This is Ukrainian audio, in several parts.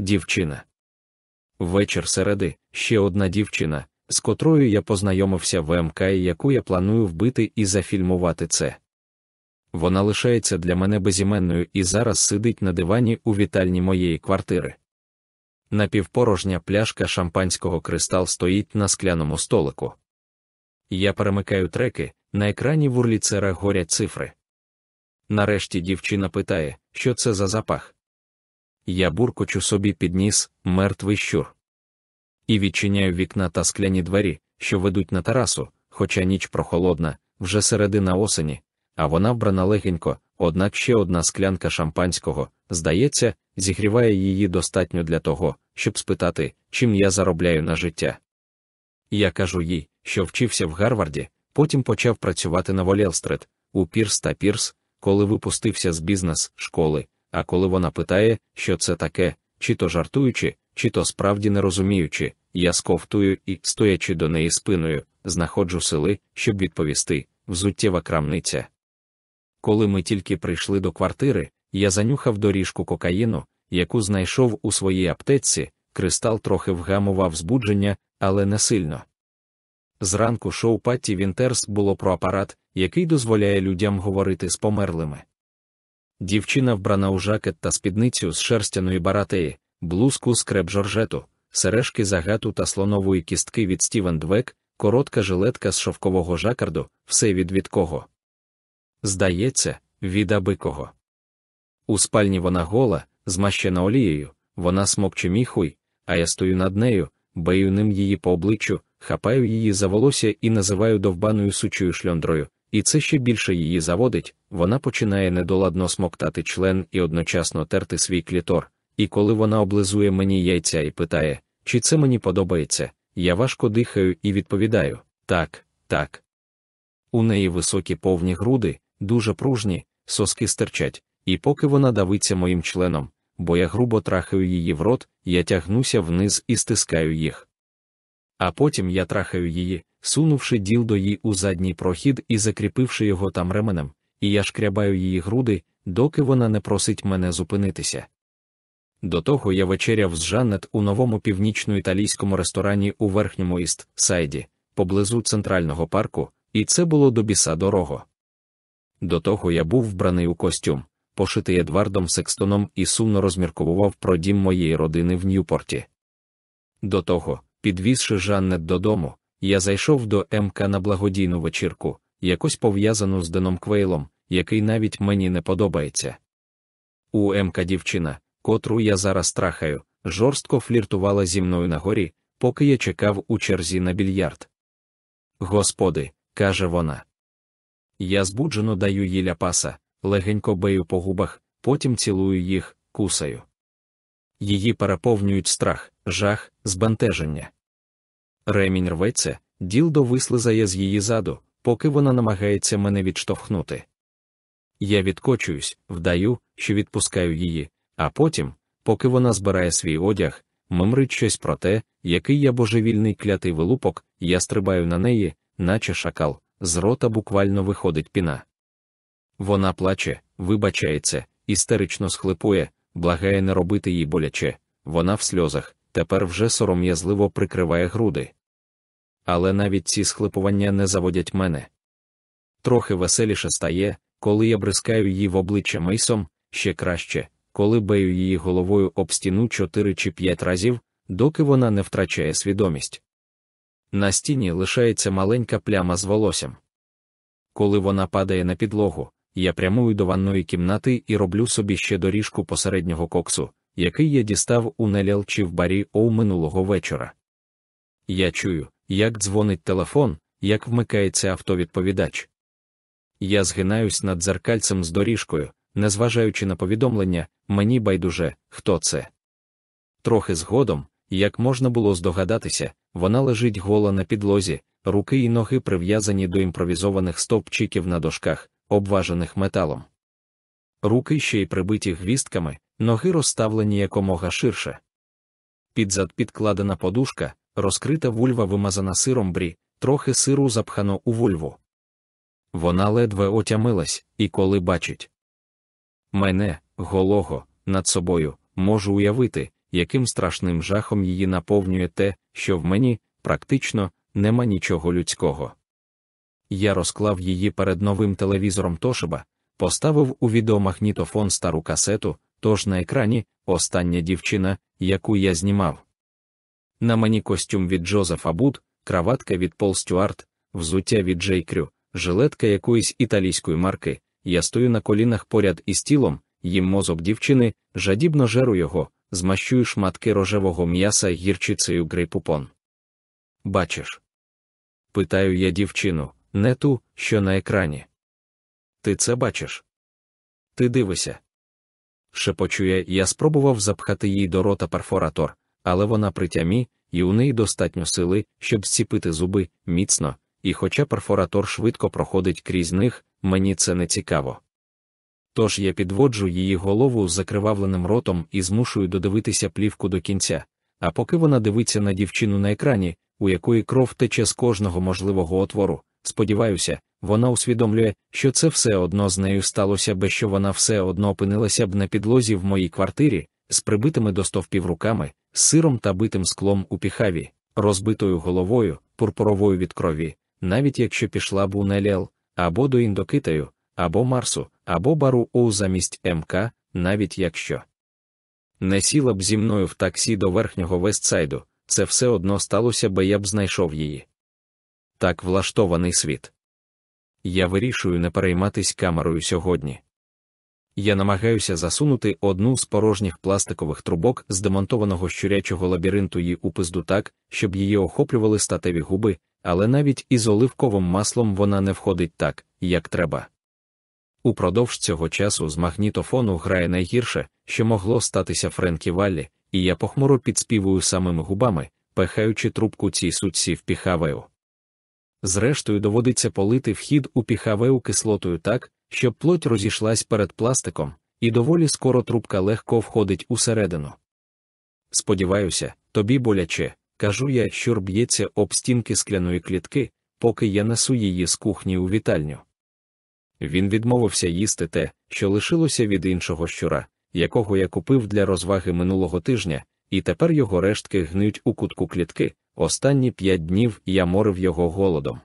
Дівчина. Вечір середи ще одна дівчина, з котрою я познайомився в МК і яку я планую вбити і зафільмувати це. Вона лишається для мене безіменною і зараз сидить на дивані у вітальні моєї квартири. Напівпорожня пляшка шампанського кристал стоїть на скляному столику. Я перемикаю треки, на екрані в урліцера горять цифри. Нарешті дівчина питає, що це за запах. Я буркочу собі під ніс мертвий щур. І відчиняю вікна та скляні двері, що ведуть на терасу, хоча ніч прохолодна, вже середина осені, а вона вбрана легенько, однак ще одна склянка шампанського, здається, зігріває її достатньо для того, щоб спитати, чим я заробляю на життя. Я кажу їй, що вчився в Гарварді, потім почав працювати на Волєлстрит, у Пірс та Пірс, коли випустився з бізнес школи, а коли вона питає, що це таке, чи то жартуючи, чи то справді не розуміючи, я сковтую і, стоячи до неї спиною, знаходжу сили, щоб відповісти взуттєва крамниця. Коли ми тільки прийшли до квартири, я занюхав доріжку кокаїну, яку знайшов у своїй аптеці, кристал трохи вгамував збудження, але не сильно. Зранку шоу Патті Вінтерс було про апарат, який дозволяє людям говорити з померлими. Дівчина вбрана у жакет та спідницю з шерстяної баратеї, блузку з креп жоржету, сережки загату та слонової кістки від Стівен Двек, коротка жилетка з шовкового жакарду, все від від кого. Здається, від абикого. У спальні вона гола, змащена олією, вона смокче мій хуй, а я стою над нею, бею ним її по обличчю, хапаю її за волосся і називаю довбаною сучою шльондрою, і це ще більше її заводить, вона починає недоладно смоктати член і одночасно терти свій клітор, і коли вона облизує мені яйця і питає, чи це мені подобається, я важко дихаю і відповідаю так, так. У неї високі повні груди, дуже пружні, соски стирчать, і поки вона давиться моїм членом, бо я грубо трахаю її в рот, я тягнуся вниз і стискаю їх. А потім я трахаю її, сунувши діл до її у задній прохід і закріпивши його там ременем, і я шкрябаю її груди, доки вона не просить мене зупинитися. До того я вечеряв з Жаннет у новому північно-італійському ресторані у верхньому іст сайді, поблизу центрального парку, і це було до біса дорого. До того я був вбраний у костюм, пошитий Едвардом Секстоном і сумно розмірковував про дім моєї родини в Ньюпорті. До того, підвізши Жаннет додому, я зайшов до МК на благодійну вечірку, якось пов'язану з Деном Квейлом, який навіть мені не подобається. У МК дівчина, котру я зараз трахаю, жорстко фліртувала зі мною на горі, поки я чекав у черзі на більярд. Господи, каже вона. Я збуджено даю їй ляпаса, легенько бею по губах, потім цілую їх, кусаю. Її переповнюють страх, жах, збентеження. Ремінь рветься, ділдо вислизає з її заду, поки вона намагається мене відштовхнути. Я відкочуюсь, вдаю, що відпускаю її, а потім, поки вона збирає свій одяг, мимрить щось про те, який я божевільний клятий вилупок, я стрибаю на неї, наче шакал, з рота буквально виходить піна. Вона плаче, вибачається, істерично схлипує, благає не робити їй боляче, вона в сльозах, тепер вже сором'язливо прикриває груди. Але навіть ці схлипування не заводять мене. Трохи веселіше стає, коли я бризкаю її в обличчя мейсом, ще краще, коли бею її головою об стіну чотири чи п'ять разів, доки вона не втрачає свідомість. На стіні лишається маленька пляма з волоссям. Коли вона падає на підлогу, я прямую до ванної кімнати і роблю собі ще доріжку посереднього коксу, який я дістав у Неліл чи в барі Оу минулого вечора. Я чую, як дзвонить телефон, як вмикається автовідповідач. Я згинаюсь над дзеркальцем з доріжкою, незважаючи на повідомлення, мені байдуже, хто це. Трохи згодом, як можна було здогадатися, вона лежить гола на підлозі, руки і ноги прив'язані до імпровізованих стовпчиків на дошках, обважених металом. Руки ще й прибиті гвістками, ноги розставлені якомога ширше. Підзад підкладена подушка, розкрита вульва вимазана сиром брі, трохи сиру запхано у вульву. Вона ледве отямилась, і коли бачить мене, голого, над собою, можу уявити, яким страшним жахом її наповнює те, що в мені, практично, нема нічого людського. Я розклав її перед новим телевізором Тошиба, поставив у відеомагнітофон стару касету, тож на екрані остання дівчина, яку я знімав. На мені костюм від Джозефа Буд, краватка від Пол Стюарт, взуття від Джей Крю, жилетка якоїсь італійської марки. Я стою на колінах поряд із тілом, їм мозок дівчини, жадібно жеру його, змащую шматки рожевого м'яса гірчицею грейпупон. Бачиш? Питаю я дівчину, не ту, що на екрані. Ти це бачиш? Ти дивися. Шепочує, я спробував запхати їй до рота перфоратор, але вона при тямі, і у неї достатньо сили, щоб зціпити зуби міцно, і хоча перфоратор швидко проходить крізь них, мені це не цікаво. Тож я підводжу її голову з закривавленим ротом і змушую додивитися плівку до кінця, а поки вона дивиться на дівчину на екрані, у якої кров тече з кожного можливого отвору, сподіваюся, вона усвідомлює, що це все одно з нею сталося, без що вона все одно опинилася б на підлозі в моїй квартирі, з прибитими до стовпів руками, сиром та битим склом у піхаві, розбитою головою, пурпуровою від крові, навіть якщо пішла б у Неліал, або до Індокитаю, або Марсу, або Бару Оу замість МК, навіть якщо не сіла б зі мною в таксі до верхнього Вестсайду, це все одно сталося, бо я б знайшов її. Так влаштований світ. Я вирішую не перейматись камерою сьогодні. Я намагаюся засунути одну з порожніх пластикових трубок з демонтованого щурячого лабіринту її у пизду так, щоб її охоплювали статеві губи, але навіть із оливковим маслом вона не входить так, як треба. Упродовж цього часу з магнітофону грає найгірше, що могло статися Френкі Валлі, і я похмуро підспівую самими губами, пихаючи трубку цій сутці в піхавею. Зрештою, доводиться полити вхід у піхавею кислотою так, щоб плоть розійшлась перед пластиком, і доволі скоро трубка легко входить усередину. Сподіваюся, тобі боляче, кажу я, що б'ється об стінки скляної клітки, поки я несу її з кухні у вітальню. Він відмовився їсти те, що лишилося від іншого щура, якого я купив для розваги минулого тижня, і тепер його рештки гнуть у кутку клітки. Останні п'ять днів я морив його голодом.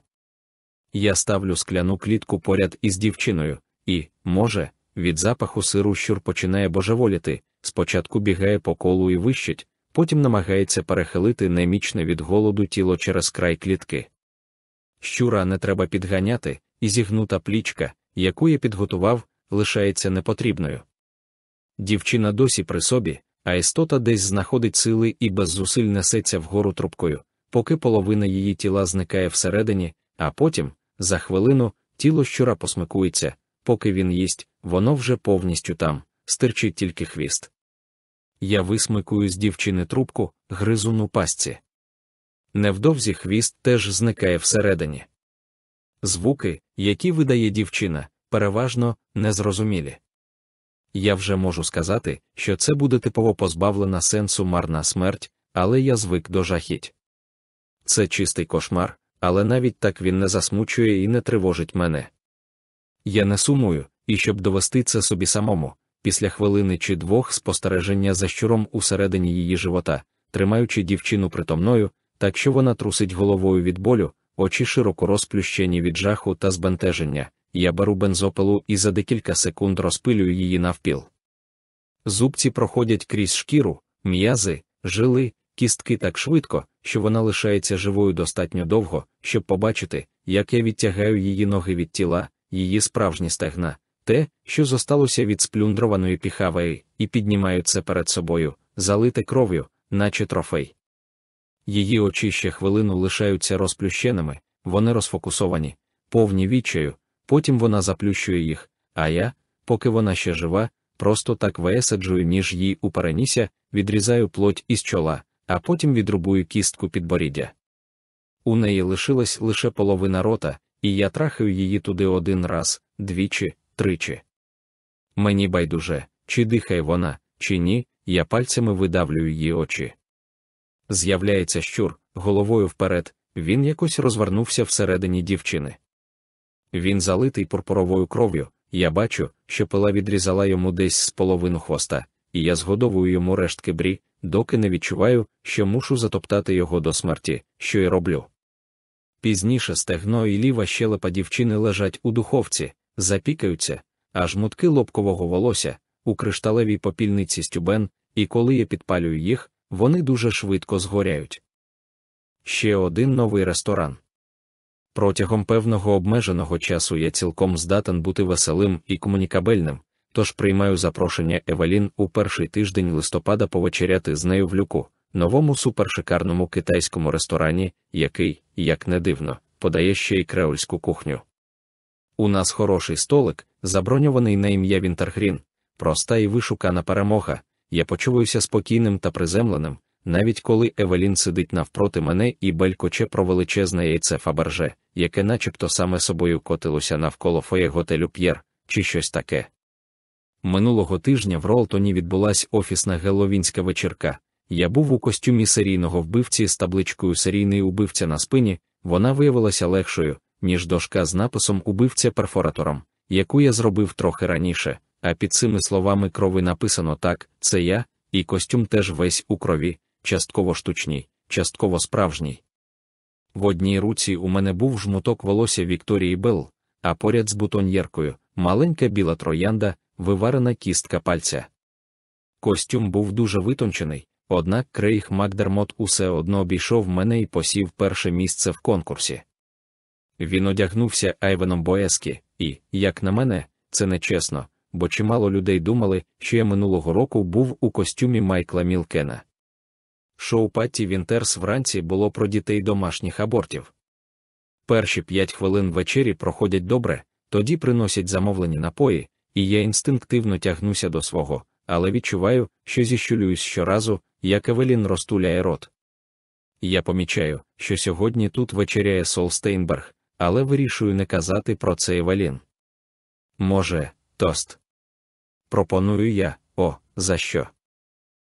Я ставлю скляну клітку поряд із дівчиною, і, може, від запаху сиру щур починає божеволіти, спочатку бігає по колу і вищить, потім намагається перехилити немічне від голоду тіло через край клітки. Щура не треба підганяти, і зігнута плічка, яку я підготував, лишається непотрібною. Дівчина досі при собі, а істота десь знаходить сили і без зусиль несеться вгору трубкою, поки половина її тіла зникає всередині, а потім, за хвилину, тіло щура посмикується, поки він їсть, воно вже повністю там, стирчить тільки хвіст. Я висмикую з дівчини трубку, гризуну пастці. Невдовзі хвіст теж зникає всередині. Звуки, які видає дівчина, переважно незрозумілі. Я вже можу сказати, що це буде типово позбавлена сенсу марна смерть, але я звик до жахіть. Це чистий кошмар, але навіть так він не засмучує і не тривожить мене. Я не сумую, і щоб довести це собі самому, після хвилини чи двох спостереження за щуром усередині її живота, тримаючи дівчину притомною, так що вона трусить головою від болю, очі широко розплющені від жаху та збентеження, я беру бензопилу і за декілька секунд розпилюю її навпіл. Зубці проходять крізь шкіру, м'язи, жили, кістки так швидко, що вона лишається живою достатньо довго, щоб побачити, як я відтягаю її ноги від тіла, її справжні стегна, те, що зосталося від сплюндрованої піхавеї, і піднімаю це перед собою, залите кров'ю, наче трофей. Її очі ще хвилину лишаються розплющеними, вони розфокусовані, повні відчаю, потім вона заплющує їх, а я, поки вона ще жива, просто так висаджую, ніж їй у перенісся, відрізаю плоть із чола, а потім відрубую кістку підборіддя. У неї лишилась лише половина рота, і я трахаю її туди один раз, двічі, тричі. Мені байдуже, чи дихає вона, чи ні, я пальцями видавлюю її очі. З'являється щур, головою вперед, він якось розвернувся всередині дівчини. Він залитий пурпуровою кров'ю, я бачу, що пила відрізала йому десь з половину хвоста, і я згодовую йому рештки брі, доки не відчуваю, що мушу затоптати його до смерті, що й роблю. Пізніше стегно і ліва щелепа дівчини лежать у духовці, запікаються, аж мутки лобкового волосся, у кришталевій попільниці стюбен, і коли я підпалюю їх, вони дуже швидко згоряють. Ще один новий ресторан. Протягом певного обмеженого часу я цілком здатен бути веселим і комунікабельним, тож приймаю запрошення Евелін у перший тиждень листопада повечеряти з нею в люку, новому супершикарному китайському ресторані, який, як не дивно, подає ще й креольську кухню. У нас хороший столик, заброньований на ім'я Вінтергрін, проста і вишукана перемога. Я почуваюся спокійним та приземленим, навіть коли Евелін сидить навпроти мене і белькоче про величезне яйце Фаберже, яке начебто саме собою котилося навколо фоє готелю П'єр, чи щось таке. Минулого тижня в Ролтоні відбулася офісна геловінська вечірка. Я був у костюмі серійного вбивці з табличкою Серійний убивця на спині, вона виявилася легшою, ніж дошка з написом Убивця перфоратором, яку я зробив трохи раніше, а під цими словами крови написано так: це я, і костюм теж весь у крові, частково штучній, частково справжній. В одній руці у мене був жмуток волосся Вікторії Белл, а поряд з бутоньєркою маленька біла троянда, виварена кістка пальця. Костюм був дуже витончений, однак Крейг Макдермот усе одно обійшов мене і посів перше місце в конкурсі. Він одягнувся Айвеном Боескі, і, як на мене, це нечесно, бо чимало людей думали, що я минулого року був у костюмі Майкла Мілкена. Шоу Патті Вінтерс вранці було про дітей домашніх абортів. Перші п'ять хвилин вечері проходять добре, тоді приносять замовлені напої, і я інстинктивно тягнуся до свого, але відчуваю, що зіщулююсь щоразу, як Евелін розтуляє рот. Я помічаю, що сьогодні тут вечеряє Сол Стейнберг, але вирішую не казати про це Евелін. Може, тост. Пропоную я, о, за що?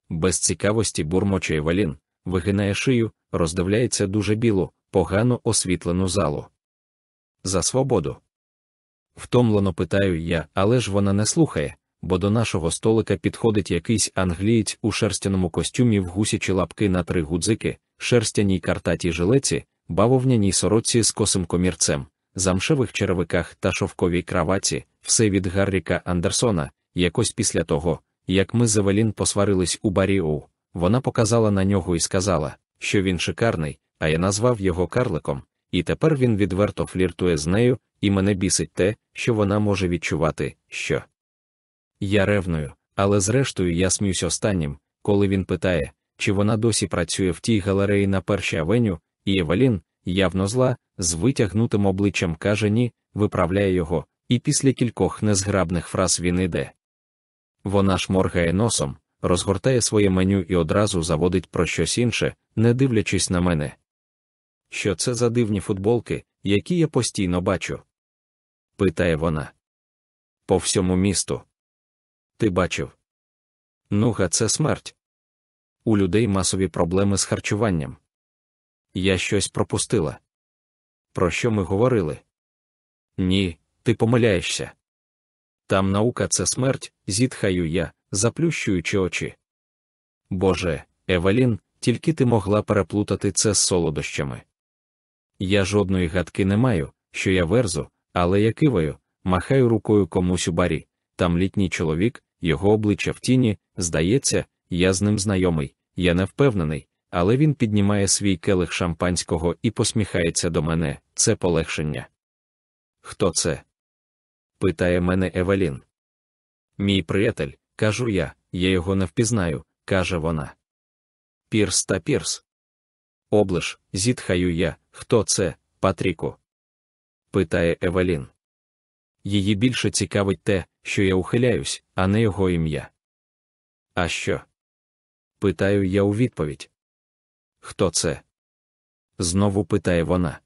Без цікавості бурмоче Евелін, вигинає шию, роздивляється дуже білу, погано освітлену залу. За свободу. Втомлено питаю я, але ж вона не слухає, бо до нашого столика підходить якийсь англієць у шерстяному костюмі в гусячі лапки на три гудзики, шерстяній картатій жилеці, бавовняній сороці з косим комірцем, замшевих черевиках та шовковій краваці, все від Гарріка Андерсона, якось після того, як ми з Евелін посварились у барі Оу, вона показала на нього і сказала, що він шикарний, а я назвав його карликом, і тепер він відверто фліртує з нею, і мене бісить те, що вона може відчувати, що. Я ревную, але зрештою я сміюсь останнім, коли він питає, чи вона досі працює в тій галереї на першій авеню, і Евелін, явно зла, з витягнутим обличчям каже ні, виправляє його, і після кількох незграбних фраз він іде. Вона шморгає носом, розгортає своє меню і одразу заводить про щось інше, не дивлячись на мене. Що це за дивні футболки, які я постійно бачу? питає вона. По всьому місту. Ти бачив? Нуга, це смерть. У людей масові проблеми з харчуванням. Я щось пропустила. Про що ми говорили? Ні, ти помиляєшся. Там наука це смерть, зітхаю я, заплющуючи очі. Боже, Евелін, тільки ти могла переплутати це з солодощами. Я жодної гадки не маю, що я верзу, але я киваю, махаю рукою комусь у барі. Там літній чоловік, його обличчя в тіні, здається, я з ним знайомий, я не впевнений, але він піднімає свій келих шампанського і посміхається до мене, це полегшення. Хто це? питає мене Евелін. Мій приятель, кажу я, я його не впізнаю, каже вона. Пірс та Пірс. Облиш, зітхаю я, хто це, Патріку? питає Евелін. Її більше цікавить те, що я ухиляюсь, а не його ім'я. А що? Питаю я у відповідь. Хто це? Знову питає вона.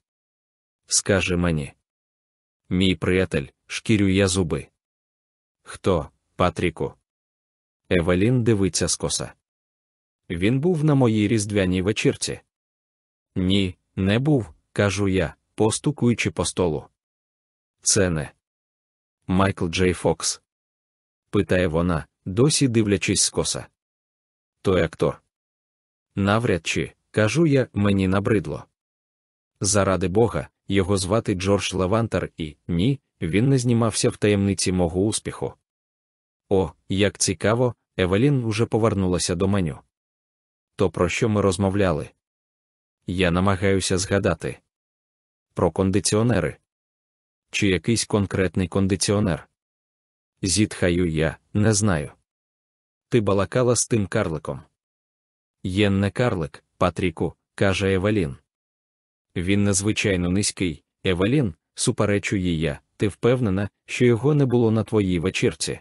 Скажи мені. Мій приятель, шкірю я зуби. Хто, Патріку? Евелін дивиться скоса. Він був на моїй різдвяній вечірці. Ні, не був, кажу я, постукуючи по столу. Це не Майкл Джей Фокс. Питає вона, досі дивлячись скоса. Той актор. Навряд чи, кажу я, мені набридло. Заради Бога, його звати Джордж Левантер, і ні, він не знімався в таємниці мого успіху. О, як цікаво, Евелін уже повернулася до меню. То про що ми розмовляли? Я намагаюся згадати про кондиціонери. Чи якийсь конкретний кондиціонер? Зітхаю я, не знаю. Ти балакала з тим карликом. Єн не карлик, Патріку, каже Евелін. Він незвичайно низький, Евелін, суперечу їй я, ти впевнена, що його не було на твоїй вечірці.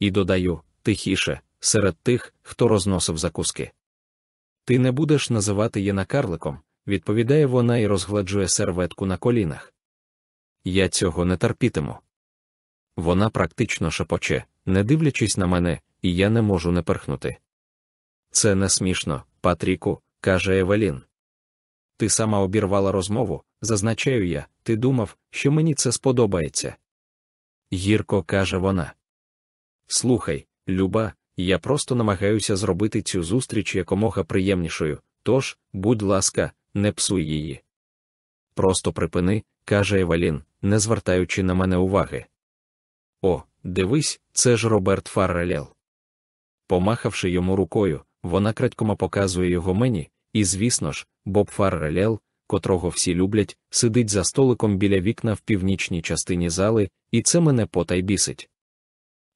І додаю, тихіше, серед тих, хто розносив закуски. Ти не будеш називати Єна карликом, відповідає вона і розгладжує серветку на колінах. Я цього не терпітиму. Вона практично шепоче, не дивлячись на мене, і я не можу не перхнути. Це не смішно, Патріку, каже Евелін. Ти сама обірвала розмову, зазначаю я, ти думав, що мені це сподобається. Гірко каже вона. Слухай, Люба, я просто намагаюся зробити цю зустріч якомога приємнішою, тож, будь ласка, не псуй її. Просто припини, каже Евелін, не звертаючи на мене уваги. О, дивись, це ж Роберт Фаррелел. Помахавши йому рукою, вона крадькома показує його мені, і, звісно ж, Боб Фаррелел, котрого всі люблять, сидить за столиком біля вікна в північній частині зали, і це мене потай бісить.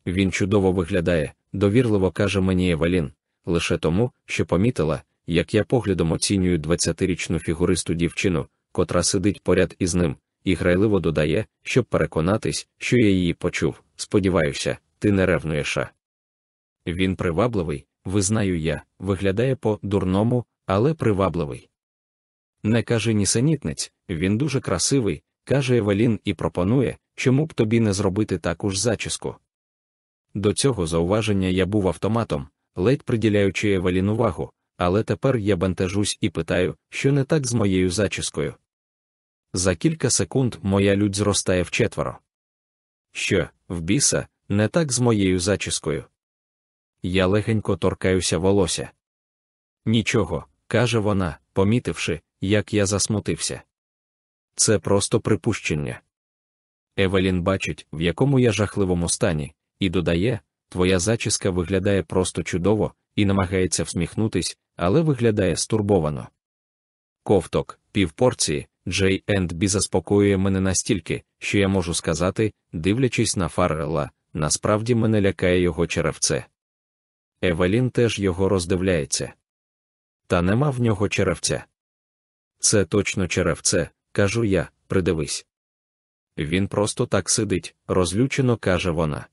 Він чудово виглядає, довірливо каже мені Евелін, лише тому, що помітила, як я поглядом оцінюю 20-річну фігуристу дівчину, котра сидить поряд із ним, і грайливо додає, щоб переконатись, що я її почув. Сподіваюся, ти не ревнуєш. Він привабливий, визнаю я, виглядає по дурному, але привабливий. Не каже нісенітниць, він дуже красивий, каже Евелін і пропонує, чому б тобі не зробити таку ж зачіску. До цього зауваження я був автоматом, ледь приділяючи Евелін увагу, але тепер я бентежусь і питаю, що не так з моєю зачіскою. За кілька секунд моя людь зростає вчетверо. Що, в біса, не так з моєю зачіскою? Я легенько торкаюся волосся. Нічого, каже вона, помітивши, як я засмутився. Це просто припущення. Евелін бачить, в якому я жахливому стані, і додає, твоя зачіска виглядає просто чудово, і намагається всміхнутись, але виглядає стурбовано. Ковток, півпорції, Джей Ендбі заспокоює мене настільки, що я можу сказати, дивлячись на Фаррелла, насправді мене лякає його черевце. Евелін теж його роздивляється. Та нема в нього черевця. Це точно черевце, кажу я, придивись. Він просто так сидить, розлючено каже вона.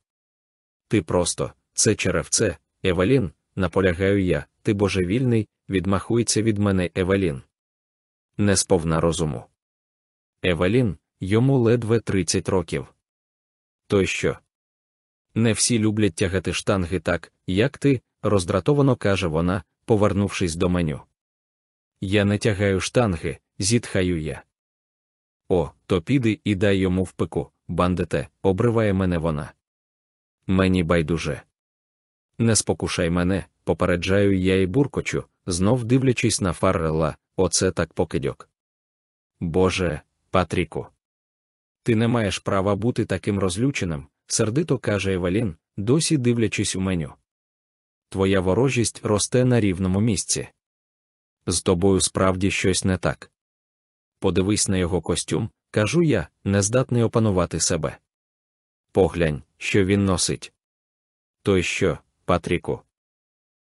Ти просто, це черевце, Евелін, наполягаю я, ти божевільний, відмахується від мене Евелін. Не сповна розуму. Евелін, йому ледве 30 років. То що? Не всі люблять тягати штанги так, як ти, роздратовано каже вона, повернувшись до меню. Я не тягаю штанги, зітхаю я. О, то піди і дай йому в пику, бандите, обриває мене вона. Мені байдуже. Не спокушай мене, попереджаю я і буркочу, знов дивлячись на Фаррелла, оце так покидьок. Боже, Патріку. Ти не маєш права бути таким розлюченим, сердито каже Евелін, досі дивлячись у меню. Твоя ворожість росте на рівному місці. З тобою справді щось не так. Подивись на його костюм, кажу я, нездатний опанувати себе. Поглянь, що він носить. То й що, Патріку?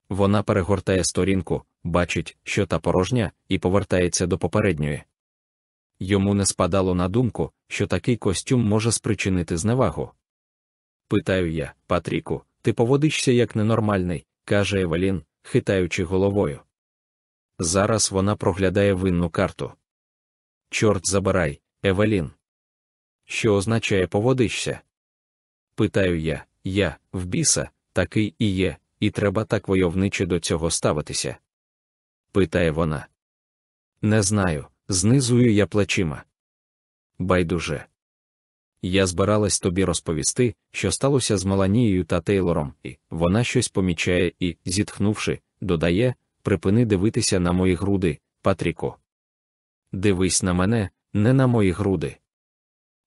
Вона перегортає сторінку, бачить, що та порожня, і повертається до попередньої. Йому не спадало на думку, що такий костюм може спричинити зневагу. Питаю я, Патріку, ти поводишся як ненормальний, каже Евелін, хитаючи головою. Зараз вона проглядає винну карту. Чорт забирай, Евелін. Що означає поводишся? Питаю я, я, в біса, такий і є, і треба так войовниче до цього ставитися. Питає вона. Не знаю, знизую я плечима. Байдуже. Я збиралась тобі розповісти, що сталося з Меланією та Тейлором, і вона щось помічає і, зітхнувши, додає, припини дивитися на мої груди, Патріку. Дивись на мене, не на мої груди.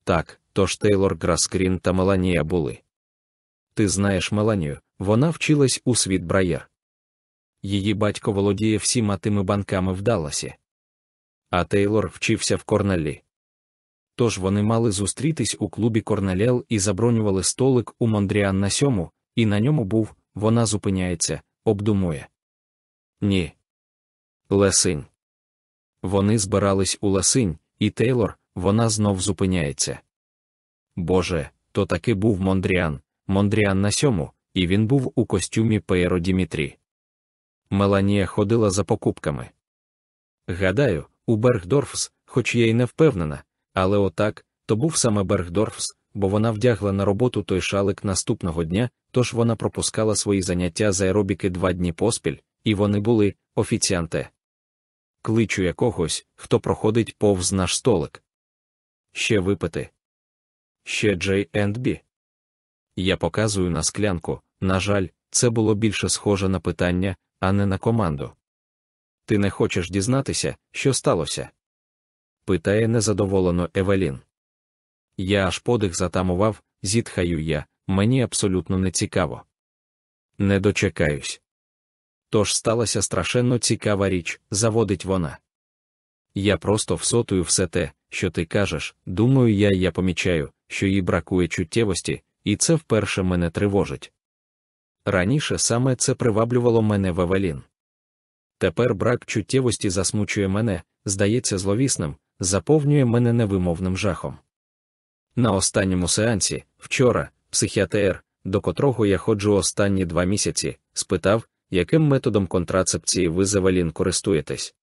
Так, тож Тейлор Граскрін та Меланія були. Ти знаєш Меланію, вона вчилась у світ Браєр. Її батько володіє всіма тими банками в Далласі. А Тейлор вчився в Корнеллі. Тож вони мали зустрітись у клубі Корнелел і забронювали столик у Мондріан на сьому, і на ньому був, вона зупиняється, обдумує. Ні. Лесинь. Вони збирались у Лесинь, і Тейлор, вона знов зупиняється. Боже, то таки був Мондріан, Мондріан на сьому, і він був у костюмі Пейро Дімітрі. Меланія ходила за покупками. Гадаю, у Бергдорфс, хоч я й не впевнена, але отак, то був саме Бергдорфс, бо вона вдягла на роботу той шалик наступного дня, тож вона пропускала свої заняття з аеробіки два дні поспіль, і вони були офіціанте. Кличу якогось, хто проходить повз наш столик. Ще випити. Ще J&B. Я показую на склянку. На жаль, це було більше схоже на питання, а не на команду. Ти не хочеш дізнатися, що сталося? питає незадоволено Евелін. Я аж подих затамував, зітхаю я, мені абсолютно не цікаво. Не дочекаюсь. Тож сталася страшенно цікава річ, заводить вона. Я просто всотую все те, що ти кажеш, думаю, я я помічаю, що їй бракує чуттєвості, і це вперше мене тривожить. Раніше саме це приваблювало мене в Евелін. Тепер брак чуттєвості засмучує мене, здається зловісним, заповнює мене невимовним жахом. На останньому сеансі, вчора, психіатр, до котрого я ходжу останні два місяці, спитав, яким методом контрацепції ви з Евелін користуєтесь.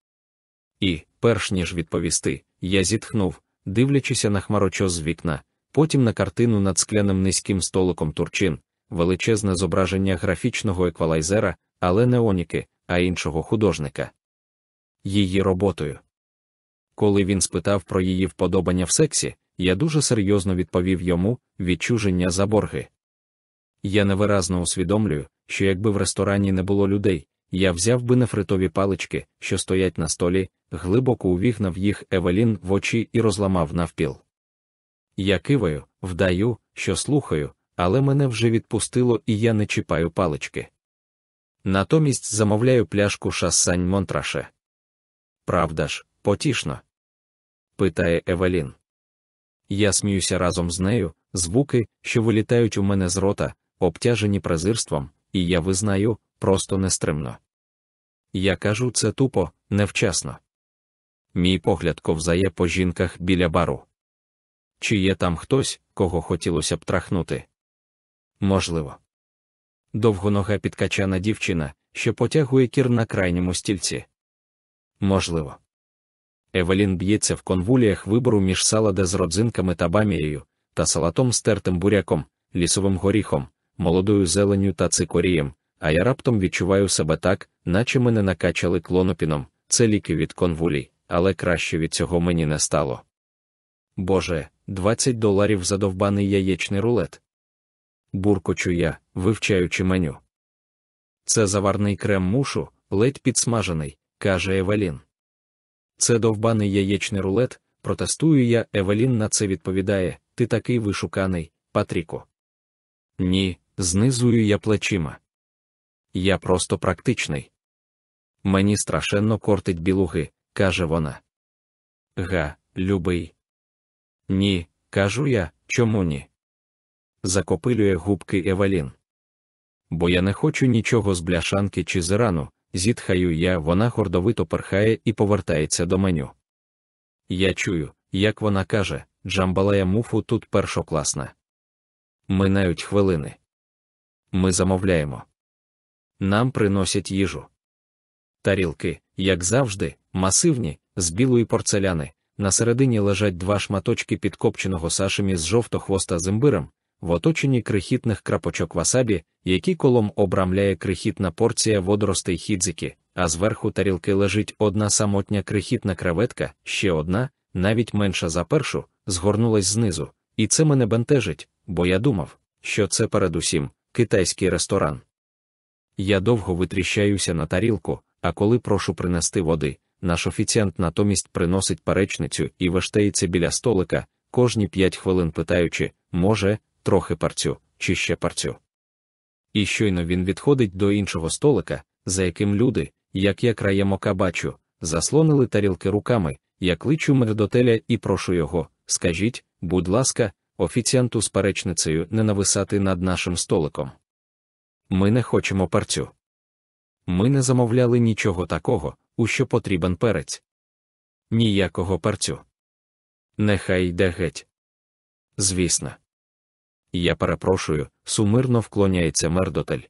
І, перш ніж відповісти, я зітхнув, дивлячися на хмарочос з вікна, потім на картину над скляним низьким столиком турчин, величезне зображення графічного еквалайзера, але не оніки, а іншого художника. Її роботою. Коли він спитав про її вподобання в сексі, я дуже серйозно відповів йому відчуження за борги. Я невиразно усвідомлюю, що якби в ресторані не було людей, я взяв би нефритові палички, що стоять на столі, глибоко увігнав їх Евелін в очі і розламав навпіл. Я киваю, вдаю, що слухаю, але мене вже відпустило і я не чіпаю палички. Натомість замовляю пляшку шассань Монтраше. Правда ж, потішно? питає Евелін. Я сміюся разом з нею, звуки, що вилітають у мене з рота, обтяжені презирством, і я визнаю, просто нестримно. Я кажу це тупо, невчасно. Мій погляд ковзає по жінках біля бару. Чи є там хтось, кого хотілося б трахнути? Можливо. Довгонога підкачана дівчина, що потягує кір на крайньому стільці. Можливо. Евелін б'ється в конвуліях вибору між саладе з родзинками та бамією, та салатом з тертим буряком, лісовим горіхом, молодою зеленню та цикорієм, а я раптом відчуваю себе так, наче мене накачали клонопіном, це ліки від конвулій, але краще від цього мені не стало. Боже, 20 доларів за довбаний яєчний рулет. Буркочу я, вивчаючи меню. Це заварний крем мушу, ледь підсмажений, каже Евелін. Це довбаний яєчний рулет, протестую я, Евелін на це відповідає, ти такий вишуканий, Патріко. Ні, знизую я плечима. Я просто практичний. Мені страшенно кортить білуги, каже вона. Га, любий. Ні, кажу я, чому ні? Закопилює губки Евелін. Бо я не хочу нічого з бляшанки чи з рану, зітхаю я, вона гордовито перхає і повертається до меню. Я чую, як вона каже, джамбалая муфу тут першокласна. Минають хвилини. Ми замовляємо. Нам приносять їжу. Тарілки, як завжди, масивні, з білої порцеляни. На середині лежать два шматочки підкопченого сашимі з жовтохвоста з імбирем, в оточенні крихітних крапочок васабі, які колом обрамляє крихітна порція водоростей хідзики, а зверху тарілки лежить одна самотня крихітна креветка, ще одна, навіть менша за першу, згорнулась знизу, і це мене бентежить, бо я думав, що це передусім китайський ресторан. Я довго витріщаюся на тарілку, а коли прошу принести води, наш офіціант натомість приносить перечницю і вештається біля столика, кожні п'ять хвилин питаючи, може, трохи парцю, чи ще парцю. І щойно він відходить до іншого столика, за яким люди, як я краєм ока бачу, заслонили тарілки руками, я кличу медотеля і прошу його, скажіть, будь ласка, офіціанту з перечницею не нависати над нашим столиком. Ми не хочемо парцю. Ми не замовляли нічого такого, у що потрібен перець. Ніякого парцю. Нехай йде геть. Звісно. Я перепрошую, сумирно вклоняється мердотель.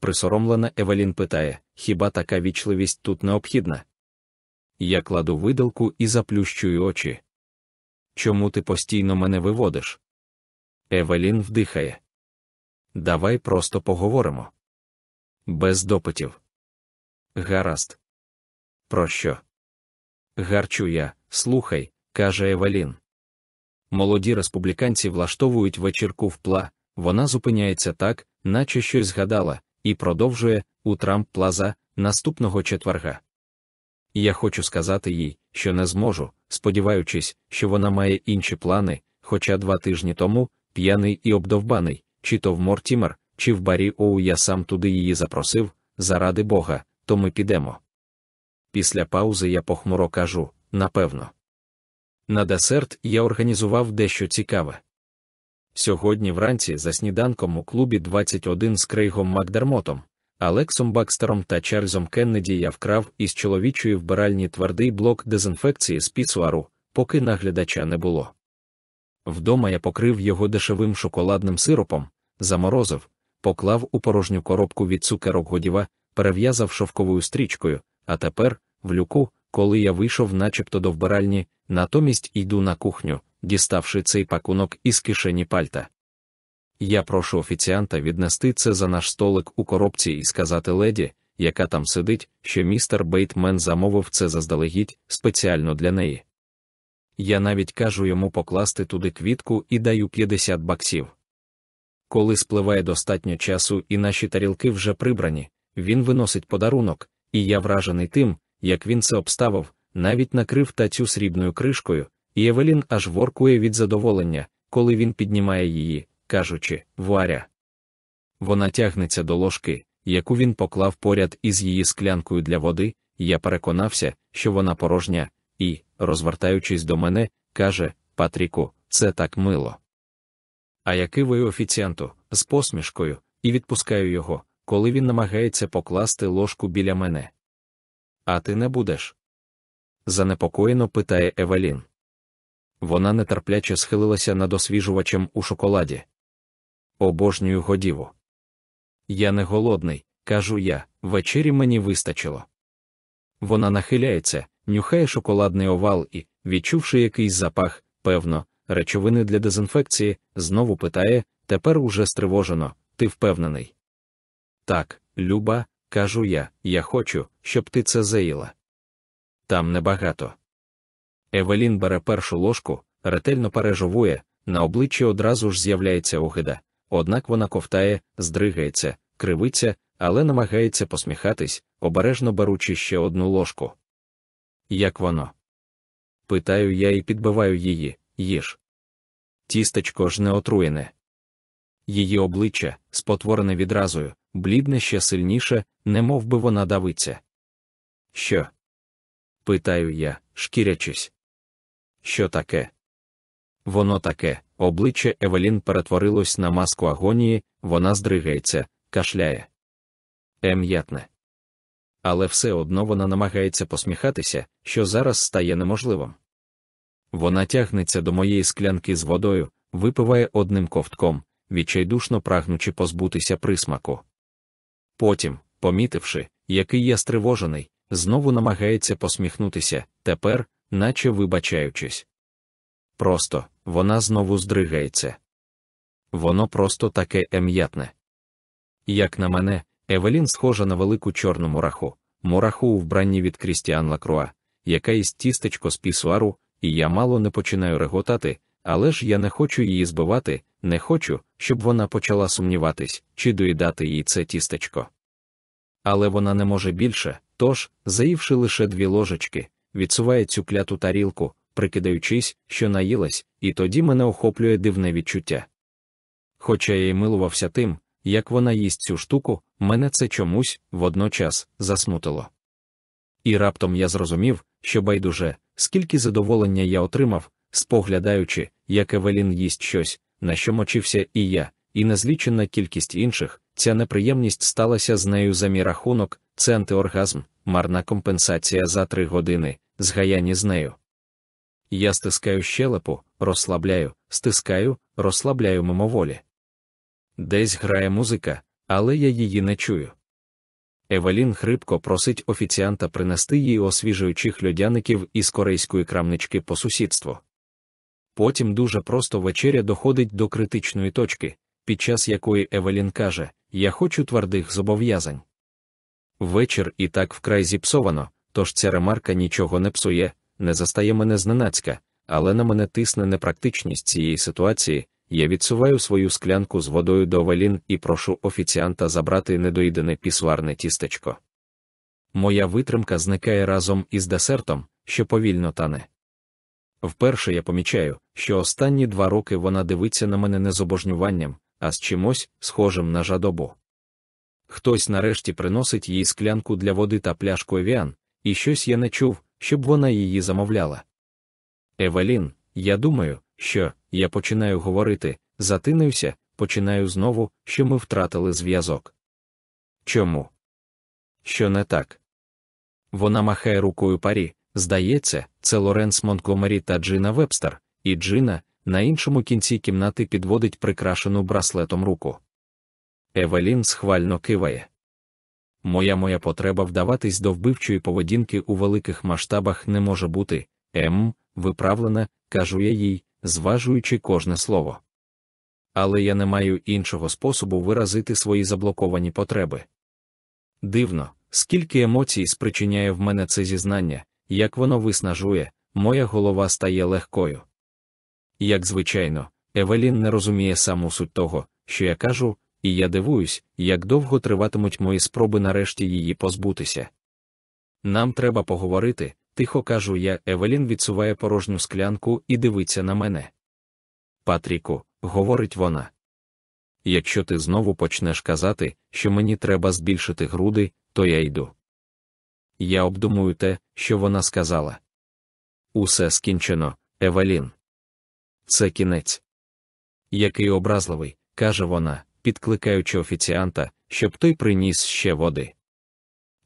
Присоромлена Евелін питає: хіба така вічливість тут необхідна? Я кладу видалку і заплющую очі. Чому ти постійно мене виводиш? Евелін вдихає. Давай просто поговоримо. Без допитів. Гаразд. Про що? Гарчу я, слухай, каже Евелін. Молоді республіканці влаштовують вечірку в пла, вона зупиняється так, наче щось згадала, і продовжує у Трамп Плаза наступного четверга. Я хочу сказати їй, що не зможу, сподіваючись, що вона має інші плани, хоча два тижні тому, п'яний і обдовбаний, чи то в Мортімер, чи в барі Оу я сам туди її запросив, заради Бога, то ми підемо. Після паузи я похмуро кажу напевно. На десерт я організував дещо цікаве. Сьогодні вранці за сніданком у клубі 21 з Крейгом Макдермотом, Алексом Бакстером та Чарльзом Кеннеді я вкрав із чоловічої вбиральні твердий блок дезінфекції з пісуару, поки наглядача не було. Вдома я покрив його дешевим шоколадним сиропом, заморозив, поклав у порожню коробку від цукерок годіва, перев'язав шовковою стрічкою, а тепер, в люку, коли я вийшов начебто до вбиральні, натомість йду на кухню, діставши цей пакунок із кишені пальта. Я прошу офіціанта віднести це за наш столик у коробці і сказати леді, яка там сидить, що містер Бейтмен замовив це заздалегідь спеціально для неї. Я навіть кажу йому покласти туди квітку і даю 50 баксів. Коли спливає достатньо часу і наші тарілки вже прибрані, він виносить подарунок, і я вражений тим, як він це обставив, навіть накрив тацю срібною кришкою, і Евелін аж воркує від задоволення, коли він піднімає її, кажучи, Варя. Вона тягнеться до ложки, яку він поклав поряд із її склянкою для води, я переконався, що вона порожня, і, розвертаючись до мене, каже Патріку, це так мило. А який ви офіціанту, з посмішкою, і відпускаю його, коли він намагається покласти ложку біля мене. А ти не будеш? занепокоєно питає Евелін. Вона нетерпляче схилилася над освіжувачем у шоколаді. Обожнюю годіву. Я не голодний, кажу я, вечері мені вистачило. Вона нахиляється, нюхає шоколадний овал і, відчувши якийсь запах, певно, речовини для дезінфекції, знову питає, тепер уже стривожено, ти впевнений. Так, Люба, кажу я, я хочу, щоб ти це заїла. Там небагато. Евелін бере першу ложку, ретельно пережовує, на обличчі одразу ж з'являється огида, однак вона ковтає, здригається, кривиться, але намагається посміхатись, обережно беручи ще одну ложку. Як воно? Питаю я і підбиваю її, їж. Тістечко ж не отруєне. Її обличчя, спотворене відразою, блідне ще сильніше, не мов би вона давиться. Що? Питаю я, шкірячись. Що таке? Воно таке, обличчя Евелін перетворилось на маску агонії, вона здригається, кашляє. Ем'ятне. Але все одно вона намагається посміхатися, що зараз стає неможливим. Вона тягнеться до моєї склянки з водою, випиває одним ковтком, відчайдушно прагнучи позбутися присмаку. Потім, помітивши, який я стривожений, знову намагається посміхнутися, тепер, наче вибачаючись. Просто вона знову здригається. Воно просто таке ем'ятне. Як на мене, Евелін схожа на велику чорну мураху, мураху у вбранні від Крістіан Лакруа, яка із тістечко з пісуару, і я мало не починаю реготати, але ж я не хочу її збивати, не хочу, щоб вона почала сумніватись, чи доїдати їй це тістечко. Але вона не може більше, Тож, заївши лише дві ложечки, відсуває цю кляту тарілку, прикидаючись, що наїлась, і тоді мене охоплює дивне відчуття. Хоча я й милувався тим, як вона їсть цю штуку, мене це чомусь водночас засмутило. І раптом я зрозумів, що байдуже, скільки задоволення я отримав, споглядаючи, як Евелін їсть щось, на що мочився і я, і незлічена кількість інших, ця неприємність сталася з нею за мій рахунок, це антиоргазм, марна компенсація за три години, згаяні з нею. Я стискаю щелепу, розслабляю, стискаю, розслабляю мимоволі. Десь грає музика, але я її не чую. Евелін хрипко просить офіціанта принести їй освіжуючих льодяників із корейської крамнички по сусідству. Потім дуже просто вечеря доходить до критичної точки, під час якої Евелін каже: Я хочу твердих зобов'язань. Вечір і так вкрай зіпсовано, тож ця ремарка нічого не псує, не застає мене зненацька, але на мене тисне непрактичність цієї ситуації. Я відсуваю свою склянку з водою до Евелін і прошу офіціанта забрати недоїдене пісварне тістечко. Моя витримка зникає разом із десертом, що повільно тане. Вперше я помічаю, що останні два роки вона дивиться на мене не з обожнюванням, а з чимось, схожим на жадобу. Хтось нарешті приносить їй склянку для води та пляшку евіан, і щось я не чув, щоб вона її замовляла. Евелін, я думаю, що я починаю говорити, затинуюся, починаю знову, що ми втратили зв'язок. Чому? Що не так? Вона махає рукою парі, здається, це Лоренс Монтгомері та Джина Вебстер, і Джина на іншому кінці кімнати підводить прикрашену браслетом руку. Евелін схвально киває. Моя моя потреба вдаватись до вбивчої поведінки у великих масштабах не може бути, ем, виправлена, кажу я їй, зважуючи кожне слово. Але я не маю іншого способу виразити свої заблоковані потреби. Дивно, скільки емоцій спричиняє в мене це зізнання, як воно виснажує, моя голова стає легкою. Як звичайно, Евелін не розуміє саму суть того, що я кажу, і я дивуюсь, як довго триватимуть мої спроби нарешті її позбутися. Нам треба поговорити, тихо кажу я, Евелін відсуває порожню склянку і дивиться на мене. Патріку, говорить вона. Якщо ти знову почнеш казати, що мені треба збільшити груди, то я йду. Я обдумую те, що вона сказала. Усе скінчено, Евелін. Це кінець. Який образливий, каже вона, підкликаючи офіціанта, щоб той приніс ще води.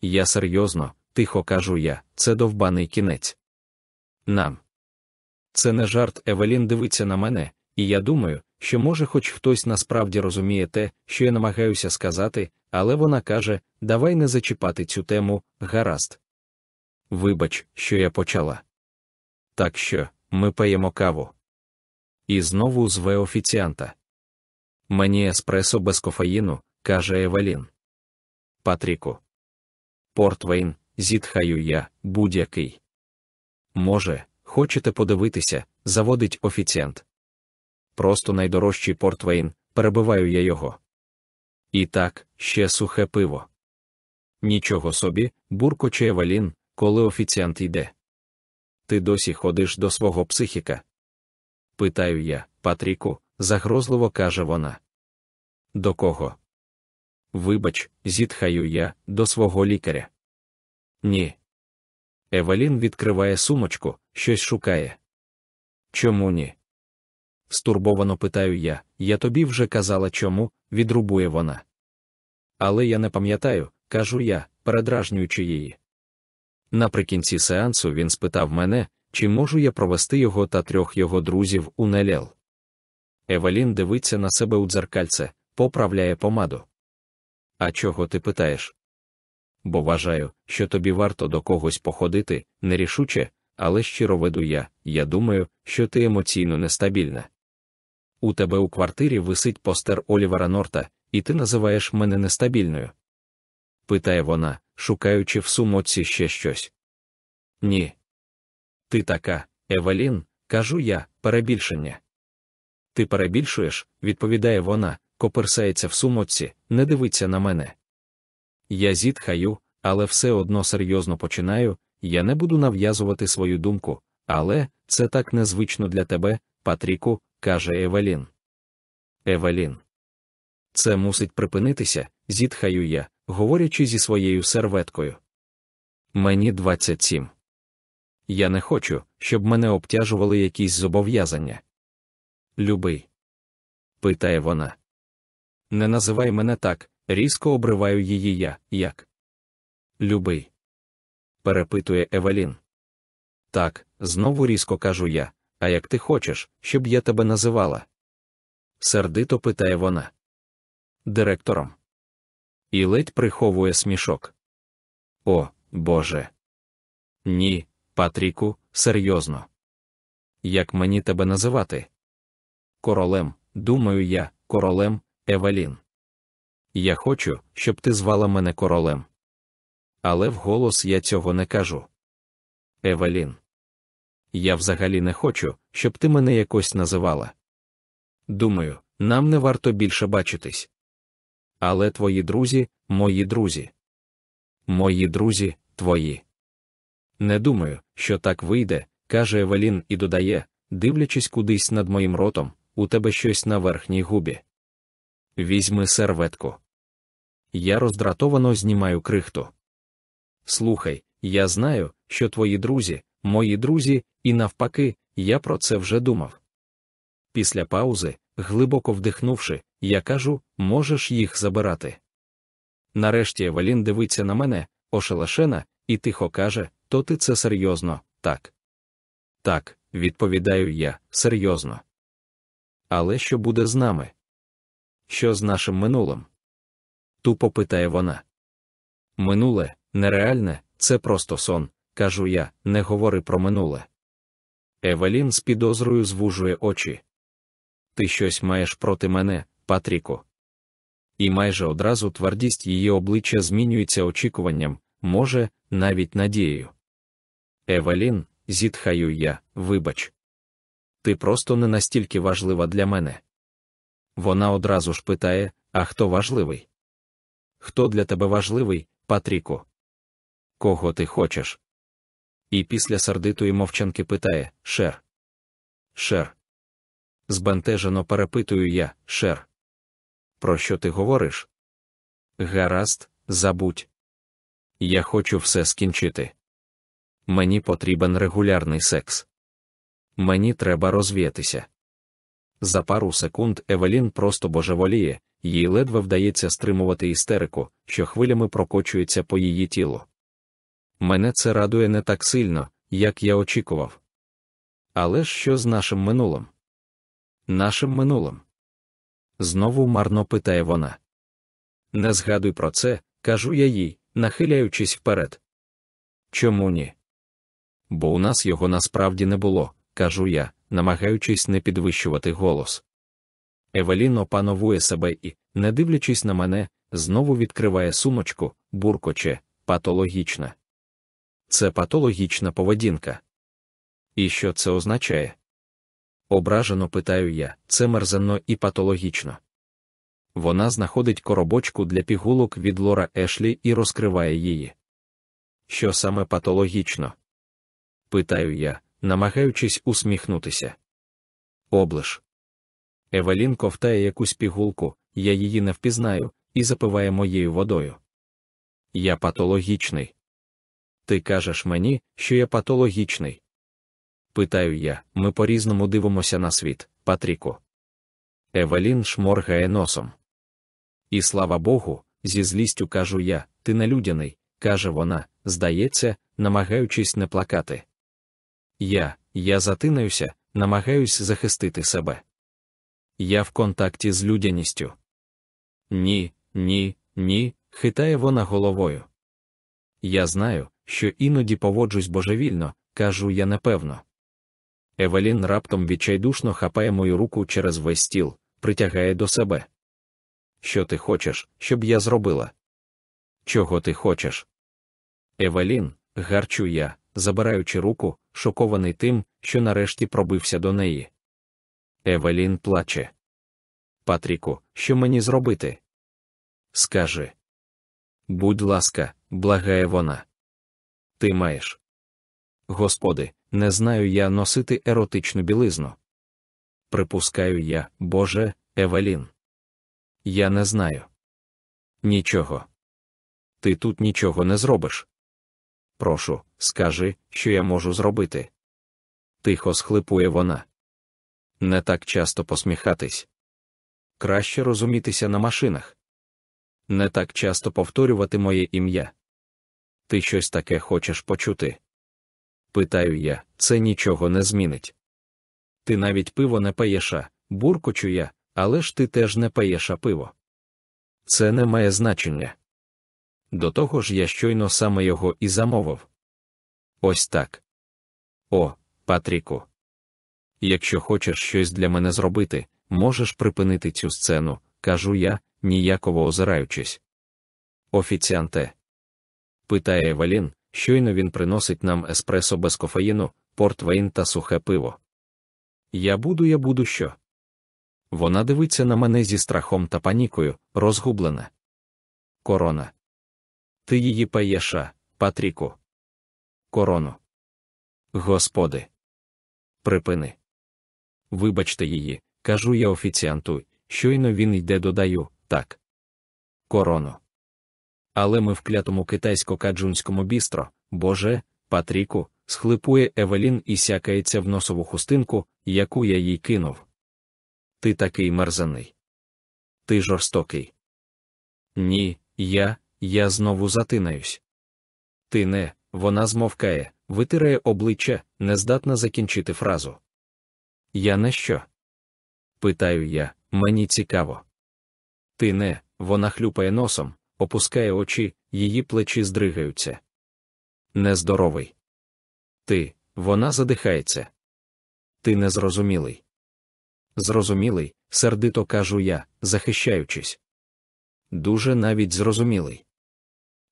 Я серйозно, тихо кажу я, це довбаний кінець. Нам. Це не жарт, Евелін дивиться на мене, і я думаю, що може хоч хтось насправді розуміє те, що я намагаюся сказати, але вона каже: давай не зачіпати цю тему, гаразд. Вибач, що я почала. Так що, ми паємо каву. І знову зве офіціанта. Мені еспресо без кофеїну, каже Евелін. Патріку. Портвейн, зітхаю я, будь-який. Може, хочете подивитися, заводить офіціант. Просто найдорожчий портвейн, перебиваю я його. І так, ще сухе пиво. Нічого собі, буркоче Евелін, коли офіціант йде. Ти досі ходиш до свого психіка? Питаю я, Патріку, загрозливо каже вона. До кого? Вибач, зітхаю я, до свого лікаря. Ні. Евелін відкриває сумочку, щось шукає. Чому ні? Стурбовано питаю я, я тобі вже казала чому, відрубує вона. Але я не пам'ятаю, кажу я, передражнюючи її. Наприкінці сеансу він спитав мене, чи можу я провести його та трьох його друзів у Нелел. Евелін дивиться на себе у дзеркальце, поправляє помаду. А чого ти питаєш? Бо вважаю, що тобі варто до когось походити, нерішуче, але щиро веду я, я думаю, що ти емоційно нестабільна. У тебе у квартирі висить постер Олівера Норта, і ти називаєш мене нестабільною? питає вона, шукаючи в сумоці ще щось. Ні. Ти така, Евелін, кажу я, перебільшення. Ти перебільшуєш, відповідає вона, коперсається в сумоці, не дивиться на мене. Я зітхаю, але все одно серйозно починаю, я не буду нав'язувати свою думку, але це так незвично для тебе, Патріку, каже Евелін. Евелін. Це мусить припинитися, зітхаю я, говорячи зі своєю серветкою. Мені 27. Я не хочу, щоб мене обтяжували якісь зобов'язання. Любий. питає вона. Не називай мене так, різко обриваю її я, як. Любий. перепитує Евелін. Так, знову різко кажу я, а як ти хочеш, щоб я тебе називала? Сердито питає вона. Директором. І ледь приховує смішок. О, Боже. Ні, Патріку, серйозно. Як мені тебе називати? Королем, думаю я, королем, Евелін. Я хочу, щоб ти звала мене королем. Але вголос я цього не кажу. Евелін. Я взагалі не хочу, щоб ти мене якось називала. Думаю, нам не варто більше бачитись. Але твої друзі, мої друзі. Мої друзі, твої. Не думаю, що так вийде, каже Евелін і додає, дивлячись кудись над моїм ротом, у тебе щось на верхній губі. Візьми серветку. Я роздратовано знімаю крихту. Слухай, я знаю, що твої друзі, мої друзі, і навпаки, я про це вже думав. Після паузи, глибоко вдихнувши, я кажу, можеш їх забирати. Нарешті Евелін дивиться на мене, ошелешена, і тихо каже: То ти це серйозно, так. Так, відповідаю я, серйозно. Але що буде з нами? Що з нашим минулим? Тупо питає вона. Минуле, нереальне, це просто сон, кажу я, не говори про минуле. Евелін з підозрою звужує очі. Ти щось маєш проти мене, Патріку. І майже одразу твердість її обличчя змінюється очікуванням, може, навіть надією. Евелін, зітхаю я, вибач. Ти просто не настільки важлива для мене. Вона одразу ж питає: А хто важливий? Хто для тебе важливий, Патріку? Кого ти хочеш? І після сердитої мовчанки питає Шер. Шер. Збентежено перепитую я, Шер. Про що ти говориш? Гаразд, забудь. Я хочу все скінчити. Мені потрібен регулярний секс. Мені треба розвіятися. За пару секунд Евелін просто божеволіє, їй ледве вдається стримувати істерику, що хвилями прокочується по її тілу. Мене це радує не так сильно, як я очікував. Але що з нашим минулим? Нашим минулим? Знову марно питає вона. Не згадуй про це, кажу я їй, нахиляючись вперед. Чому ні? Бо у нас його насправді не було, кажу я, намагаючись не підвищувати голос. Евелін опановує себе і, не дивлячись на мене, знову відкриває сумочку, буркоче, патологічна. Це патологічна поведінка. І що це означає? Ображено питаю я, це мерзенно і патологічно. Вона знаходить коробочку для пігулок від Лора Ешлі і розкриває її. Що саме патологічно? Питаю я, намагаючись усміхнутися. Облиш. Евелін ковтає якусь пігулку, я її не впізнаю, і запиває моєю водою. Я патологічний. Ти кажеш мені, що я патологічний. Питаю я, ми по різному дивимося на світ, Патріку. Евелін шморгає носом. І слава Богу, зі злістю кажу я, ти нелюдяний, каже вона, здається, намагаючись не плакати. Я, я затинаюся, намагаюсь захистити себе. Я в контакті з людяністю. Ні, ні, ні, хитає вона головою. Я знаю, що іноді поводжусь божевільно, кажу я непевно. Евелін раптом відчайдушно хапає мою руку через весь стіл, притягає до себе. Що ти хочеш, щоб я зробила? Чого ти хочеш? Евелін, гарчу я, забираючи руку, шокований тим, що нарешті пробився до неї. Евелін плаче. Патріку, що мені зробити? Скажи. будь ласка, благає вона. Ти маєш. Господи, не знаю я носити еротичну білизну. Припускаю я, Боже, Евелін. Я не знаю. Нічого. Ти тут нічого не зробиш. Прошу, скажи, що я можу зробити. Тихо схлипує вона. Не так часто посміхатись. Краще розумітися на машинах. Не так часто повторювати моє ім'я. Ти щось таке хочеш почути? Питаю я, це нічого не змінить. Ти навіть пиво не паєша, буркочу я, але ж ти теж не паєша пиво. Це не має значення. До того ж я щойно саме його і замовив. Ось так. О, Патріку. Якщо хочеш щось для мене зробити, можеш припинити цю сцену, кажу я, ніяково озираючись. Офіціанте. Питає Евелін, щойно він приносить нам еспресо без кофеїну, портвейн та сухе пиво. Я буду, я буду що? Вона дивиться на мене зі страхом та панікою, розгублена. Корона. Ти її паєша, Патріку. Корону. Господи. Припини. Вибачте її, кажу я офіціанту, щойно він йде додаю, так. Корону. Але ми в клятому китайсько-каджунському бістро, Боже, Патріку, схлипує Евелін і сякається в носову хустинку, яку я їй кинув. Ти такий мерзаний. Ти жорстокий. Ні, я, я знову затинаюсь. Ти не, вона змовкає, витирає обличчя, нездатна закінчити фразу. Я не що? Питаю я, мені цікаво. Ти не, вона хлюпає носом, опускає очі, її плечі здригаються. Нездоровий. Ти, вона задихається. Ти незрозумілий. Зрозумілий, сердито кажу я, захищаючись. Дуже навіть зрозумілий.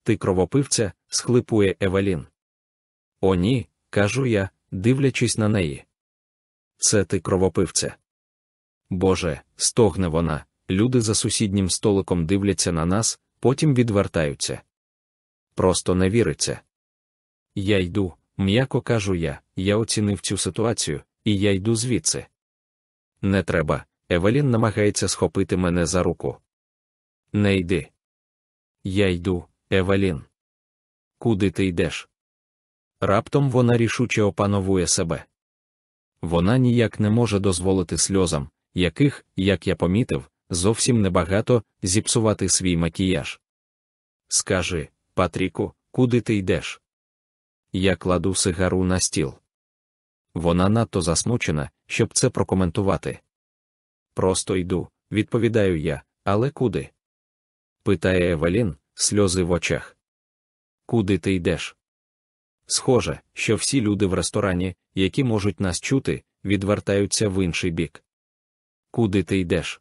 Ти кровопивця, схлипує Евелін. О, ні, кажу я, дивлячись на неї. Це ти кровопивця. Боже, стогне вона, люди за сусіднім столиком дивляться на нас, потім відвертаються. Просто не віриться. Я йду, м'яко кажу я, я оцінив цю ситуацію, і я йду звідси. Не треба, Евелін намагається схопити мене за руку. Не йди. Я йду, Евелін. Куди ти йдеш? Раптом вона рішуче опановує себе. Вона ніяк не може дозволити сльозам, яких, як я помітив, зовсім небагато зіпсувати свій макіяж. Скажи, Патріку, куди ти йдеш? Я кладу сигару на стіл. Вона надто засмучена, щоб це прокоментувати. Просто йду, відповідаю я, але куди? питає Евелін, сльози в очах. Куди ти йдеш? Схоже, що всі люди в ресторані, які можуть нас чути, відвертаються в інший бік. Куди ти йдеш?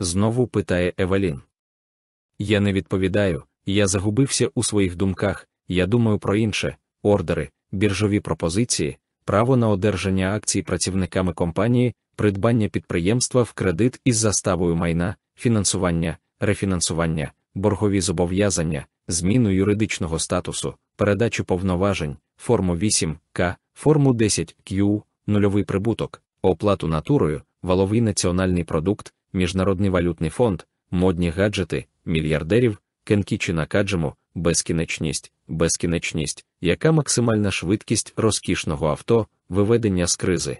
Знову питає Евелін. Я не відповідаю, я загубився у своїх думках, я думаю про інше, ордери, біржові пропозиції, право на одержання акцій працівниками компанії, придбання підприємства в кредит із заставою майна, фінансування, рефінансування, боргові зобов'язання, зміну юридичного статусу, передачу повноважень, форму 8К, форму 10Q, нульовий прибуток, оплату натурою, валовий національний продукт, Міжнародний валютний фонд, модні гаджети, мільярдерів, кенкічі накаджемо, безкінечність, безкінечність, яка максимальна швидкість розкішного авто, виведення з кризи.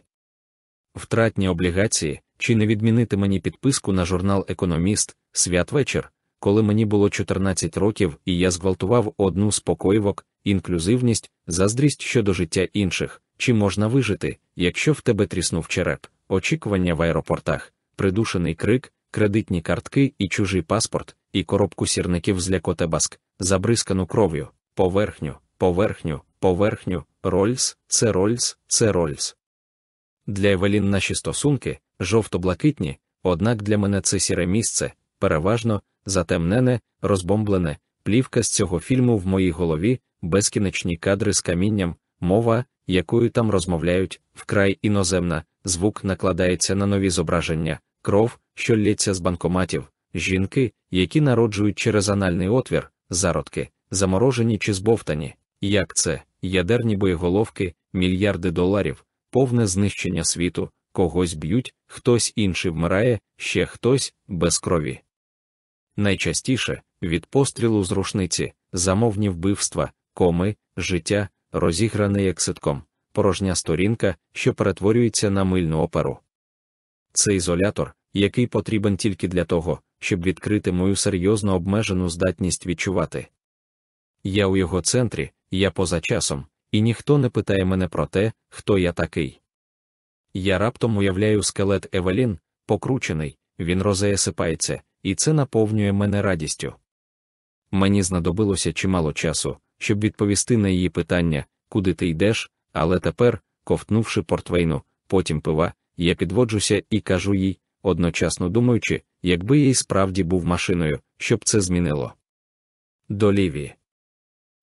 Втратні облігації, чи не відмінити мені підписку на журнал Економіст, святвечір, коли мені було 14 років і я зґвалтував одну з покоївок, інклюзивність, заздрість щодо життя інших, чи можна вижити, якщо в тебе тріснув череп, очікування в аеропортах, придушений крик, кредитні картки і чужий паспорт, і коробку сірників з лякотебаск, забризкану кров'ю, поверхню, поверхню, поверхню, Рольс, це Рольс, це Рольс. Для Евелін наші стосунки жовто-блакитні, однак для мене це сіре місце, переважно затемнене, розбомблене, плівка з цього фільму в моїй голові, безкінечні кадри з камінням, мова, якою там розмовляють, вкрай іноземна, звук накладається на нові зображення, кров, що лється з банкоматів, жінки, які народжують через анальний отвір, зародки, заморожені чи збовтані, як це, ядерні боєголовки, мільярди доларів, повне знищення світу, когось б'ють, хтось інший вмирає, ще хтось без крові. Найчастіше від пострілу з рушниці, замовні вбивства, коми, життя, розігране як ситком, порожня сторінка, що перетворюється на мильну оперу. Це ізолятор, який потрібен тільки для того, щоб відкрити мою серйозно обмежену здатність відчувати. Я у його центрі, я поза часом, і ніхто не питає мене про те, хто я такий. Я раптом уявляю скелет Евелін, покручений, він розеє сипається, і це наповнює мене радістю. Мені знадобилося чимало часу, щоб відповісти на її питання, куди ти йдеш, але тепер, ковтнувши портвейну, потім пива, я підводжуся і кажу їй, одночасно думаючи, якби я й справді був машиною, щоб це змінило. До Лівії.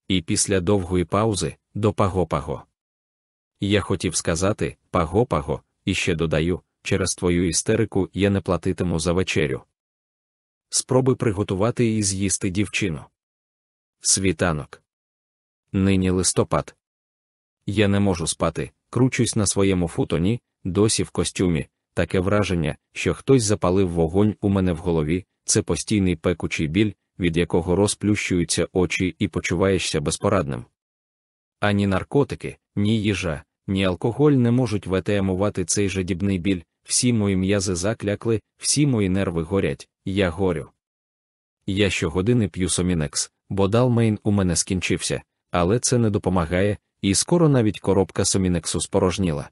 І після довгої паузи до Паго-Паго. Я хотів сказати Паго-Паго, і ще додаю, через твою істерику я не платитиму за вечерю. Спроби приготувати і з'їсти дівчину. Світанок. Нині листопад. Я не можу спати, кручусь на своєму футоні, досі в костюмі, таке враження, що хтось запалив вогонь у мене в голові, це постійний пекучий біль, від якого розплющуються очі і почуваєшся безпорадним. Ані наркотики, ні їжа, ні алкоголь не можуть ветеамувати цей жадібний біль, всі мої м'язи заклякли, всі мої нерви горять, я горю. Я щогодини п'ю сомінекс, бо далмейн у мене скінчився, але це не допомагає, і скоро навіть коробка сомінексу спорожніла.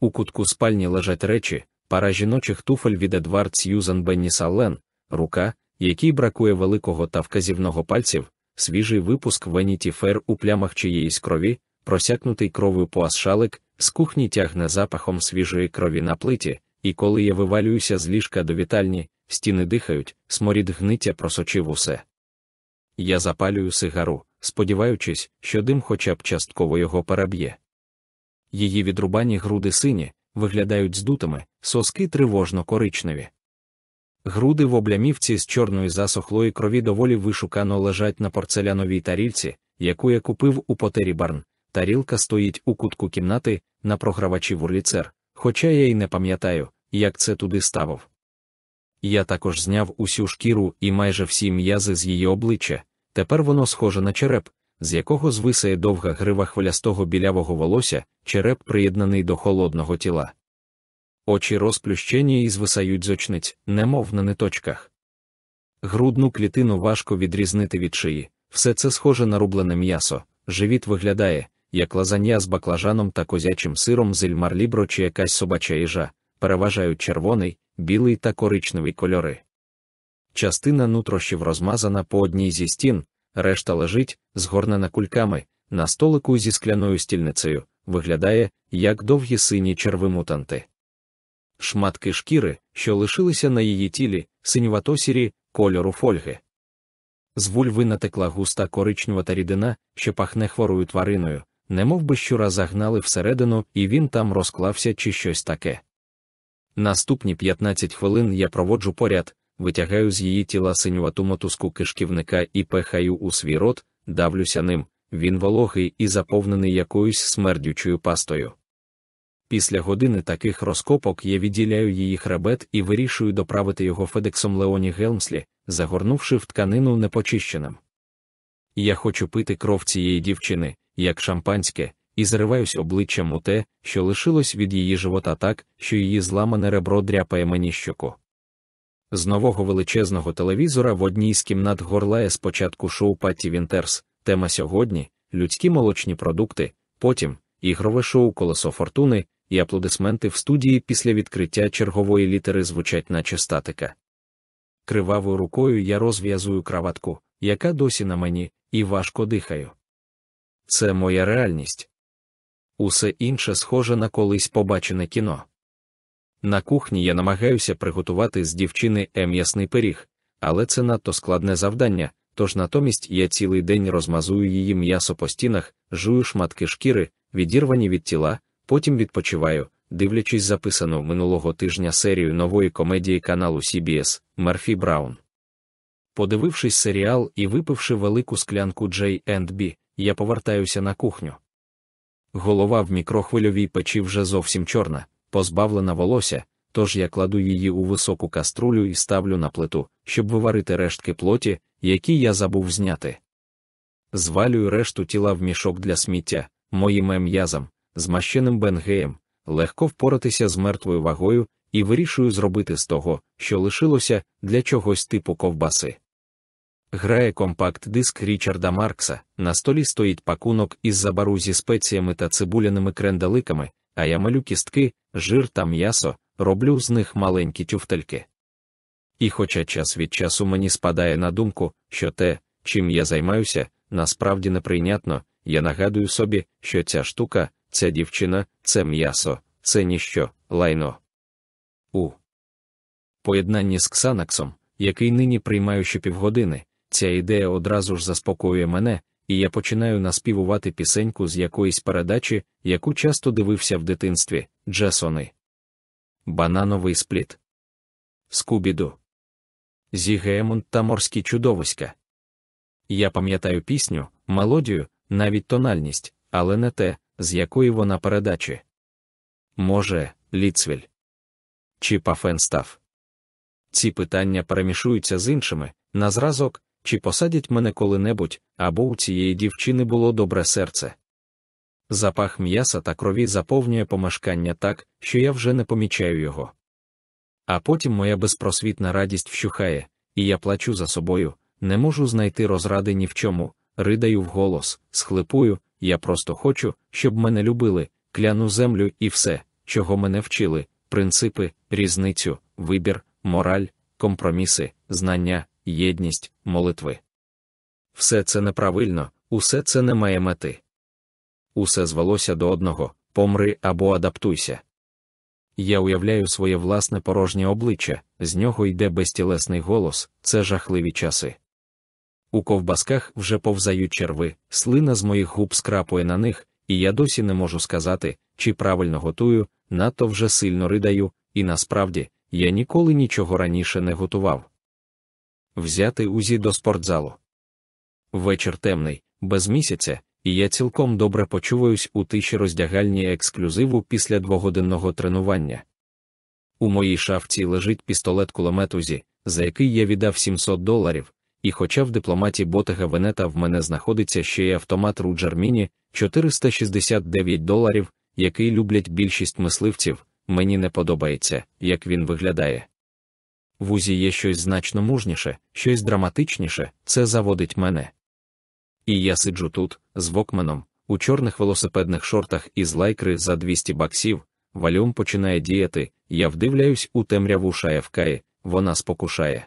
У кутку спальні лежать речі, пара жіночих туфель від Едвард Сьюзан Бенні Саллен, рука, якій бракує великого та вказівного пальців, свіжий випуск Vanity Fair у плямах чиєїсь крові, просякнутий кров'ю поас-шалик, з кухні тягне запахом свіжої крові на плиті, і коли я вивалююся з ліжка до вітальні, стіни дихають, сморід гниття просочив усе. Я запалюю сигару, сподіваючись, що дим хоча б частково його переб'є. Її відрубані груди сині, виглядають здутими, соски тривожно коричневі. Груди в облямівці з чорної засохлої крові доволі вишукано лежать на порцеляновій тарілці, яку я купив у потері барн. Тарілка стоїть у кутку кімнати на програвачі вурліцер, хоча я й не пам'ятаю, як це туди ставив. Я також зняв усю шкіру і майже всі м'язи з її обличчя, тепер воно схоже на череп, з якого звисає довга грива хвилястого білявого волосся, череп приєднаний до холодного тіла. Очі розплющені і звисають з очниць, немов на ниточках. Грудну клітину важко відрізнити від шиї, все це схоже на рублене м'ясо, живіт виглядає, як лазанья з баклажаном та козячим сиром з ільмарлібро чи якась собача їжа, переважають червоний, білий та коричневий кольори. Частина нутрощів розмазана по одній зі стін, решта лежить, згорнена кульками, на столику зі скляною стільницею, виглядає, як довгі сині черви-мутанти. Шматки шкіри, що лишилися на її тілі, синювато-сірі, кольору фольги. З вульви натекла густа коричневата рідина, що пахне хворою твариною, немов би щура загнали всередину, і він там розклався чи щось таке. Наступні 15 хвилин я проводжу поряд, витягаю з її тіла синювату мотузку кишківника і пехаю у свій рот, давлюся ним, він вологий і заповнений якоюсь смердючою пастою. Після години таких розкопок я відділяю її хребет і вирішую доправити його Федексом Леоні Гелмслі, загорнувши в тканину непочищеним. Я хочу пити кров цієї дівчини, як шампанське, і зриваюсь обличчям у те, що лишилось від її живота так, що її зламане ребро дряпає мені щоку. З нового величезного телевізора в одній з кімнат горлає спочатку шоу Патті Вінтерс, тема сьогодні людські молочні продукти, потім ігрове шоу Колесо Фортуни і аплодисменти в студії після відкриття чергової літери звучать наче статика. Кривавою рукою я розв'язую краватку, яка досі на мені, і важко дихаю. Це моя реальність. Усе інше схоже на колись побачене кіно. На кухні я намагаюся приготувати з дівчини м'ясний пиріг, але це надто складне завдання, тож натомість я цілий день розмазую її м'ясо по стінах, жую шматки шкіри, відірвані від тіла, потім відпочиваю, дивлячись записану минулого тижня серію нової комедії каналу CBS Мерфі Браун. Подивившись серіал і випивши велику склянку J&B, я повертаюся на кухню. Голова в мікрохвильовій печі вже зовсім чорна, позбавлена волосся, тож я кладу її у високу каструлю і ставлю на плиту, щоб виварити рештки плоті, які я забув зняти. Звалюю решту тіла в мішок для сміття, моїм м'язом, змащеним бенгеєм, легко впоратися з мертвою вагою і вирішую зробити з того, що лишилося, для чогось типу ковбаси. Грає компакт-диск Річарда Маркса, на столі стоїть пакунок із забару зі спеціями та цибуляними кренделиками, а я малю кістки, жир та м'ясо, роблю з них маленькі тюфтельки. І хоча час від часу мені спадає на думку, що те, чим я займаюся, насправді неприйнятно, я нагадую собі, що ця штука, ця дівчина, це м'ясо, це ніщо, лайно. У поєднанні з Ксанаксом, який нині приймаю щопівгодини, ця ідея одразу ж заспокоює мене, і я починаю наспівувати пісеньку з якоїсь передачі, яку часто дивився в дитинстві Джесони. Банановий спліт. Скубіду. Зігемон та морські чудовиська. Я пам'ятаю пісню, мелодію, навіть тональність, але не те, з якої вона передачі. Може, Ліцвіль. Чи Пафен? Ці питання перемішуються з іншими, на зразок, чи посадять мене коли-небудь, або у цієї дівчини було добре серце. Запах м'яса та крові заповнює помешкання так, що я вже не помічаю його. А потім моя безпросвітна радість вщухає, і я плачу за собою, не можу знайти розради ні в чому, ридаю вголос, схлипую, я просто хочу, щоб мене любили, кляну землю і все, чого мене вчили, принципи, різницю, вибір, мораль, компроміси, знання, єдність, молитви. Все це неправильно, усе це не має мети. Усе звелося до одного помри або адаптуйся. Я уявляю своє власне порожнє обличчя, з нього йде безтілесний голос, це жахливі часи. У ковбасках вже повзають черви, слина з моїх губ скрапує на них, і я досі не можу сказати, чи правильно готую, надто вже сильно ридаю, і насправді я ніколи нічого раніше не готував. Взяти узі до спортзалу. Вечір темний, без місяця, і я цілком добре почуваюсь у тиші роздягальні ексклюзиву після двогодинного тренування. У моїй шафці лежить пістолет кулемет УЗІ, за який я віддав 700 доларів, і хоча в дипломаті Ботега Венета в мене знаходиться ще й автомат Руджер Міні 469 доларів, який люблять більшість мисливців, мені не подобається, як він виглядає. В узі є щось значно мужніше, щось драматичніше, це заводить мене. І я сиджу тут, з вокменом, у чорних велосипедних шортах із лайкри за 200 баксів, валюм починає діяти, я вдивляюсь у темряву шаєвкаї, вона спокушає.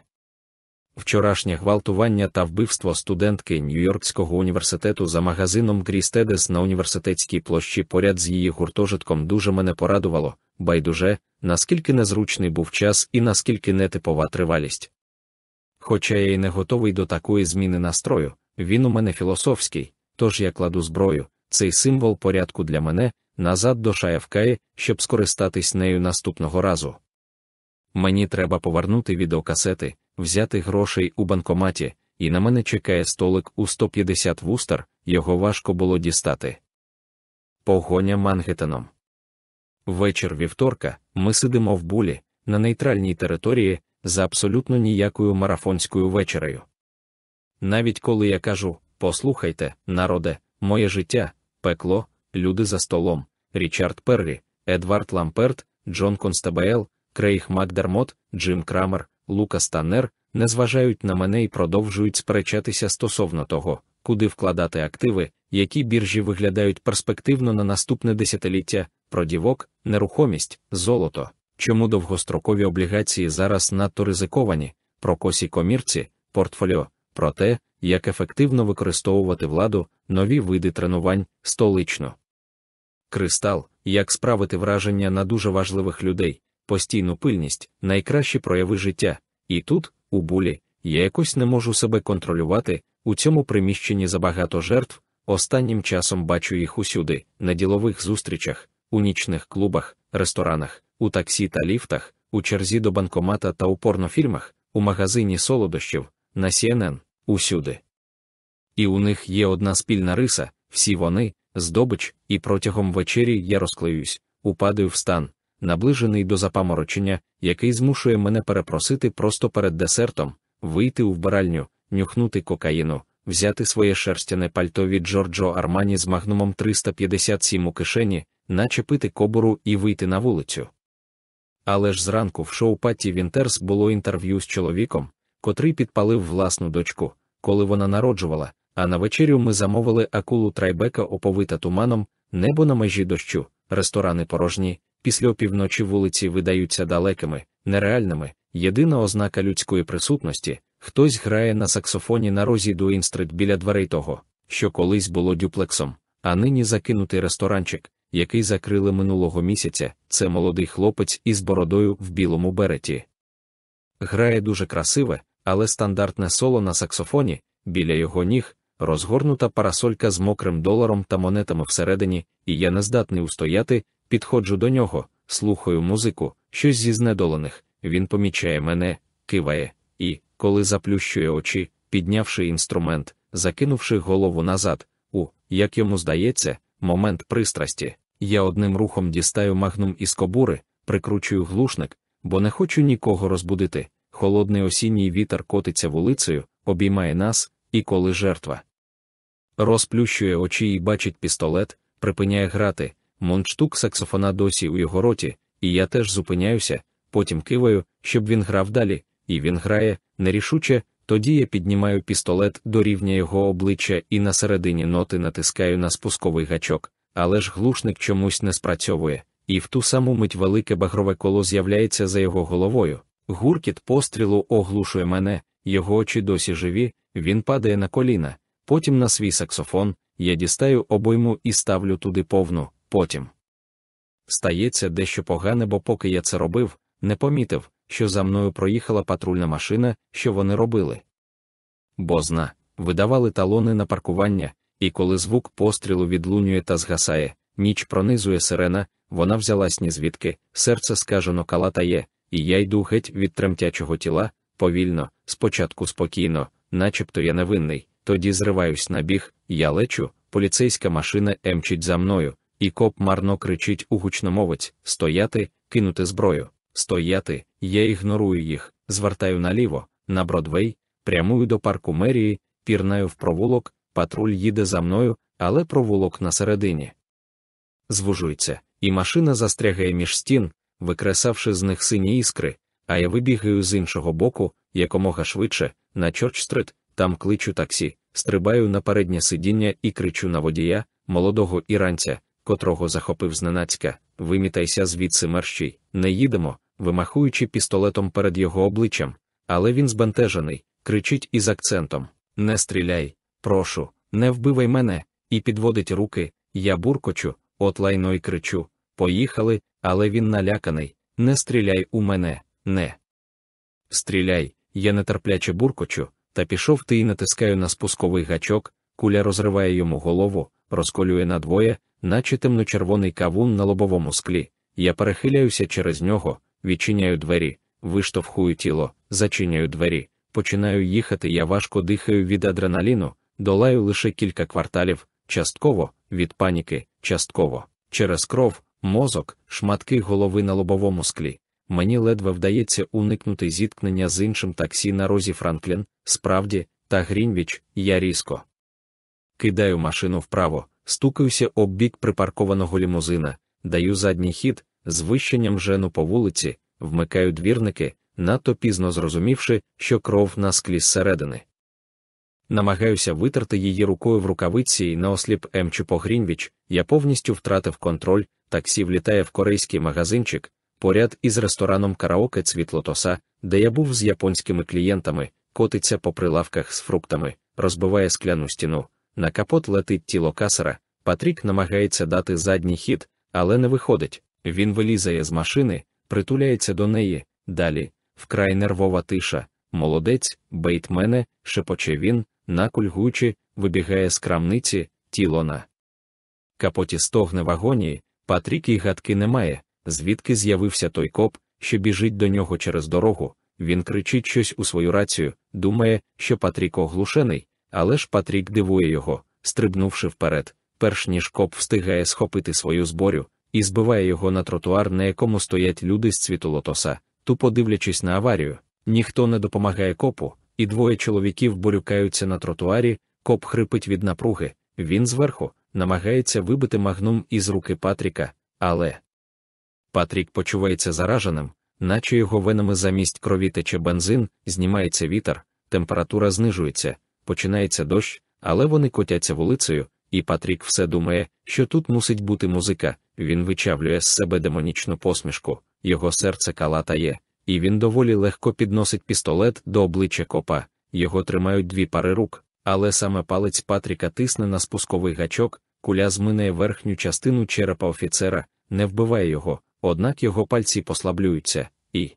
Вчорашнє гвалтування та вбивство студентки Нью-Йоркського університету за магазином Грістедес на університетській площі поряд з її гуртожитком дуже мене порадувало, байдуже, наскільки незручний був час і наскільки нетипова тривалість. Хоча я й не готовий до такої зміни настрою, він у мене філософський, тож я кладу зброю, цей символ порядку для мене, назад до Шаєвкаї, щоб скористатись нею наступного разу. Мені треба повернути відеокасети, взяти грошей у банкоматі, і на мене чекає столик у 150 вустер, його важко було дістати. Погоня Мангеттеном. Вечір вівторка ми сидимо в булі, на нейтральній території, за абсолютно ніякою марафонською вечерею. Навіть коли я кажу послухайте, народе, моє життя, пекло, люди за столом, Річард Перрі, Едвард Ламперт, Джон Констабеел, Крейг Макдермот, Джим Крамер, Лукас Таннер не зважають на мене і продовжують сперечатися стосовно того, куди вкладати активи, які біржі виглядають перспективно на наступне десятиліття, про дівок, нерухомість, золото, чому довгострокові облігації зараз надто ризиковані, про косі комірці, портфоліо, про те, як ефективно використовувати владу, нові види тренувань, столично. Кристал, як справити враження на дуже важливих людей, постійну пильність, найкращі прояви життя, і тут, у булі, я якось не можу себе контролювати, у цьому приміщенні забагато жертв, останнім часом бачу їх усюди, на ділових зустрічах, у нічних клубах, ресторанах, у таксі та ліфтах, у черзі до банкомата та у порнофільмах, у магазині солодощів, на CNN, усюди. І у них є одна спільна риса, всі вони, здобич, і протягом вечері я розклеюсь, упадаю в стан, наближений до запаморочення, який змушує мене перепросити просто перед десертом, вийти у вбиральню, нюхнути кокаїну, взяти своє шерстяне пальто від Джорджо Армані з магнумом 357 у кишені, начепити кобуру і вийти на вулицю. Але ж зранку в шоу Патті Вінтерс було інтерв'ю з чоловіком, котрий підпалив власну дочку, коли вона народжувала, а на вечерю ми замовили акулу трайбека оповита туманом, небо на межі дощу, ресторани порожні, після опівночі вулиці видаються далекими, нереальними, єдина ознака людської присутності, хтось грає на саксофоні на розі Дуінстрит біля дверей того, що колись було дюплексом, а нині закинутий ресторанчик, який закрили минулого місяця, це молодий хлопець із бородою в білому береті. Грає дуже красиве, але стандартне соло на саксофоні, біля його ніг, розгорнута парасолька з мокрим доларом та монетами всередині, і я не здатний устояти, підходжу до нього, слухаю музику, щось зі знедолених, він помічає мене, киває, і, коли заплющує очі, піднявши інструмент, закинувши голову назад, у, як йому здається, момент пристрасті, я одним рухом дістаю магнум із кобури, прикручую глушник, бо не хочу нікого розбудити. Холодний осінній вітер котиться вулицею, обіймає нас, і коли жертва. Розплющує очі і бачить пістолет, припиняє грати, мундштук саксофона досі у його роті, і я теж зупиняюся, потім киваю, щоб він грав далі, і він грає, нерішуче, тоді я піднімаю пістолет до рівня його обличчя і на середині ноти натискаю на спусковий гачок, але ж глушник чомусь не спрацьовує, і в ту саму мить велике багрове коло з'являється за його головою. Гуркіт пострілу оглушує мене, його очі досі живі, він падає на коліна, потім на свій саксофон, я дістаю обойму і ставлю туди повну, потім. Стається дещо погане, бо поки я це робив, не помітив, що за мною проїхала патрульна машина, що вони робили. Бо зна, видавали талони на паркування, і коли звук пострілу відлунює та згасає, ніч пронизує сирена, вона взялась ні звідки, серце скажено калатає, і я йду геть від тремтячого тіла, повільно, спочатку спокійно, начебто я невинний, тоді зриваюсь на біг, я лечу, поліцейська машина емчить за мною, і коп марно кричить у гучномовець стояти, кинути зброю, стояти, я ігнорую їх, звертаю наліво, на Бродвей, прямую до парку мерії, пірнаю в провулок, патруль їде за мною, але провулок на середині. Звужується, і машина застрягає між стін, викресавши з них сині іскри, а я вибігаю з іншого боку, якомога швидше, на Чорч-стрит, там кличу таксі, стрибаю на переднє сидіння і кричу на водія, молодого іранця, котрого захопив зненацька, вимітайся звідси мерщій, не їдемо, вимахуючи пістолетом перед його обличчям, але він збентежений, кричить із акцентом: Не стріляй, прошу, не вбивай мене, і підводить руки, я буркочу, от лайно й кричу: Поїхали, але він наляканий, не стріляй у мене, не. Стріляй, я нетерпляче буркочу, та пішов ти і натискаю на спусковий гачок, куля розриває йому голову, розколює надвоє, наче темно-червоний кавун на лобовому склі. Я перехиляюся через нього, відчиняю двері, виштовхую тіло, зачиняю двері, починаю їхати. Я важко дихаю від адреналіну, долаю лише кілька кварталів, частково, від паніки, частково, через кров, мозок, шматки голови на лобовому склі. Мені ледве вдається уникнути зіткнення з іншим таксі на розі Франклін, справді, та Грінвіч, я різко. Кидаю машину вправо, стукаюся об бік припаркованого лімузина, даю задній хід, з вищенням жену по вулиці, вмикаю двірники, надто пізно зрозумівши, що кров на склі зсередини. Намагаюся витерти її рукою в рукавиці і наосліп емчу по Грінвіч, я повністю втратив контроль, таксі влітає в корейський магазинчик, поряд із рестораном караоке Цвітлотоса, де я був з японськими клієнтами, котиться по прилавках з фруктами, розбиває скляну стіну, на капот летить тіло касера, Патрік намагається дати задній хід, але не виходить. Він вилізає з машини, притуляється до неї, далі, вкрай нервова тиша, молодець, Бейтмене, шепоче він, накульгуючи, вибігає з крамниці, тіло на капоті стогне в агонії, Патрік і гадки немає, звідки з'явився той коп, що біжить до нього через дорогу, він кричить щось у свою рацію, думає, що Патрік оглушений, але ж Патрік дивує його, стрибнувши вперед, перш ніж коп встигає схопити свою зброю, і збиває його на тротуар, на якому стоять люди з цвіту лотоса, тупо дивлячись на аварію. Ніхто не допомагає копу, і двоє чоловіків борюкаються на тротуарі, коп хрипить від напруги, він зверху намагається вибити магнум із руки Патріка, але Патрік почувається зараженим, наче його венами замість крові тече бензин, знімається вітер, температура знижується, починається дощ, але вони котяться вулицею, і Патрік все думає, що тут мусить бути музика, він вичавлює з себе демонічну посмішку, його серце калатає, і він доволі легко підносить пістолет до обличчя копа, його тримають дві пари рук, але саме палець Патріка тисне на спусковий гачок, куля зминає верхню частину черепа офіцера, не вбиває його, однак його пальці послаблюються, і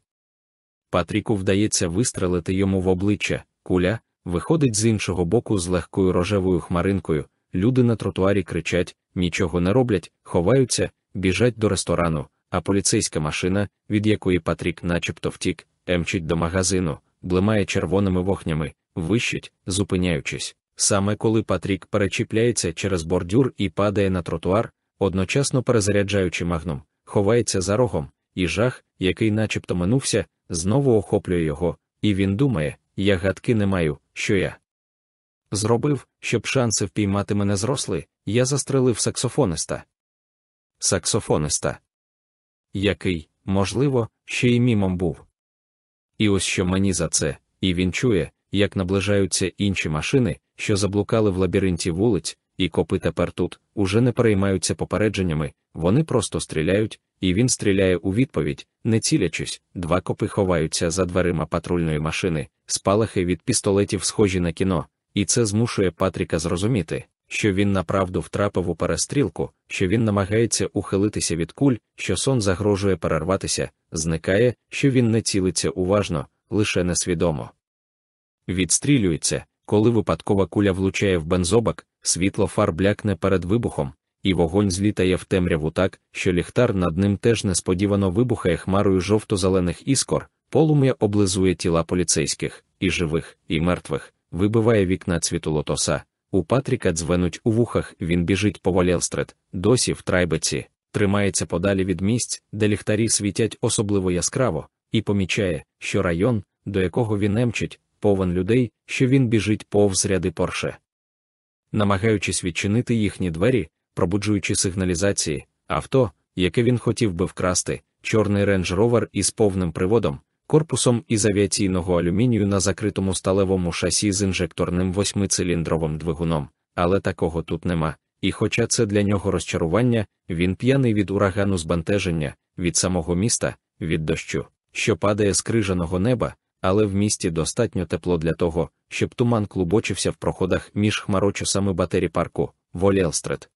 Патріку вдається вистрелити йому в обличчя, куля виходить з іншого боку з легкою рожевою хмаринкою. Люди на тротуарі кричать, нічого не роблять, ховаються, біжать до ресторану, а поліцейська машина, від якої Патрік начебто втік, емчить до магазину, блимає червоними вогнями, вищить, зупиняючись. Саме коли Патрік перечіпляється через бордюр і падає на тротуар, одночасно перезаряджаючи магнум, ховається за рогом, і жах, який начебто минувся, знову охоплює його, і він думає: я гадки не маю, що я. Зробив, щоб шанси впіймати мене зросли, я застрелив саксофониста. Саксофониста. Який, можливо, ще й мімом був. І ось що мені за це, і він чує, як наближаються інші машини, що заблукали в лабіринті вулиць, і копи тепер тут уже не переймаються попередженнями, вони просто стріляють, і він стріляє у відповідь, не цілячись, два копи ховаються за дверима патрульної машини, спалахи від пістолетів схожі на кіно, і це змушує Патріка зрозуміти, що він направду втрапив у перестрілку, що він намагається ухилитися від куль, що сон загрожує перерватися, зникає, що він не цілиться уважно, лише несвідомо. Відстрілюється, коли випадкова куля влучає в бензобак, світло фар блякне перед вибухом, і вогонь злітає в темряву так, що ліхтар над ним теж несподівано вибухає хмарою жовто-зелених іскор, полум'я облизує тіла поліцейських, і живих, і мертвих, вибиває вікна цвіту лотоса. У Патріка дзвенуть у вухах, він біжить по Волєлстрет, досі в трайбеці, тримається подалі від місць, де ліхтарі світять особливо яскраво, і помічає, що район, до якого він емчить, повен людей, що він біжить повз ряди порше. Намагаючись відчинити їхні двері, пробуджуючи сигналізації, авто, яке він хотів би вкрасти, чорний рендж ровер із повним приводом, корпусом із авіаційного алюмінію на закритому сталевому шасі з інжекторним восьмициліндровим двигуном, але такого тут нема. І хоча це для нього розчарування, він п'яний від урагану збентеження, від самого міста, від дощу, що падає з крижаного неба, але в місті достатньо тепло для того, щоб туман клубочився в проходах між хмарочосами батері парку, Волєлстрет.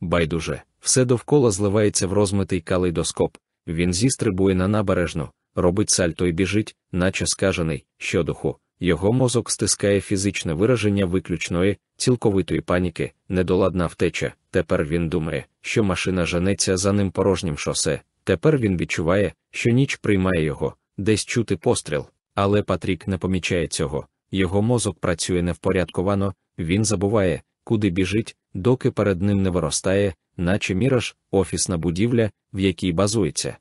Байдуже, все довкола зливається в розмитий калейдоскоп, він зістрибує на набережну, робить сальто і біжить, наче скажений, щодуху. Його мозок стискає фізичне вираження виключної, цілковитої паніки, недоладна втеча. Тепер він думає, що машина женеться за ним порожнім шосе. Тепер він відчуває, що ніч приймає його, десь чути постріл. Але Патрік не помічає цього. Його мозок працює невпорядковано, він забуває, куди біжить, доки перед ним не виростає, наче міраж, офісна будівля, в якій базується.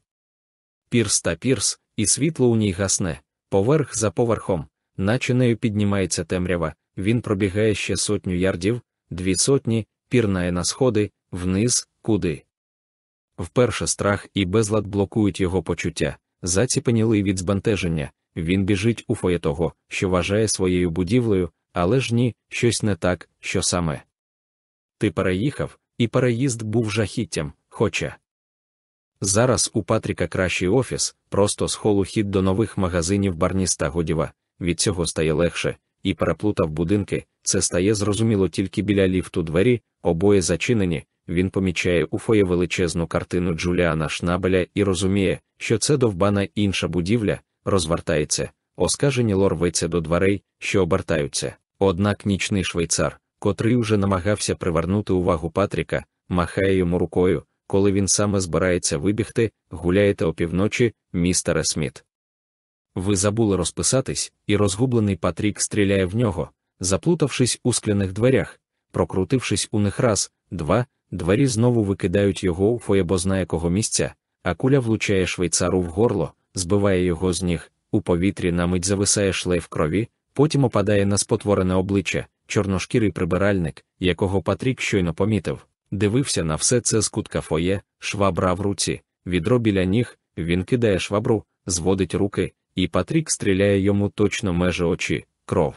Пірс та пірс, і світло у ній гасне, поверх за поверхом, наче нею піднімається темрява, він пробігає ще сотню ярдів, дві сотні, пірнає на сходи, вниз, куди. Вперше страх і безлад блокують його почуття, заціпенілий від збентеження, він біжить у фоє того, що вважає своєю будівлею, але ж ні, щось не так, що саме. Ти переїхав, і переїзд був жахіттям, хоча. Зараз у Патріка кращий офіс, просто з холу хід до нових магазинів Барніс та Годіва, від цього стає легше, і переплутав будинки, це стає зрозуміло тільки біля ліфту двері, обоє зачинені, він помічає у фоє величезну картину Джуліана Шнабеля і розуміє, що це довбана інша будівля, розвертається, оскажені лорветься до дверей, що обертаються. Однак нічний швейцар, котрий уже намагався привернути увагу Патріка, махає йому рукою, коли він саме збирається вибігти, гуляєте опівночі, містере Сміт. Ви забули розписатись, і розгублений Патрік стріляє в нього, заплутавшись у скляних дверях, прокрутившись у них раз, два, двері знову викидають його у фоєбозна якого місця, а куля влучає швейцару в горло, збиває його з ніг, у повітрі на мить зависає шлейф крові, потім опадає на спотворене обличчя, чорношкірий прибиральник, якого Патрік щойно помітив. Дивився на все це з кутка фоє, швабра в руці, відро біля ніг, він кидає швабру, зводить руки, і Патрік стріляє йому точно межі очі, кров.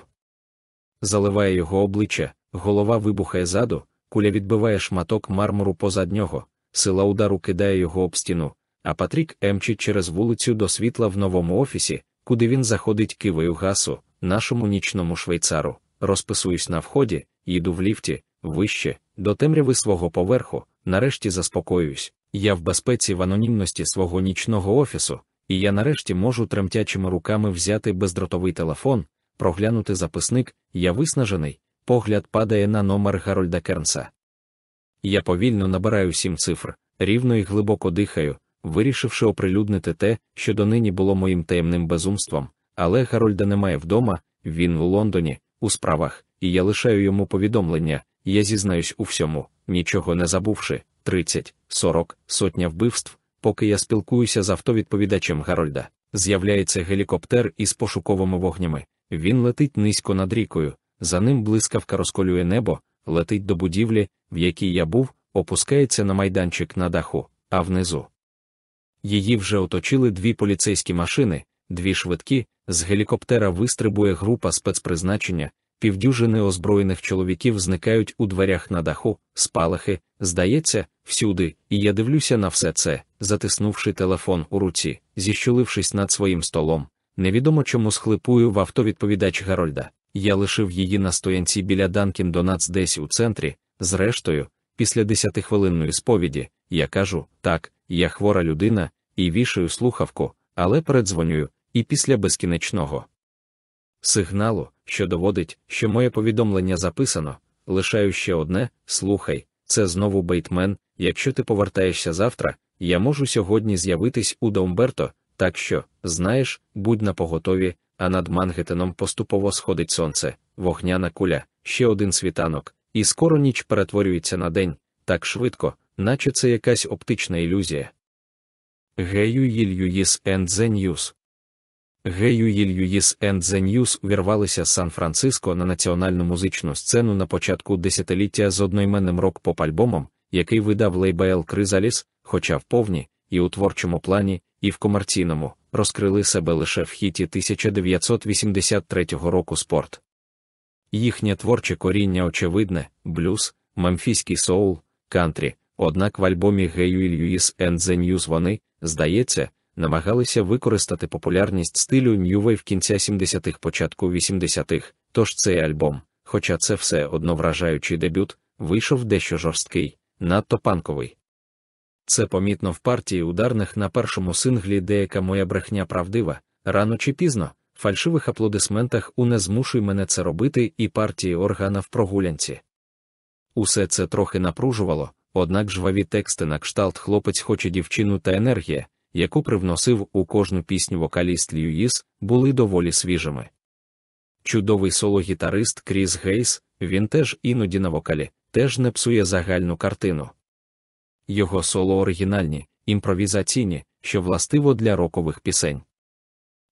Заливає його обличчя, голова вибухає ззаду, куля відбиває шматок мармуру позад нього, сила удару кидає його об стіну, а Патрік емчить через вулицю до світла в новому офісі, куди він заходить кивою гасу, нашому нічному швейцару, розписуюсь на вході, їду в ліфті, вище, до темряви свого поверху, нарешті заспокоююсь. Я в безпеці в анонімності свого нічного офісу, і я нарешті можу тремтячими руками взяти бездротовий телефон, проглянути записник, я виснажений, погляд падає на номер Гарольда Кернса. Я повільно набираю сім цифр, рівно і глибоко дихаю, вирішивши оприлюднити те, що донині було моїм таємним безумством, але Гарольда немає вдома, він у Лондоні, у справах, і я лишаю йому повідомлення, я зізнаюсь у всьому, нічого не забувши, 30, 40, сотня вбивств, поки я спілкуюся з автовідповідачем Гарольда. З'являється гелікоптер із пошуковими вогнями. Він летить низько над рікою, за ним блискавка розколює небо, летить до будівлі, в якій я був, опускається на майданчик на даху, а внизу. Її вже оточили дві поліцейські машини, дві швидкі, з гелікоптера вистрибує група спецпризначення, півдюжини озброєних чоловіків зникають у дверях на даху, спалахи, здається, всюди, і я дивлюся на все це, затиснувши телефон у руці, зіщулившись над своїм столом. Невідомо чому схлипую в автовідповідач Гарольда. Я лишив її на стоянці біля Данкін Донатс десь у центрі, зрештою, після десятихвилинної сповіді, я кажу, так, я хвора людина, і вішаю слухавку, але передзвонюю, і після безкінечного сигналу, що доводить, що моє повідомлення записано, лишаю ще одне: слухай, це знову Бейтмен. Якщо ти повертаєшся завтра, я можу сьогодні з'явитись у Домберто, так що, знаєш, будь на поготові, а над Мангеттеном поступово сходить сонце, вогняна куля, ще один світанок, і скоро ніч перетворюється на день, так швидко, наче це якась оптична ілюзія. Г'юї Льюїс News Г'юї Льюїс and the News увірвалися з Сан-Франциско на національну музичну сцену на початку десятиліття з одноіменним рок-поп-альбомом, який видав лейбл Кризаліс, хоча вповні, і у творчому плані, і в комерційному, розкрили себе лише в хіті 1983 року спорт. Їхнє творче коріння очевидне, блюз, мемфійський соул, кантрі, однак в альбомі Гею Ільюїс and the News вони, здається, намагалися використати популярність стилю New Wave кінця 70-х початку 80-х, тож цей альбом, хоча це все одно вражаючий дебют, вийшов дещо жорсткий, надто панковий. Це помітно в партії ударних на першому синглі деяка моя брехня правдива, рано чи пізно, фальшивих аплодисментах у не змушуй мене це робити і партії органа в прогулянці. Усе це трохи напружувало, однак жваві тексти на кшталт хлопець хоче дівчину та енергія, яку привносив у кожну пісню вокаліст Льюїс, були доволі свіжими. Чудовий соло-гітарист Кріс Гейс, він теж іноді на вокалі, теж не псує загальну картину. Його соло оригінальні, імпровізаційні, що властиво для рокових пісень.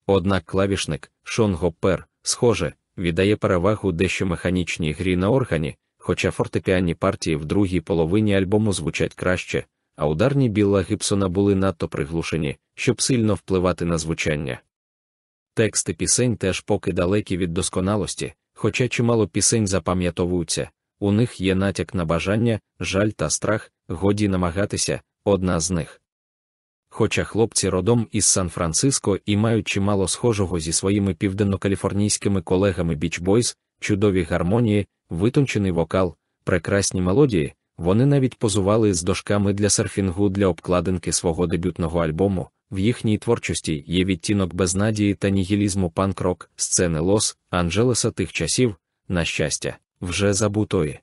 Однак клавішник Шон Гоппер, схоже, віддає перевагу дещо механічній грі на органі, хоча фортепіанні партії в другій половині альбому звучать краще, а ударні Білла Гібсона були надто приглушені, щоб сильно впливати на звучання. Тексти пісень теж поки далекі від досконалості, хоча чимало пісень запам'ятовуються, у них є натяк на бажання, жаль та страх, годі намагатися, одна з них. Хоча хлопці родом із Сан-Франциско і мають чимало схожого зі своїми південно-каліфорнійськими колегами Beach Boys, чудові гармонії, витончений вокал, прекрасні мелодії, вони навіть позували з дошками для серфінгу для обкладинки свого дебютного альбому. В їхній творчості є відтінок безнадії та нігілізму панк-рок, сцени Лос Анджелеса тих часів, на щастя, вже забутої.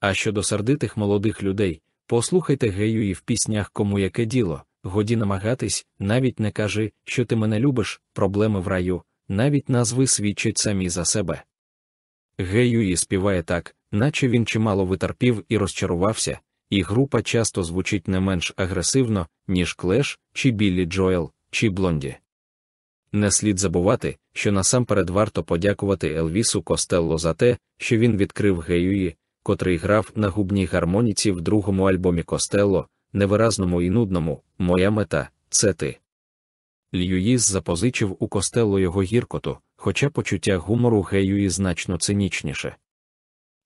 А щодо сердитих молодих людей, послухайте гею і в піснях кому яке діло, годі намагатись, навіть не кажи, що ти мене любиш, проблеми в раю, навіть назви свідчать самі за себе. Г'юї співає так, наче він чимало витерпів і розчарувався, і група часто звучить не менш агресивно, ніж Клеш, чи Біллі Джоел, чи Блонді. Не слід забувати, що насамперед варто подякувати Елвісу Костелло за те, що він відкрив Г'юї, котрий грав на губній гармоніці в другому альбомі Костелло, невиразному і нудному, моя мета це ти. Льюїс запозичив у Костелло його гіркоту, хоча почуття гумору Геюї значно цинічніше.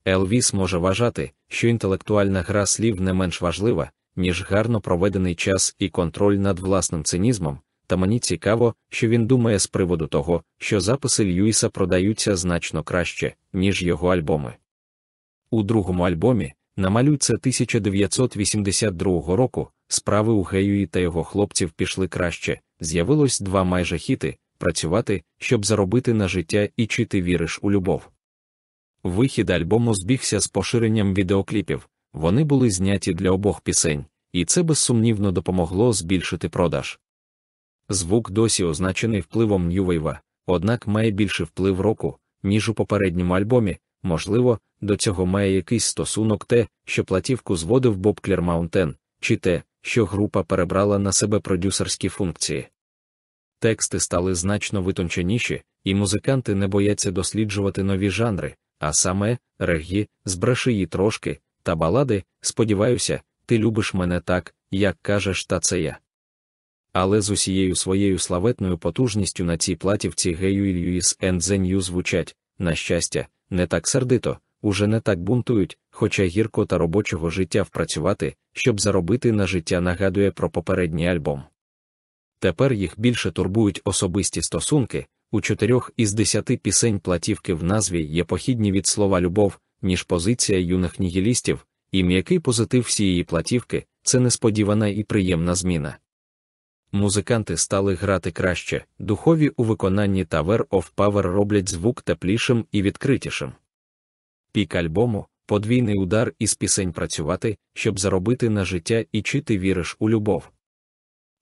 Елвіс може вважати, що інтелектуальна гра слів не менш важлива, ніж гарно проведений час і контроль над власним цинізмом, та мені цікаво, що він думає з приводу того, що записи Льюіса продаються значно краще, ніж його альбоми. У другому альбомі, намалюй це 1982 року, справи у Геюї та його хлопців пішли краще, з'явилось два майже хіти працювати, щоб заробити на життя і чи ти віриш у любов. Вихід альбому збігся з поширенням відеокліпів, вони були зняті для обох пісень, і це безсумнівно допомогло збільшити продаж. Звук досі означений впливом нью-вейва, однак має більший вплив року, ніж у попередньому альбомі, можливо, до цього має якийсь стосунок те, що платівку зводив Боб Клермаунтен, чи те, що група перебрала на себе продюсерські функції. Тексти стали значно витонченіші, і музиканти не бояться досліджувати нові жанри, а саме регі, збреши її трошки, та балади, сподіваюся, ти любиш мене так, як кажеш, та це я. Але з усією своєю славетною потужністю на цій платівці Гею і Льюіс Ендзенью звучать, на щастя, не так сердито, уже не так бунтують, хоча гірко та робочого життя впрацювати, щоб заробити на життя нагадує про попередній альбом. Тепер їх більше турбують особисті стосунки, у чотирьох із десяти пісень платівки в назві є похідні від слова любов, ніж позиція юних нігілістів, і м'який позитив всієї платівки це несподівана і приємна зміна. Музиканти стали грати краще, духові у виконанні Tower of Power роблять звук теплішим і відкритішим. Пік альбому подвійний удар із пісень працювати, щоб заробити на життя і чи ти віриш у любов.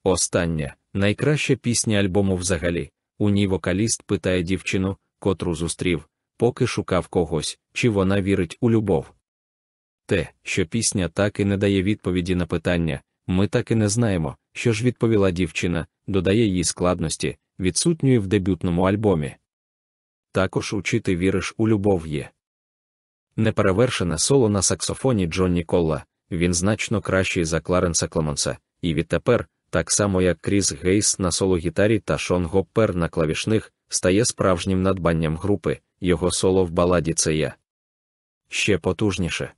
Остання, найкраща пісня альбому взагалі. У ній вокаліст питає дівчину, котру зустрів, поки шукав когось, чи вона вірить у любов. Те, що пісня так і не дає відповіді на питання, ми так і не знаємо, що ж відповіла дівчина, додає їй складності, відсутньої в дебютному альбомі. Також учити віриш у любов є. Неперевершене соло на саксофоні Джонні Колла, він значно кращий за Кларенса Клемонса, і відтепер, так само як Кріс Гейс на соло-гітарі та Шон Гоппер на клавішних, стає справжнім надбанням групи, його соло в баладі це я. Ще потужніше.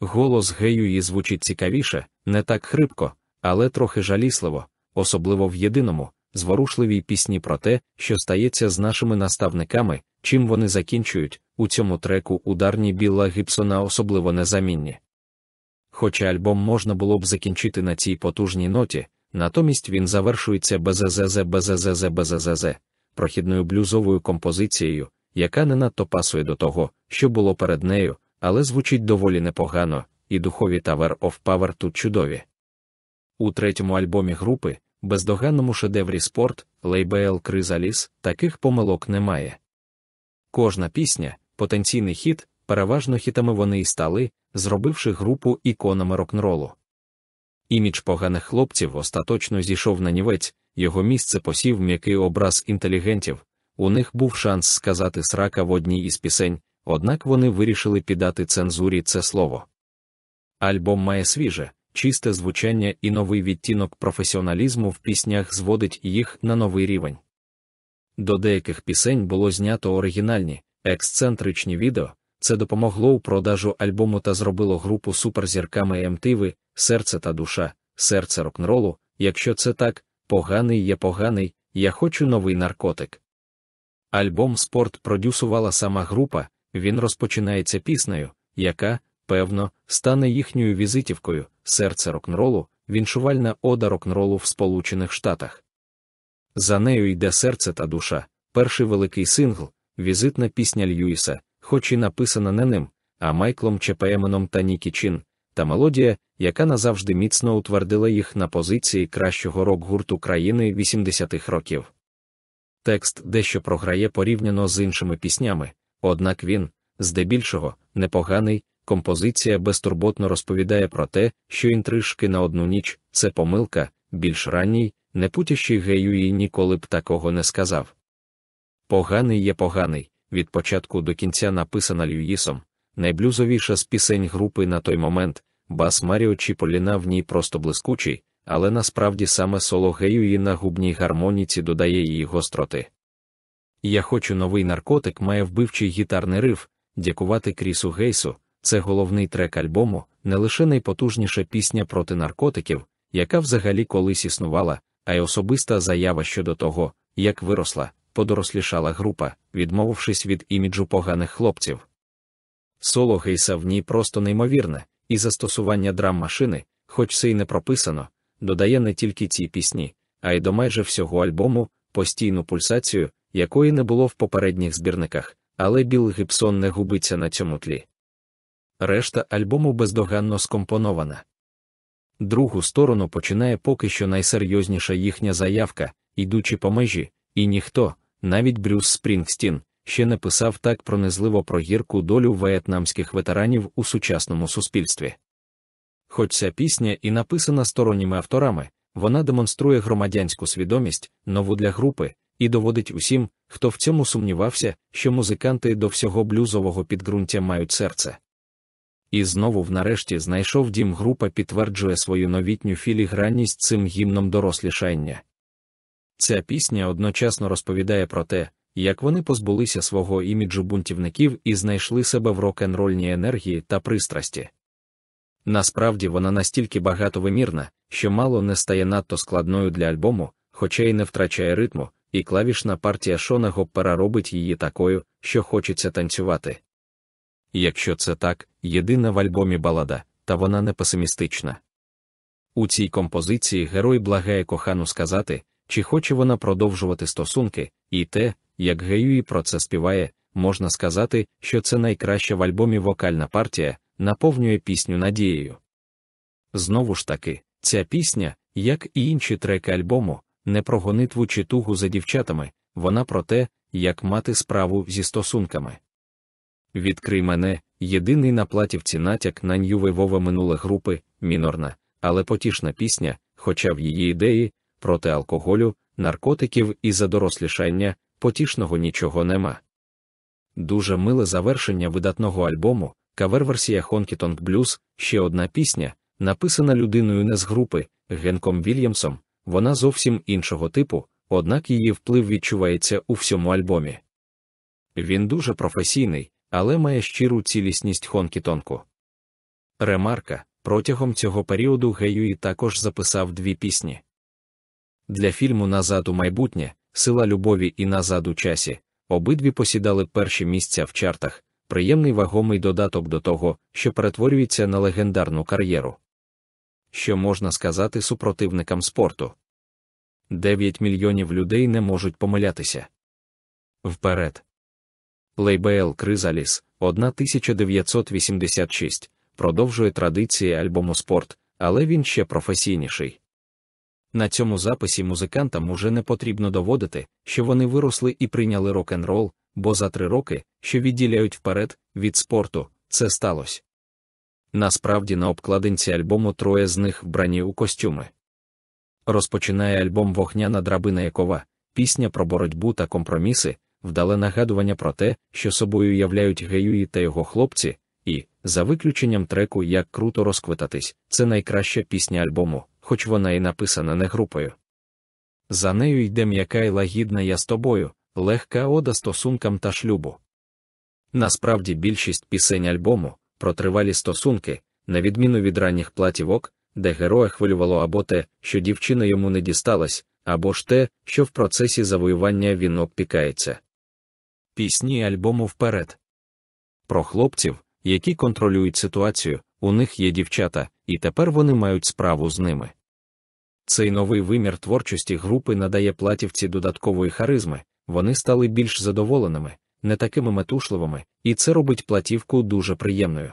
Голос Геюї звучить цікавіше, не так хрипко, але трохи жалісливо, особливо в єдиному, зворушливій пісні про те, що стається з нашими наставниками, чим вони закінчують, у цьому треку ударні Білла Гібсона особливо незамінні. Хоча альбом можна було б закінчити на цій потужній ноті, натомість він завершується беззз беззз беззз, прохідною блюзовою композицією, яка не надто пасує до того, що було перед нею, але звучить доволі непогано, і духові Tower of Power тут чудові. У третьому альбомі групи, бездоганному шедеврі спорт, лейбел Кризаліс, таких помилок немає. Кожна пісня, потенційний хіт, переважно хітами вони і стали, зробивши групу іконами рок-н-ролу. Імідж поганих хлопців остаточно зійшов на нівець, його місце посів м'який образ інтелігентів, у них був шанс сказати срака в одній із пісень, однак вони вирішили піддати цензурі це слово. Альбом має свіже, чисте звучання і новий відтінок професіоналізму в піснях зводить їх на новий рівень. До деяких пісень було знято оригінальні, ексцентричні відео, це допомогло у продажу альбому та зробило групу суперзірками MTV, серце та душа, серце рок-н-ролу, якщо це так, поганий є поганий, я хочу новий наркотик. Альбом спорт продюсувала сама група, він розпочинається піснею, яка, певно, стане їхньою візитівкою, серце рок-н-ролу, віншувальна ода рок-н-ролу в Сполучених Штатах. За нею йде серце та душа, перший великий сингл, візитна пісня Льюіса, хоч і написана не ним, а Майклом Чепееменом та Нікі Чин, та мелодія, яка назавжди міцно утвердила їх на позиції кращого рок-гурту країни 80-х років. Текст дещо програє порівняно з іншими піснями, однак він, здебільшого, непоганий, композиція безтурботно розповідає про те, що інтрижки на одну ніч це помилка, більш ранній, непутящий гею і ніколи б такого не сказав. Поганий є поганий, від початку до кінця написана Льюїсом, найблюзовіша з пісень групи на той момент, бас Маріо Чіполіна в ній просто блискучий, але насправді саме соло гею на губній гармоніці додає її гостроти. Я хочу новий наркотик має вбивчий гітарний риф, дякувати Крісу Гейсу, це головний трек альбому, не лише найпотужніша пісня проти наркотиків, яка взагалі колись існувала, а й особиста заява щодо того, як виросла, подорослішала група, відмовившись від іміджу поганих хлопців. Соло Гейса в ній просто неймовірне, і застосування драм машини, хоч це й не прописано, додає не тільки ці пісні, а й до майже всього альбому постійну пульсацію, якої не було в попередніх збірниках, але Біл Гібсон не губиться на цьому тлі. Решта альбому бездоганно скомпонована. Другу сторону починає поки що найсерйозніша їхня заявка, йдучи по межі, і ніхто, навіть Брюс Спрінгстін, ще не писав так пронизливо про гірку долю в'єтнамських ветеранів у сучасному суспільстві. Хоч ця пісня і написана сторонніми авторами, вона демонструє громадянську свідомість, нову для групи, і доводить усім, хто в цьому сумнівався, що музиканти до всього блюзового підґрунтя мають серце. І знову внарешті знайшов дім група підтверджує свою новітню філігранність цим гімном дорослішання. Ця пісня одночасно розповідає про те, як вони позбулися свого іміджу бунтівників і знайшли себе в рок-н-рольній енергії та пристрасті. Насправді вона настільки багатовимірна, що мало не стає надто складною для альбому, хоча й не втрачає ритму, і клавішна партія Шона Гоппера робить її такою, що хочеться танцювати. Якщо це так, єдина в альбомі балада, та вона не песимістична. У цій композиції герой благає кохану сказати, чи хоче вона продовжувати стосунки, і те, як Геюї про це співає, можна сказати, що це найкраща в альбомі вокальна партія, наповнює пісню надією. Знову ж таки, ця пісня, як і інші треки альбому, не про гонитву чи тугу за дівчатами, вона про те, як мати справу зі стосунками. Відкрий мене, єдиний на платівці натяк на нью-вейвове минуле групи, мінорна, але потішна пісня, хоча в її ідеї, проти алкоголю, наркотиків і задорослішання, потішного нічого нема. Дуже миле завершення видатного альбому, кавер-версія Honky Tonk Blues, ще одна пісня, написана людиною не з групи, Генком Вільямсом, вона зовсім іншого типу, однак її вплив відчувається у всьому альбомі. Він дуже професійний, але має щиру цілісність Хонкі-Тонку. Ремарка протягом цього періоду Геюї також записав дві пісні. Для фільму Назад у майбутнє, Сила любові і назад у часі, обидві посідали перші місця в чартах, приємний вагомий додаток до того, що перетворюється на легендарну кар'єру. Що можна сказати супротивникам спорту? 9 мільйонів людей не можуть помилятися. Вперед. Лейбел Кризаліс, 1986, продовжує традиції альбому спорт, але він ще професійніший. На цьому записі музикантам уже не потрібно доводити, що вони виросли і прийняли рок-н-рол, бо за три роки, що відділяють вперед від спорту, це сталося. Насправді на обкладинці альбому троє з них вбрані у костюми. Розпочинає альбом Вогняна драбина Якова, пісня про боротьбу та компроміси, вдале нагадування про те, що собою являють Геюї та його хлопці, і, за виключенням треку Як круто розквитатись, це найкраща пісня альбому, хоч вона і написана не групою. За нею йде м'яка і лагідна я з тобою, легка ода стосункам та шлюбу. Насправді більшість пісень альбому про тривалі стосунки, на відміну від ранніх платівок, де героя хвилювало або те, що дівчина йому не дісталась, або ж те, що в процесі завоювання він обпікається. Пісні альбому вперед. Про хлопців, які контролюють ситуацію, у них є дівчата, і тепер вони мають справу з ними. Цей новий вимір творчості групи надає платівці додаткової харизми, вони стали більш задоволеними, не такими метушливими, і це робить платівку дуже приємною.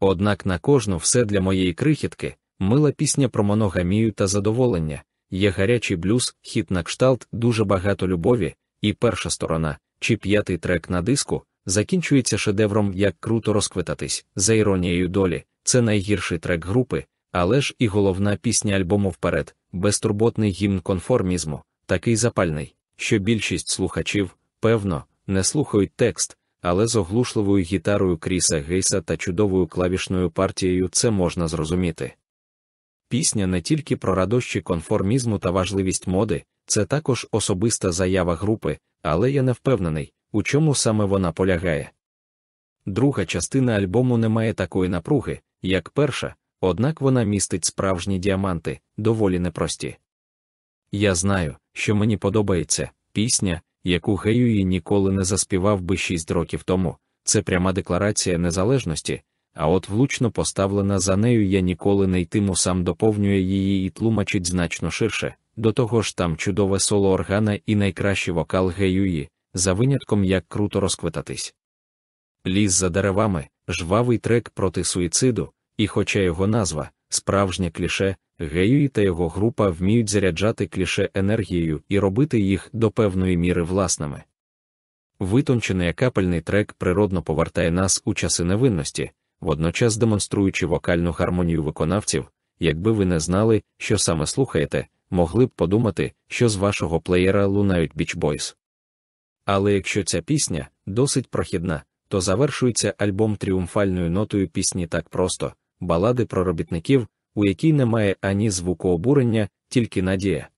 Однак на кожну все для моєї крихітки, мила пісня про моногамію та задоволення, є гарячий блюз, хіт на кшталт, дуже багато любові, і перша сторона, чи п'ятий трек на диску, закінчується шедевром як круто розквитатись, за іронією долі, це найгірший трек групи, але ж і головна пісня альбому вперед, безтурботний гімн конформізму, такий запальний, що більшість слухачів, певно, не слухають текст, але з оглушливою гітарою Кріса Гейса та чудовою клавішною партією це можна зрозуміти. Пісня не тільки про радощі конформізму та важливість моди, це також особиста заява групи, але я не впевнений, у чому саме вона полягає. Друга частина альбому не має такої напруги, як перша, однак вона містить справжні діаманти, доволі непрості. Я знаю, що мені подобається пісня, яку Геюї ніколи не заспівав би шість років тому, це пряма декларація незалежності, а от влучно поставлена за нею я ніколи не йтиму сам доповнює її і тлумачить значно ширше. До того ж там чудове соло органа і найкращий вокал Геюї, за винятком як круто розквитатись. Ліс за деревами, жвавий трек проти суїциду, і, хоча його назва, справжнє кліше, Геюї та його група вміють заряджати кліше енергією і робити їх до певної міри власними. Витончений капельний трек природно повертає нас у часи невинності, водночас демонструючи вокальну гармонію виконавців, якби ви не знали, що саме слухаєте, могли б подумати, що з вашого плеєра лунають Boys. Але якщо ця пісня досить прохідна, то завершується альбом тріумфальною нотою пісні так просто, балади про робітників, у якій немає ані звуку обурення, тільки надія.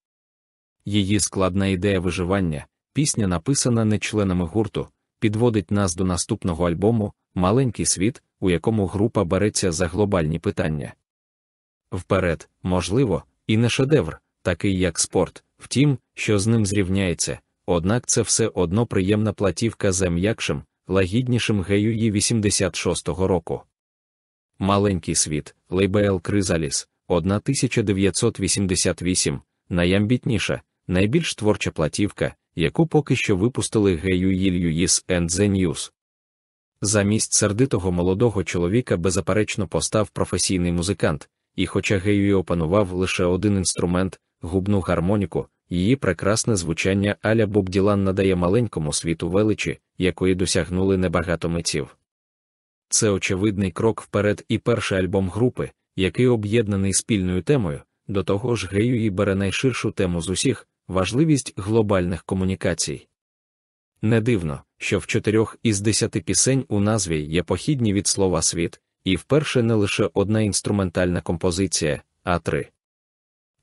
Її складна ідея виживання, пісня написана не членами гурту, підводить нас до наступного альбому Маленький світ, у якому група береться за глобальні питання. Вперед, можливо, і не шедевр, такий як спорт, втім, що з ним зрівняється, однак це все одно приємна платівка за м'якшим, лагіднішим гею її 86-го року. Маленький світ, Лейбел Кризаліс, 1988, найамбітніша, найбільш творча платівка, яку поки що випустили Гею Ільюїс and the News. Замість сердитого молодого чоловіка беззаперечно постав професійний музикант, і хоча Геюї опанував лише один інструмент, губну гармоніку, її прекрасне звучання Аля Боб Ділан надає маленькому світу величі, якої досягнули небагато митців. Це очевидний крок вперед і перший альбом групи, який об'єднаний спільною темою, до того ж Геюї бере найширшу тему з усіх важливість глобальних комунікацій. Не дивно, що в чотирьох із десяти пісень у назві є похідні від слова світ, і вперше не лише одна інструментальна композиція, а три.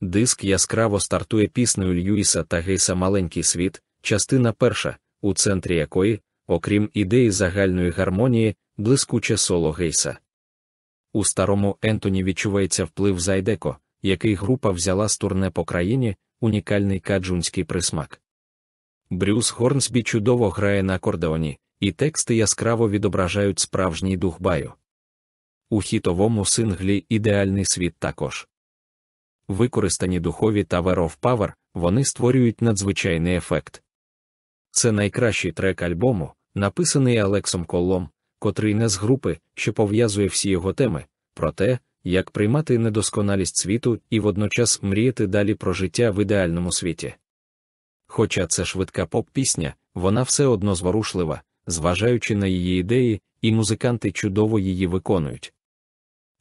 Диск яскраво стартує піснею Льюіса та Гейса Маленький світ, частина перша, у центрі якої, окрім ідеї загальної гармонії, блискуче соло Гейса. У старому Ентоні відчувається вплив Зайдеко, який група взяла з турне по країні, унікальний каджунський присмак. Брюс Хорнсбі чудово грає на акордеоні, і тексти яскраво відображають справжній дух баю. У хітовому синглі ідеальний світ також. Використані духові та of Power, вони створюють надзвичайний ефект. Це найкращий трек альбому, написаний Алексом Коллом, котрий не з групи, що пов'язує всі його теми, про те, як приймати недосконалість світу і водночас мріяти далі про життя в ідеальному світі. Хоча це швидка поп-пісня, вона все одно зворушлива, зважаючи на її ідеї, і музиканти чудово її виконують.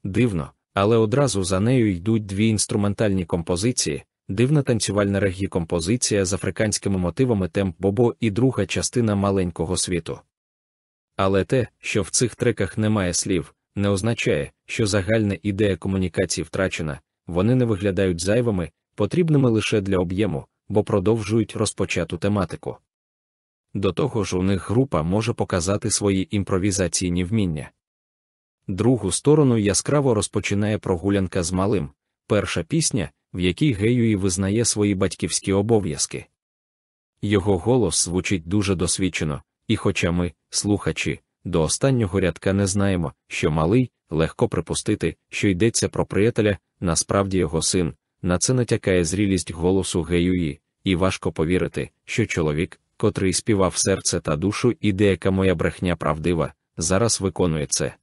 Дивно, але одразу за нею йдуть дві інструментальні композиції, дивна танцювальна регі композиція з африканськими мотивами темп Бобо і друга частина маленького світу. Але те, що в цих треках немає слів, не означає, що загальна ідея комунікації втрачена, вони не виглядають зайвими, потрібними лише для об'єму, бо продовжують розпочату тематику. До того ж, у них група може показати свої імпровізаційні вміння. Другу сторону яскраво розпочинає прогулянка з малим, перша пісня, в якій Геюї визнає свої батьківські обов'язки. Його голос звучить дуже досвідчено, і хоча ми, слухачі, до останнього рядка не знаємо, що малий, легко припустити, що йдеться про приятеля, насправді його син, на це натякає зрілість голосу Геюї, і важко повірити, що чоловік, котрий співав серце та душу, і деяка моя брехня правдива, зараз виконує це.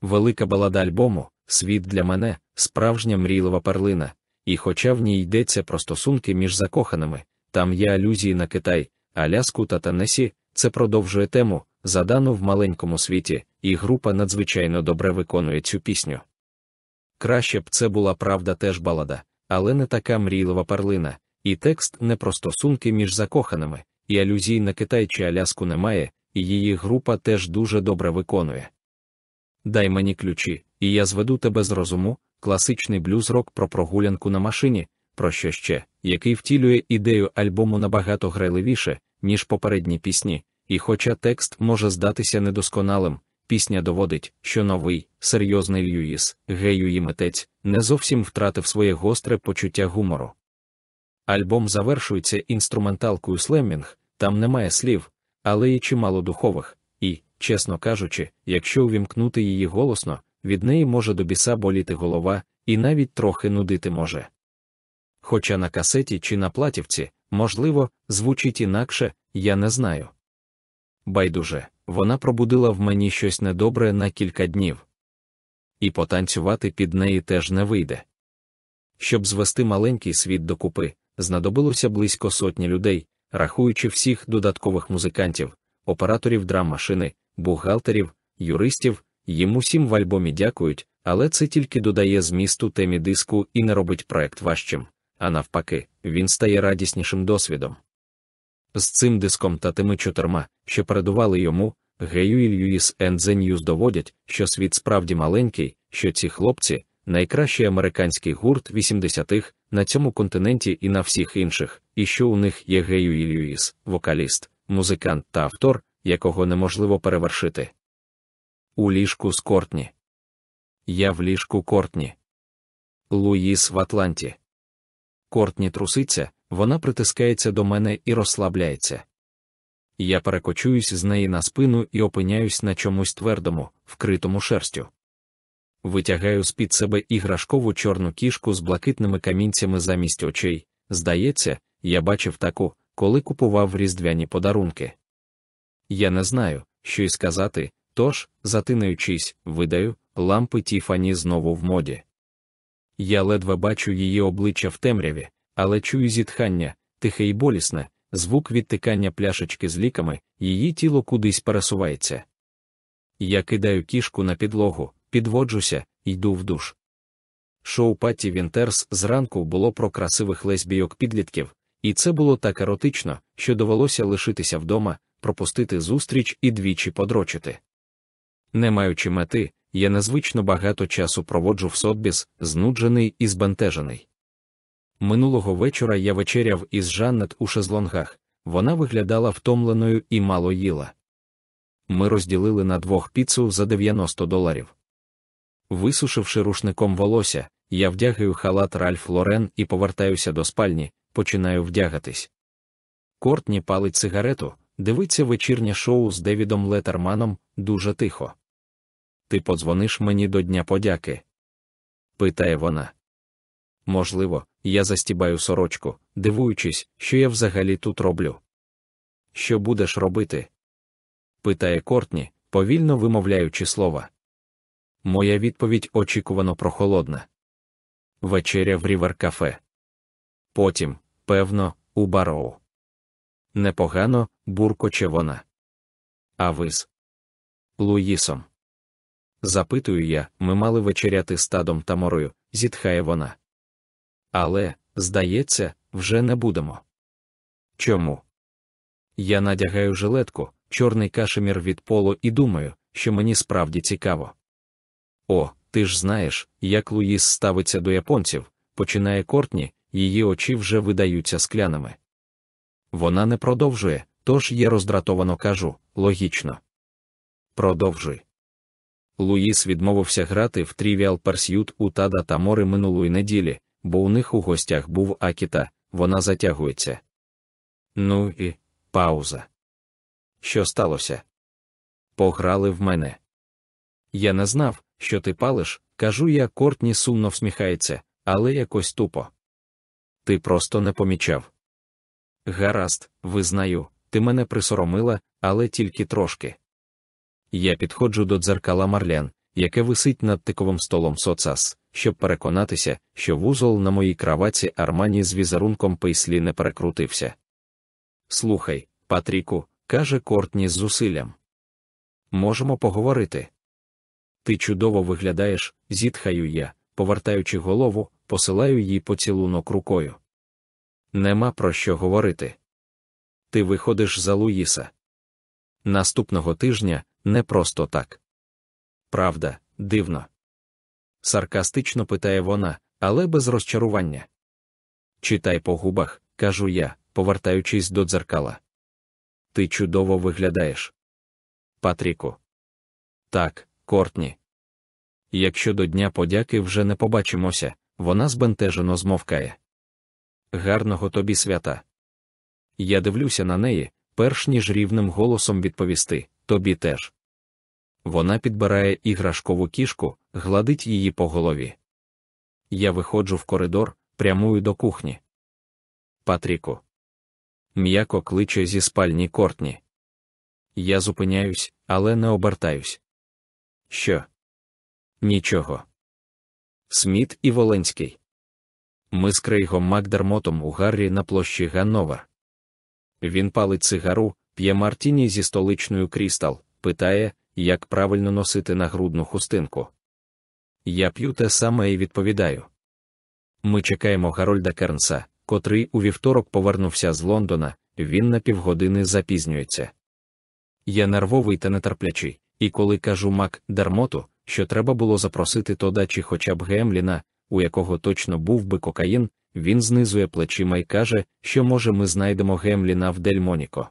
Велика балада альбому, світ для мене, справжня мрійлива перлина, і хоча в ній йдеться про стосунки між закоханими, там є алюзії на Китай, Аляску та Танесі, це продовжує тему, задану в маленькому світі, і група надзвичайно добре виконує цю пісню. Краще б це була правда теж балада, але не така мрійлива перлина, і текст не про стосунки між закоханими, і алюзій на Китай чи Аляску немає, і її група теж дуже добре виконує. Дай мені ключі, і я зведу тебе з розуму, класичний блюз-рок про прогулянку на машині, про що ще, який втілює ідею альбому набагато грайливіше, ніж попередні пісні, і хоча текст може здатися недосконалим, пісня доводить, що новий, серйозний Льюїс, гею і митець, не зовсім втратив своє гостре почуття гумору. Альбом завершується інструменталкою слеммінг, там немає слів, але є чимало духових, і, чесно кажучи, якщо увімкнути її голосно, від неї може до біса боліти голова, і навіть трохи нудити може. Хоча на касеті чи на платівці, можливо, звучить інакше, я не знаю. Байдуже, вона пробудила в мені щось недобре на кілька днів. І потанцювати під неї теж не вийде. Щоб звести маленький світ докупи, знадобилося близько сотні людей, рахуючи всіх додаткових музикантів, операторів драм-машини, бухгалтерів, юристів, їм усім в альбомі дякують, але це тільки додає змісту темі диску і не робить проект важчим, а навпаки, він стає радіснішим досвідом. З цим диском та тими чотирма, що передували йому, Гею і Льюіс News доводять, що світ справді маленький, що ці хлопці найкращий американський гурт 80-х на цьому континенті і на всіх інших, і що у них є Гею і Льюіс, вокаліст, музикант та автор, якого неможливо перевершити. У ліжку з Кортні. Я в ліжку Кортні. Луїс в Атланті. Кортні труситься, вона притискається до мене і розслабляється. Я перекочуюсь з неї на спину і опиняюсь на чомусь твердому, вкритому шерстю. Витягаю з під себе іграшкову чорну кішку з блакитними камінцями замість очей. Здається, я бачив таку, коли купував різдвяні подарунки. Я не знаю, що й сказати, тож, затинаючись, видаю, лампи Тіфані знову в моді. Я ледве бачу її обличчя в темряві, але чую зітхання, тихе і болісне, звук відтикання пляшечки з ліками, її тіло кудись пересувається. Я кидаю кішку на підлогу, підводжуся, йду в душ. Шоу Патті Вінтерс зранку було про красивих лесбійок підлітків, і це було так еротично, що довелося лишитися вдома, пропустити зустріч і двічі подрочити. Не маючи мети, я незвично багато часу проводжу в Сотбіс, знуджений і збентежений. Минулого вечора я вечеряв із Жаннет у шезлонгах, вона виглядала втомленою і мало їла. Ми розділили на двох піцу за 90 доларів. Висушивши рушником волосся, я вдягаю халат Ральф Лорен і повертаюся до спальні, починаю вдягатись. Кортні палить цигарету, дивиться вечірнє шоу з Девідом Летерманом дуже тихо. Ти подзвониш мені до Дня подяки? питає вона. Можливо, я застібаю сорочку, дивуючись, що я взагалі тут роблю. Що будеш робити? питає Кортні, повільно вимовляючи слова. Моя відповідь очікувано прохолодна. Вечеря в рівер кафе. Потім, певно, у бароу. Непогано, буркоче вона. А ви з Луїсом. Запитую я, ми мали вечеряти з Тадом та Морою, зітхає вона. Але, здається, вже не будемо. Чому? Я надягаю жилетку, чорний кашемір від Поло і думаю, що мені справді цікаво. О, ти ж знаєш, як Луїс ставиться до японців, починає Кортні, її очі вже видаються скляними. Вона не продовжує, тож я роздратовано кажу логічно. Продовжуй. Луїс відмовився грати в Trivial Pursuit у Тада та Мори минулої неділі, бо у них у гостях був Акіта, вона затягується. Ну і пауза. Що сталося? Пограли в мене. Я не знав, що ти палиш, кажу я, Кортні сумно всміхається, але якось тупо. Ти просто не помічав. Гаразд, визнаю, ти мене присоромила, але тільки трошки. Я підходжу до дзеркала Марлен, яке висить над тиковим столом соцас, щоб переконатися, що вузол на моїй краваці армані з візерунком пейслі не перекрутився. Слухай, Патріку, каже Кортні з зусиллям. Можемо поговорити. Ти чудово виглядаєш, зітхаю я, повертаючи голову, посилаю їй поцілунок рукою. Нема про що говорити. Ти виходиш за Луїса. Наступного тижня не просто так. Правда, дивно. Саркастично питає вона, але без розчарування. Читай по губах, кажу я, повертаючись до дзеркала. Ти чудово виглядаєш. Патріку. Так, Кортні. Якщо до Дня подяки вже не побачимося, вона збентежено змовкає. Гарного тобі свята. Я дивлюся на неї, перш ніж рівним голосом відповісти тобі теж. Вона підбирає іграшкову кішку, гладить її по голові. Я виходжу в коридор, прямую до кухні. Патріку. М'яко кличе зі спальні Кортні. Я зупиняюсь, але не обертаюсь. Що? Нічого. Сміт і Воленський. Ми з Крейгом Макдермотом у Гаррі на площі Ганновер. Він палить цигару, п'є Мартіні зі столичною крістал, питає, як правильно носити нагрудну хустинку. Я п'ю те саме і відповідаю. Ми чекаємо Гарольда Кернса, котрий у вівторок повернувся з Лондона, він на півгодини запізнюється. Я нервовий та нетерплячий, і коли кажу Мак Дермоту, що треба було запросити Тода чи хоча б Гемліна, у якого точно був би кокаїн, він знизує плечима і каже, що може ми знайдемо Гемліна в Дельмоніко.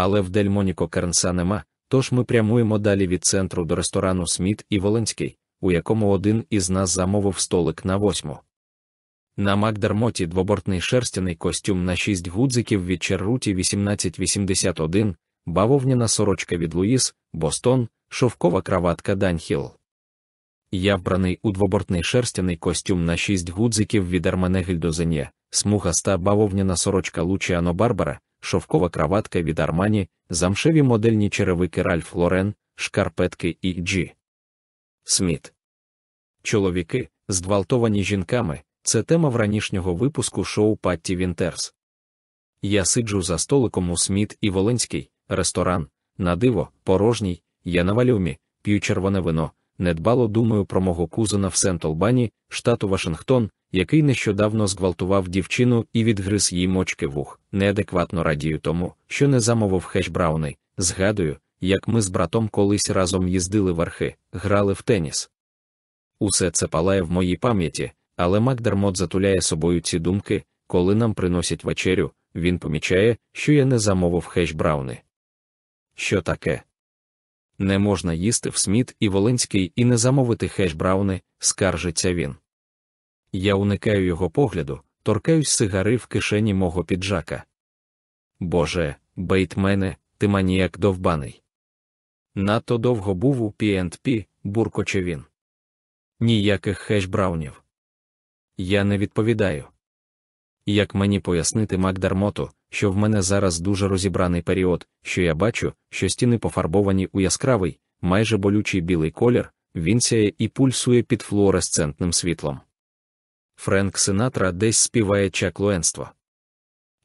Але в Дельмоніко Кернса нема, тож ми прямуємо далі від центру до ресторану Сміт і Воленський, у якому один із нас замовив столик на восьму. На Макдермоті двобортний шерстяний костюм на шість гудзиків від Черруті 1881, бавовняна сорочка від Луїс, Бостон, шовкова краватка Данхіл. Я вбраний у двобортний шерстяний костюм на шість гудзиків від Арменегільдозенє, смугаста бавовняна сорочка Лучіано Барбара, шовкова краватка від Армані, замшеві модельні черевики Ральф Лорен, шкарпетки і Джі. Сміт. Чоловіки, зґвалтовані жінками, це тема вранішнього випуску шоу Патті Вінтерс. Я сиджу за столиком у Сміт і Волинський, ресторан, на диво, порожній, я на валюмі, п'ю червоне вино, недбало думаю про мого кузена в Сент-Олбані, штату Вашингтон, який нещодавно зґвалтував дівчину і відгриз їй мочки вух, неадекватно радію тому, що не замовив хешбрауни, згадую, як ми з братом колись разом їздили в архи, грали в теніс. Усе це палає в моїй пам'яті, але Макдермот затуляє собою ці думки, коли нам приносять вечерю, він помічає, що я не замовив хешбрауни. Що таке? Не можна їсти в Сміт і Волинський і не замовити хешбрауни, скаржиться він. Я уникаю його погляду, торкаюсь сигари в кишені мого піджака. Боже, Бейтмене, ти маніяк довбаний. Надто довго був у P&P, буркоче він. Ніяких хешбраунів. Я не відповідаю. Як мені пояснити Макдармоту, що в мене зараз дуже розібраний період, що я бачу, що стіни пофарбовані у яскравий, майже болючий білий колір, він сяє і пульсує під флуоресцентним світлом. Френк Синатра десь співає чаклуенство.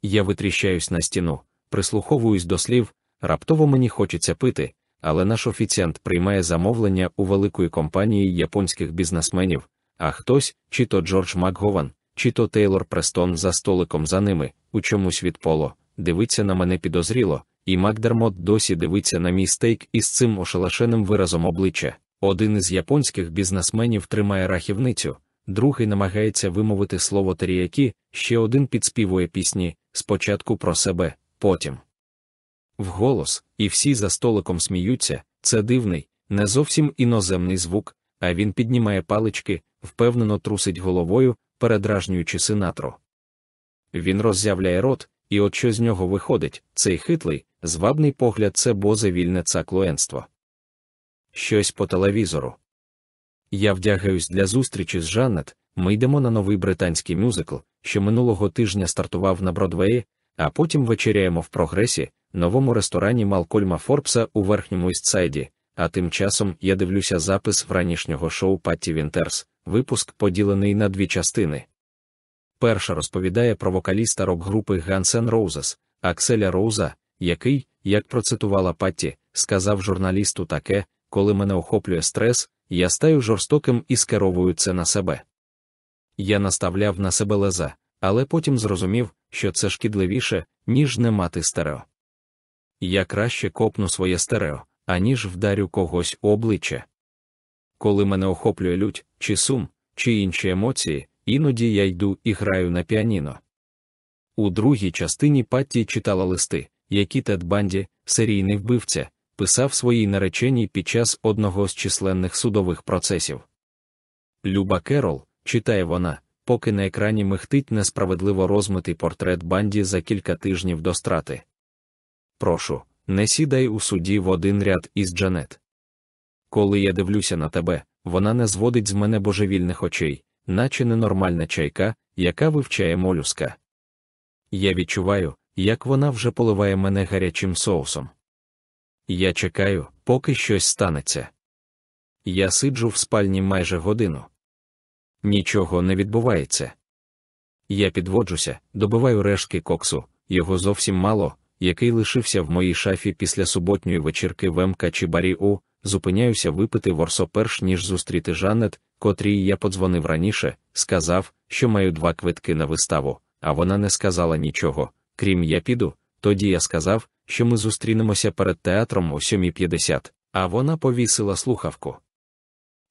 Я витріщаюсь на стіну, прислуховуюсь до слів, раптово мені хочеться пити, але наш офіціант приймає замовлення у великої компанії японських бізнесменів, а хтось, чи то Джордж Макгован, чи то Тейлор Престон за столиком за ними, у чомусь від поло, дивиться на мене підозріло, і Макдермот досі дивиться на мій стейк із цим ошелешеним виразом обличчя. Один із японських бізнесменів тримає рахівницю, другий намагається вимовити слово теріякі, ще один підспівує пісні, спочатку про себе, потім. Вголос, і всі за столиком сміються, це дивний, не зовсім іноземний звук, а він піднімає палички, впевнено трусить головою, передражнюючи синатру. Він роззявляє рот, і от що з нього виходить, цей хитлий, звабний погляд це бозевільне цаклуенство. Щось по телевізору. Я вдягаюсь для зустрічі з Жаннет, ми йдемо на новий британський мюзикл, що минулого тижня стартував на Бродвеї, а потім вечеряємо в прогресі, новому ресторані Малкольма Форбса у верхньому Істсайді, а тим часом я дивлюся запис вранішнього шоу Патті Вінтерс, випуск поділений на дві частини. Перша розповідає про вокаліста рок-групи Guns N' Roses, Акселя Роуза, який, як процитувала Патті, сказав журналісту таке, коли мене охоплює стрес, я стаю жорстоким і скеровую це на себе. Я наставляв на себе леза, але потім зрозумів, що це шкідливіше, ніж не мати стерео. Я краще копну своє стерео, аніж вдарю когось у обличчя. Коли мене охоплює лють, чи сум, чи інші емоції, іноді я йду і граю на піаніно. У другій частині Патті читала листи, які Тед Банді, серійний вбивця, писав своїй нареченій під час одного з численних судових процесів. Люба Керол, читає вона, поки на екрані михтить несправедливо розмитий портрет банді за кілька тижнів до страти. Прошу, не сідай у суді в один ряд із Джанет. Коли я дивлюся на тебе, вона не зводить з мене божевільних очей, наче ненормальна чайка, яка вивчає молюска. Я відчуваю, як вона вже поливає мене гарячим соусом. Я чекаю, поки щось станеться. Я сиджу в спальні майже годину. Нічого не відбувається. Я підводжуся, добиваю рештки коксу, його зовсім мало, який лишився в моїй шафі після суботньої вечірки в МК чи барі У, зупиняюся випити ворсо перш ніж зустріти Жанет, котрій я подзвонив раніше, сказав, що маю два квитки на виставу, а вона не сказала нічого. Крім я піду, тоді я сказав, що ми зустрінемося перед театром о 7.50, а вона повісила слухавку.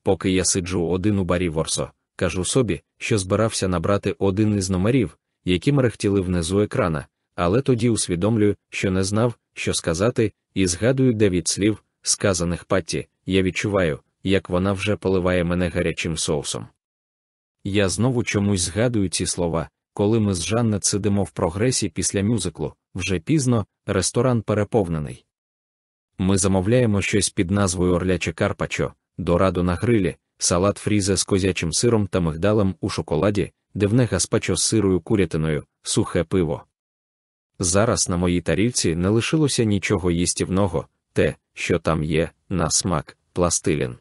Поки я сиджу один у барі Ворсо, кажу собі, що збирався набрати один із номерів, які мерехтіли внизу екрана, але тоді усвідомлюю, що не знав, що сказати, і згадую дев'ять слів, сказаних Патті, я відчуваю, як вона вже поливає мене гарячим соусом. Я знову чомусь згадую ці слова, коли ми з Жаннет сидимо в прогресі після мюзиклу, вже пізно, ресторан переповнений. Ми замовляємо щось під назвою Орляче Карпачо, дораду на грилі, салат фрізе з козячим сиром та мигдалем у шоколаді, дивне гаспачо з сирою курятиною, сухе пиво. Зараз на моїй тарілці не лишилося нічого їстівного, те, що там є, на смак, пластилін.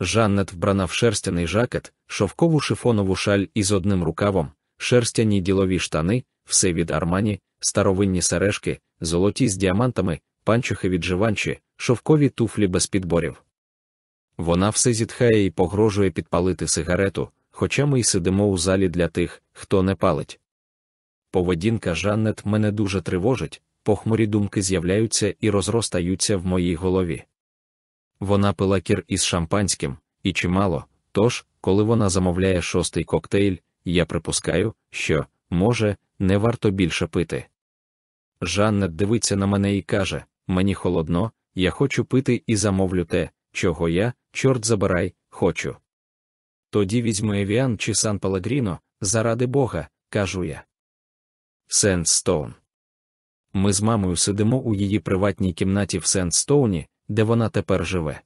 Жаннет вбрана в шерстяний жакет, шовкову шифонову шаль із одним рукавом, шерстяні ділові штани, все від армані, старовинні сережки, золоті з діамантами, панчохи від живанчі, шовкові туфлі без підборів. Вона все зітхає і погрожує підпалити сигарету, хоча ми й сидимо у залі для тих, хто не палить. Поведінка Жаннет мене дуже тривожить, похмурі думки з'являються і розростаються в моїй голові. Вона пила кір із шампанським, і чимало, тож, коли вона замовляє шостий коктейль, я припускаю, що, може, не варто більше пити. Жаннет дивиться на мене і каже: Мені холодно, я хочу пити і замовлю те, чого я, чорт забирай, хочу. Тоді візьму Евіан чи Сан Пелагріно, заради Бога, кажу я. Сендстоун. Ми з мамою сидимо у її приватній кімнаті в Сендстоуні, де вона тепер живе.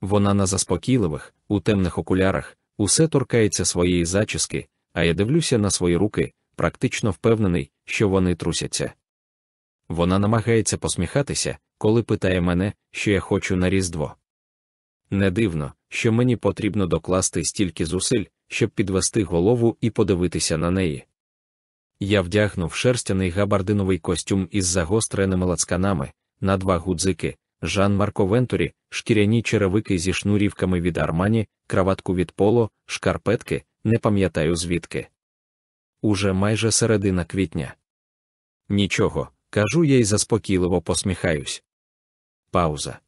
Вона на заспокійливих, у темних окулярах, усе торкається своєї зачіски, а я дивлюся на свої руки, практично впевнений, що вони трусяться. Вона намагається посміхатися, коли питає мене, що я хочу на Різдво. Не дивно, що мені потрібно докласти стільки зусиль, щоб підвести голову і подивитися на неї. Я вдягнув шерстяний габардиновий костюм із загостреними лацканами, на два гудзики, Жан Марко Вентурі, шкіряні черевики зі шнурівками від армані, краватку від поло, шкарпетки, не пам'ятаю звідки. Уже майже середина квітня. Нічого, кажу я й заспокійливо посміхаюсь. Пауза.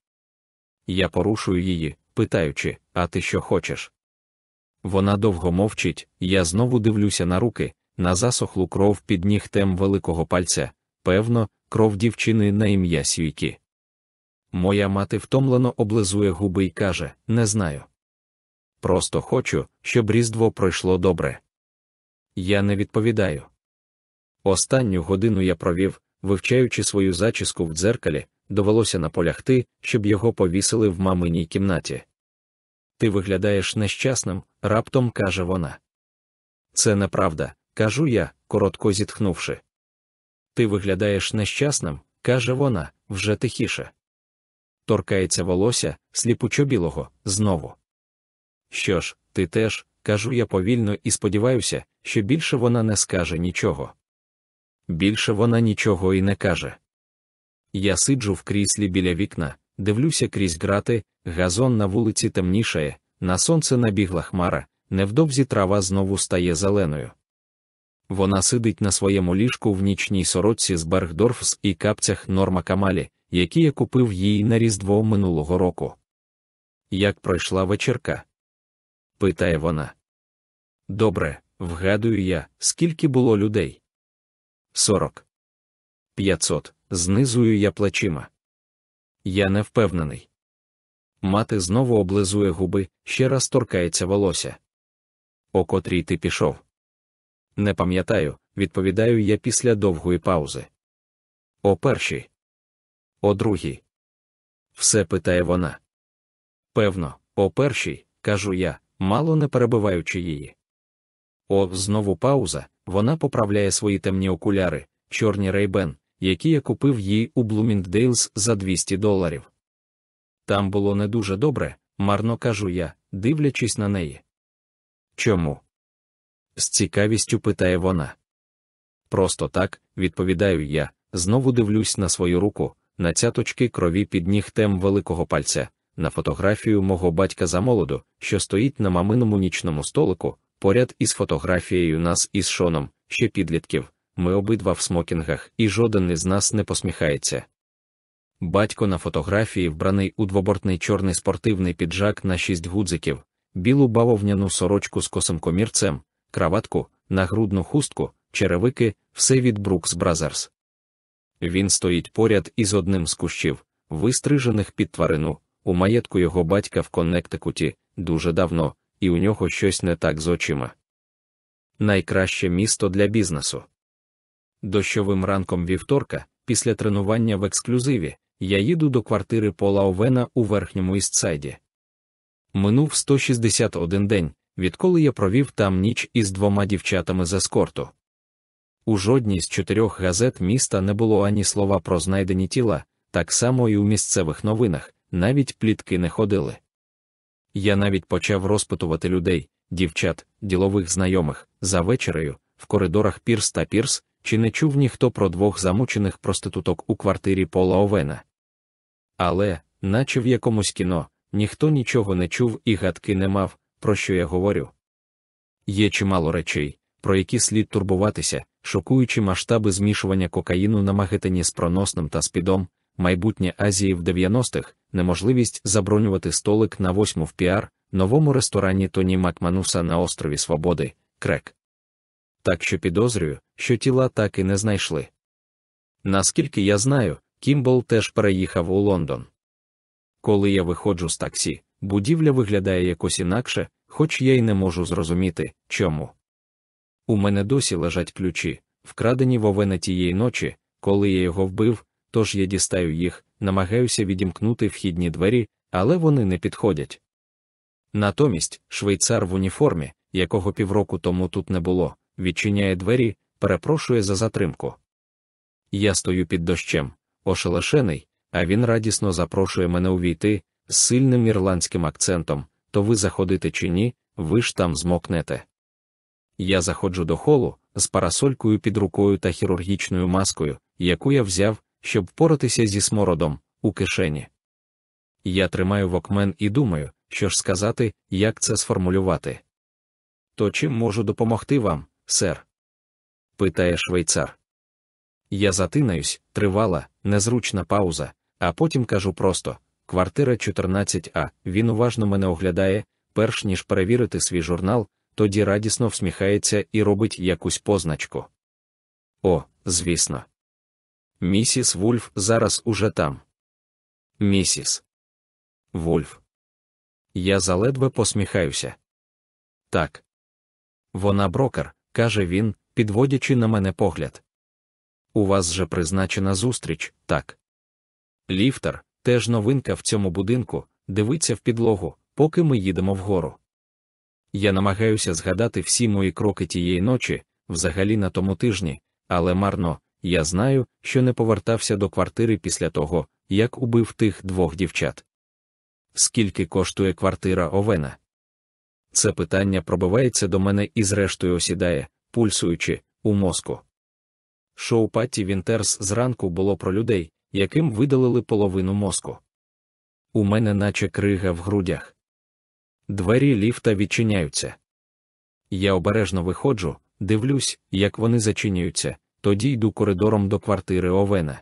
Я порушую її, питаючи, а ти що хочеш? Вона довго мовчить, я знову дивлюся на руки, на засохлу кров під нігтем великого пальця, певно, кров дівчини на ім'я Сюйкі. Моя мати втомлено облизує губи і каже: Не знаю. Просто хочу, щоб Різдво пройшло добре. Я не відповідаю. Останню годину я провів, вивчаючи свою зачіску в дзеркалі, довелося наполягти, щоб його повісили в маминій кімнаті. Ти виглядаєш нещасним, раптом каже вона. Це неправда, кажу я, коротко зітхнувши. Ти виглядаєш нещасним, каже вона, вже тихіше. торкається волосся, сліпучо білого, знову. Що ж, ти теж, кажу я повільно і сподіваюся, що більше вона не скаже нічого. Більше вона нічого і не каже. Я сиджу в кріслі біля вікна, дивлюся крізь грати, газон на вулиці темнішає, на сонце набігла хмара, невдовзі трава знову стає зеленою. Вона сидить на своєму ліжку в нічній сорочці з Бергдорфс і капцях Норма Камалі, які я купив їй на Різдво минулого року. Як пройшла вечірка? питає вона. Добре, вгадую я, скільки було людей. Сорок. П'ятсот. Знизую я плечима. Я не впевнений. Мати знову облизує губи, ще раз торкається волосся. О котрій ти пішов. Не пам'ятаю, відповідаю я після довгої паузи. О першій. О другій. Все питає вона. Певно, о першій, кажу я, мало не перебиваючи її. О, знову пауза, вона поправляє свої темні окуляри, чорні рейбен, які я купив їй у Блумінгдейлс за 200 доларів. Там було не дуже добре, марно кажу я, дивлячись на неї. Чому? З цікавістю питає вона. Просто так, відповідаю я, знову дивлюсь на свою руку, на цяточки крові під нігтем великого пальця, на фотографію мого батька за молоду, що стоїть на маминому нічному столику, поряд із фотографією нас із Шоном, ще підлітків, ми обидва в смокінгах, і жоден із нас не посміхається. Батько на фотографії вбраний у двобортний чорний спортивний піджак на шість гудзиків, білу бавовняну сорочку з косим комірцем, краватку, нагрудну хустку, черевики, все від Brooks Brothers. Він стоїть поряд із одним з кущів, вистрижених під тварину, у маєтку його батька в Коннектикуті, дуже давно, і у нього щось не так з очима. Найкраще місто для бізнесу. Дощовим ранком вівторка, після тренування в ексклюзиві, я їду до квартири Пола Овена у верхньому істсайді. Минув 161 день, відколи я провів там ніч із двома дівчатами з ескорту. У жодній з чотирьох газет міста не було ані слова про знайдені тіла, так само і у місцевих новинах, навіть плітки не ходили. Я навіть почав розпитувати людей, дівчат, ділових знайомих, за вечерею, в коридорах Пірс та Пірс, чи не чув ніхто про двох замучених проституток у квартирі Пола Овена. Але, наче в якомусь кіно, ніхто нічого не чув і гадки не мав, про що я говорю. Є чимало речей, про які слід турбуватися, шокуючі масштаби змішування кокаїну на Мангеттені з проносним та спідом, майбутнє Азії в 90-х, неможливість забронювати столик на восьму в піар, новому ресторані Тоні Макмануса на острові Свободи, Крек. Так що підозрюю, що тіла так і не знайшли. Наскільки я знаю, Кімбол теж переїхав у Лондон. Коли я виходжу з таксі, будівля виглядає якось інакше, хоч я й не можу зрозуміти, чому. У мене досі лежать ключі, вкрадені вовена тієї ночі, коли я його вбив, тож я дістаю їх, намагаюся відімкнути вхідні двері, але вони не підходять. Натомість швейцар в уніформі, якого півроку тому тут не було, відчиняє двері, перепрошує за затримку. Я стою під дощем, ошелешений, а він радісно запрошує мене увійти з сильним ірландським акцентом то ви заходите чи ні, ви ж там змокнете. Я заходжу до холу з парасолькою під рукою та хірургічною маскою, яку я взяв, щоб впоратися зі смородом, у кишені. Я тримаю вокмен і думаю, що ж сказати, як це сформулювати. То чим можу допомогти вам, сер? питає швейцар. Я затинаюсь, тривала, незручна пауза, а потім кажу просто квартира 14А. Він уважно мене оглядає, перш ніж перевірити свій журнал, тоді радісно всміхається і робить якусь позначку. О, звісно. Місіс Вульф зараз уже там. Місіс Вульф. Я заледве посміхаюся. Так. Вона брокер, каже він, підводячи на мене погляд. У вас же призначена зустріч, так. Ліфтер, теж новинка в цьому будинку, дивиться в підлогу, поки ми їдемо вгору. Я намагаюся згадати всі мої кроки тієї ночі, взагалі на тому тижні, але марно, я знаю, що не повертався до квартири після того, як убив тих двох дівчат. Скільки коштує квартира Овена? Це питання пробивається до мене і зрештою осідає, пульсуючи, у мозку. Шоу Патті Вінтерс зранку було про людей, яким видалили половину мозку. У мене наче крига в грудях. Двері ліфта відчиняються. Я обережно виходжу, дивлюсь, як вони зачиняються, тоді йду коридором до квартири Овена.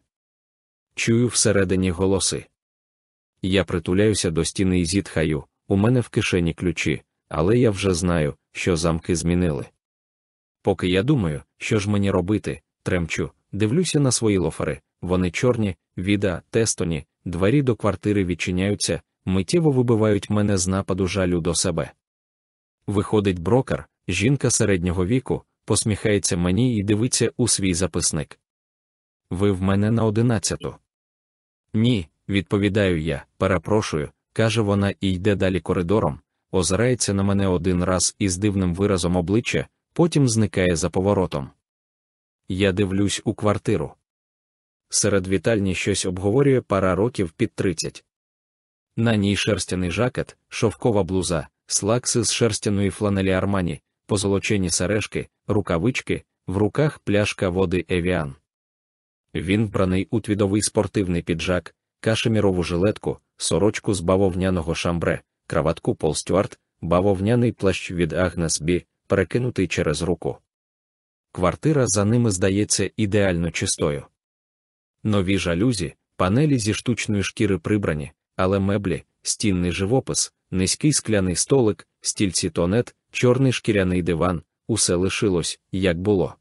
Чую всередині голоси. Я притуляюся до стіни і зітхаю, у мене в кишені ключі, але я вже знаю, що замки змінили. Поки я думаю, що ж мені робити, тремчу, дивлюся на свої лофери, вони чорні, віда, тестоні, двері до квартири відчиняються, миттєво вибивають мене з нападу жалю до себе. Виходить брокер, жінка середнього віку, посміхається мені і дивиться у свій записник. Ви в мене на одинадцяту. Ні, відповідаю я, перепрошую, каже вона і йде далі коридором, озирається на мене один раз із дивним виразом обличчя, потім зникає за поворотом. Я дивлюсь у квартиру. Серед вітальні щось обговорює пара років під тридцять. На ній шерстяний жакет, шовкова блуза, слакси з шерстяної фланелі армані, позолочені сережки, рукавички, в руках пляшка води Евіан. Він вбраний у твідовий спортивний піджак, кашемірову жилетку, сорочку з бавовняного шамбре, краватку Пол Стюарт, бавовняний плащ від Агнес Бі, перекинутий через руку. Квартира за ними здається ідеально чистою. Нові жалюзі, панелі зі штучної шкіри прибрані, але меблі, стінний живопис, низький скляний столик, стільці тонет, чорний шкіряний диван, усе лишилось, як було.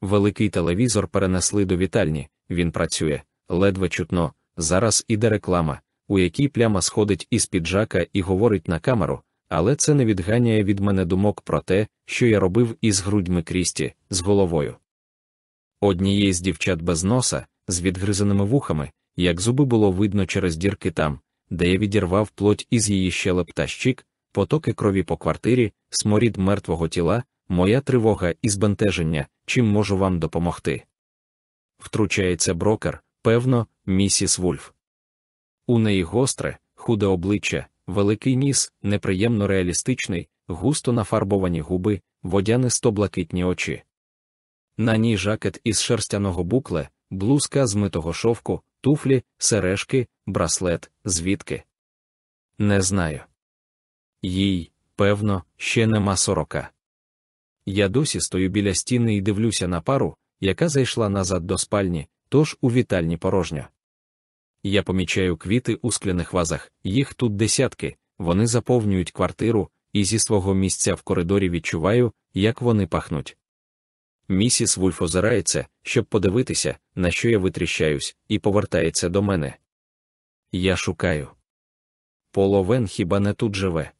Великий телевізор перенесли до вітальні, він працює, ледве чутно, зараз іде реклама, у якій пляма сходить із піджака і говорить на камеру, але це не відганяє від мене думок про те, що я робив із грудьми крісті, з головою. Однієї з дівчат без носа, з відгризаними вухами, як зуби було видно через дірки там, де я відірвав плоть із її щелеп та щік, потоки крові по квартирі, сморід мертвого тіла, моя тривога і збентеження, чим можу вам допомогти. Втручається брокер, певно, місіс Вульф. У неї гостре, худе обличчя, великий ніс, неприємно реалістичний, густо нафарбовані губи, водянисто блакитні очі. На ній жакет із шерстяного букле, блузка з митого шовку, туфлі, сережки, браслет, звідки. Не знаю. Їй, певно, ще нема сорока. Я досі стою біля стіни і дивлюся на пару, яка зайшла назад до спальні, тож у вітальні порожньо. Я помічаю квіти у скляних вазах, їх тут десятки, вони заповнюють квартиру, і зі свого місця в коридорі відчуваю, як вони пахнуть. Місіс Вульф озирається, щоб подивитися, на що я витріщаюсь, і повертається до мене. Я шукаю. Половен хіба не тут живе?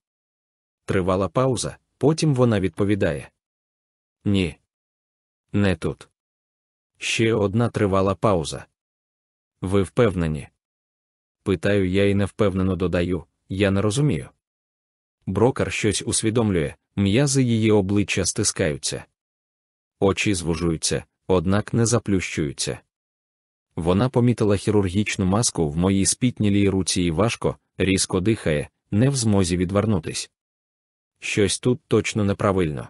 Тривала пауза, потім вона відповідає: Ні, не тут. Ще одна тривала пауза. Ви впевнені? Питаю я і невпевнено додаю, я не розумію. Брокер щось усвідомлює, м'язи її обличчя стискаються. Очі звужуються, однак не заплющуються. Вона помітила хірургічну маску в моїй спітнілій руці і важко, різко дихає, не в змозі відвернутись. Щось тут точно неправильно.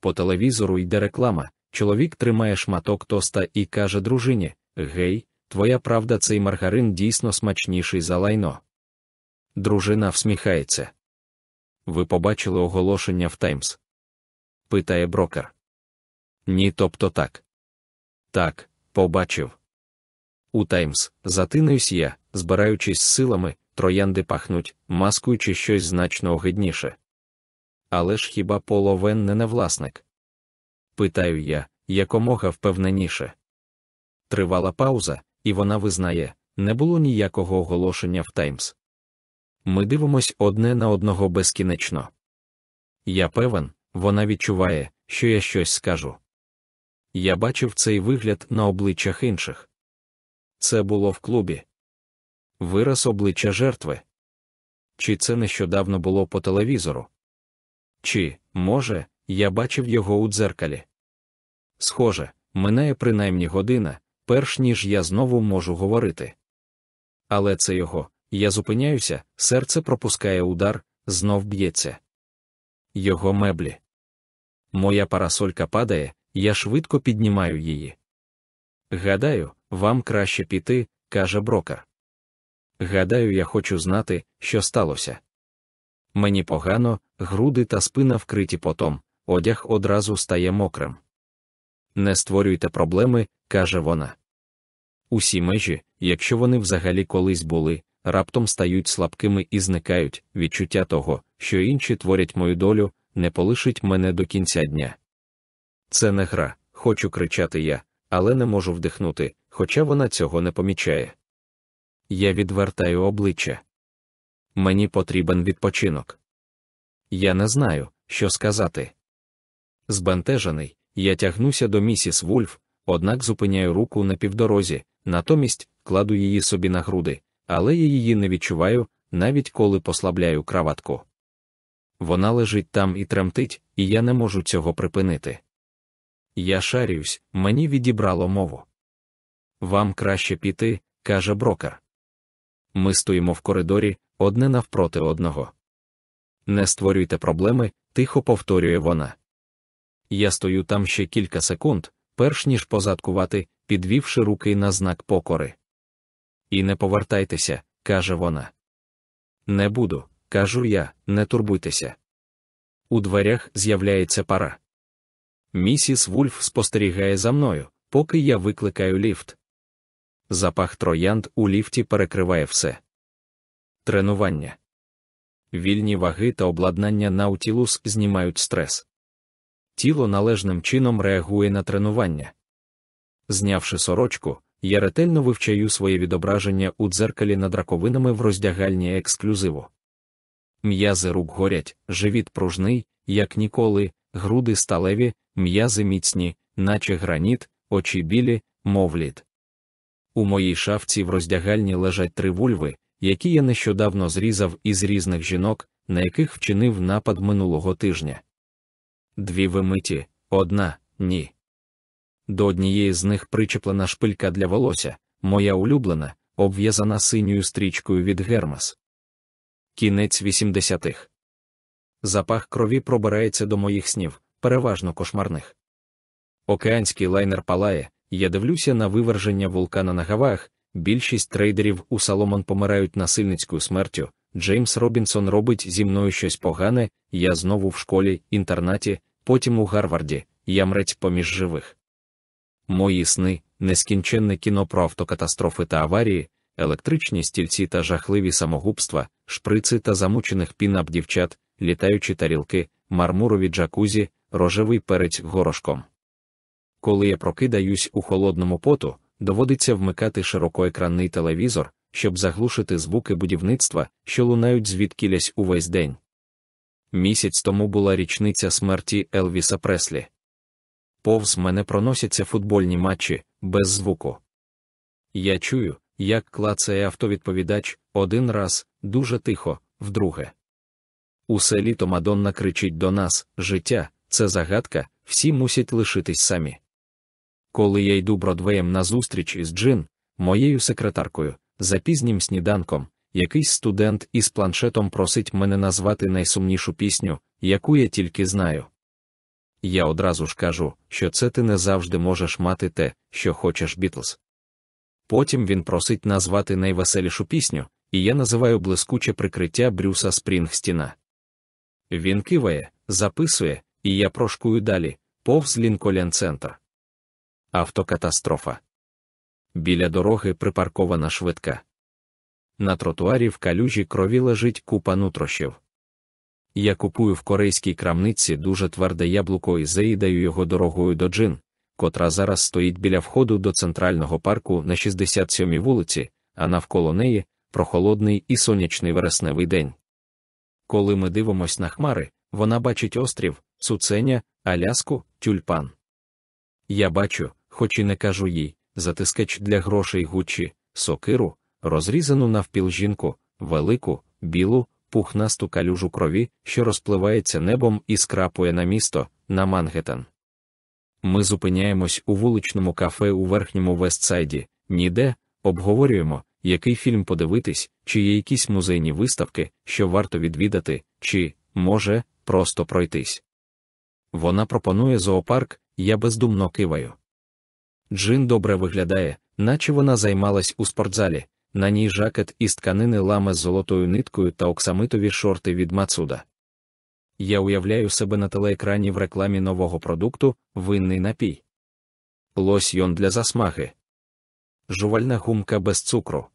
По телевізору йде реклама, чоловік тримає шматок тоста і каже дружині Гей, твоя правда, цей маргарин дійсно смачніший за лайно. Дружина всміхається. Ви побачили оголошення в Таймс? питає брокер. Ні, тобто так. Так, побачив. У Таймс затинуюсь я, збираючись силами, троянди пахнуть, маскуючи щось значно огидніше. Але ж хіба половен не власник? Питаю я, якомога впевненіше. Тривала пауза, і вона визнає, не було ніякого оголошення в Таймс. Ми дивимось одне на одного безкінечно. Я певен, вона відчуває, що я щось скажу. Я бачив цей вигляд на обличчях інших. Це було в клубі. Вираз обличчя жертви. Чи це нещодавно було по телевізору? Чи, може, я бачив його у дзеркалі? Схоже, минає принаймні година, перш ніж я знову можу говорити. але це його. Я зупиняюся, серце пропускає удар, знов б'ється. Його меблі. Моя парасолька падає, я швидко піднімаю її. Гадаю, вам краще піти, каже брокер. Гадаю, я хочу знати, що сталося. Мені погано, груди та спина вкриті потом, одяг одразу стає мокрим. Не створюйте проблеми, каже вона. Усі межі, якщо вони взагалі колись були, раптом стають слабкими і зникають, відчуття того, що інші творять мою долю, не полишить мене до кінця дня. Це не гра, хочу кричати я, але не можу вдихнути, хоча вона цього не помічає. Я відвертаю обличчя. Мені потрібен відпочинок. Я не знаю, що сказати. Збентежений, я тягнуся до місіс Вульф, однак зупиняю руку на півдорозі, натомість кладу її собі на груди, але я її не відчуваю, навіть коли послабляю краватку. Вона лежить там і тремтить, і я не можу цього припинити. Я шарююсь, мені відібрало мову. Вам краще піти, каже брокер. Ми стоїмо в коридорі, одне навпроти одного. Не створюйте проблеми, тихо повторює вона. Я стою там ще кілька секунд, перш ніж позадкувати, підвівши руки на знак покори. І не повертайтеся, каже вона. Не буду, кажу я, не турбуйтеся. У дверях з'являється пара. Місіс Вульф спостерігає за мною, поки я викликаю ліфт. Запах троянд у ліфті перекриває все. Тренування. Вільні ваги та обладнання Наутілус знімають стрес. Тіло належним чином реагує на тренування. Знявши сорочку, я ретельно вивчаю своє відображення у дзеркалі над раковинами в роздягальні ексклюзиву. М'язи рук горять, живіт пружний, як ніколи, груди сталеві, м'язи міцні, наче граніт, очі білі, мов лід. У моїй шафці в роздягальні лежать три вульви, які я нещодавно зрізав із різних жінок, на яких вчинив напад минулого тижня. Дві вимиті, одна ні. До однієї з них причеплена шпилька для волосся, моя улюблена, обв'язана синьою стрічкою від Гермес. Кінець 80-х. Запах крові пробирається до моїх снів, переважно кошмарних. Океанський лайнер палає, я дивлюся на виверження вулкана на Гаваях, більшість трейдерів у Соломон помирають насильницькою смертю. Джеймс Робінсон робить зі мною щось погане, я знову в школі, інтернаті, потім у Гарварді, я мрець поміж живих. Мої сни, нескінченне кіно про автокатастрофи та аварії, електричні стільці та жахливі самогубства, шприци та замучених пінап дівчат, літаючі тарілки, мармурові джакузі, рожевий перець горошком. Коли я прокидаюсь у холодному поту, доводиться вмикати широкоекранний телевізор, щоб заглушити звуки будівництва, що лунають звідкілясь увесь день. Місяць тому була річниця смерті Елвіса Преслі. Повз мене проносяться футбольні матчі без звуку. Я чую, як клацає автовідповідач один раз, дуже тихо, вдруге. Усе літо Мадонна кричить до нас життя, це загадка, всі мусять лишитись самі. Коли я йду Бродвеєм на зустріч із Джин, моєю секретаркою, за пізнім сніданком, якийсь студент із планшетом просить мене назвати найсумнішу пісню, яку я тільки знаю. Я одразу ж кажу, що це ти не завжди можеш мати те, що хочеш Бітлз. Потім він просить назвати найвеселішу пісню, і я називаю блискуче прикриття Брюса Спрінгстіна. Він киває, записує, і я прошкую далі, повз Лінколян Центр. Автокатастрофа. Біля дороги припаркована швидка. На тротуарі в калюжі крові лежить купа нутрощів. Я купую в корейській крамниці дуже тверде яблуко і заїдаю його дорогою до джин, котра зараз стоїть біля входу до центрального парку на 67-й вулиці, а навколо неї прохолодний і сонячний вересневий день. Коли ми дивимось на хмари, вона бачить острів, цуценя, аляску, тюльпан. Я бачу, хоч і не кажу їй, затискач для грошей гуччі, сокиру, розрізану навпіл жінку, велику, білу, пухнасту калюжу крові, що розпливається небом і скрапує на місто, на Мангеттен. Ми зупиняємось у вуличному кафе у верхньому Вестсайді, ніде, обговорюємо, який фільм подивитись, чи є якісь музейні виставки, що варто відвідати, чи, може, просто пройтись. Вона пропонує зоопарк, я бездумно киваю. Джин добре виглядає, наче вона займалась у спортзалі, на ній жакет із тканини ламе з золотою ниткою та оксамитові шорти від Мацуда. Я уявляю себе на телеекрані в рекламі нового продукту винний напій. Лосьйон для засмаги. Жувальна гумка без цукру.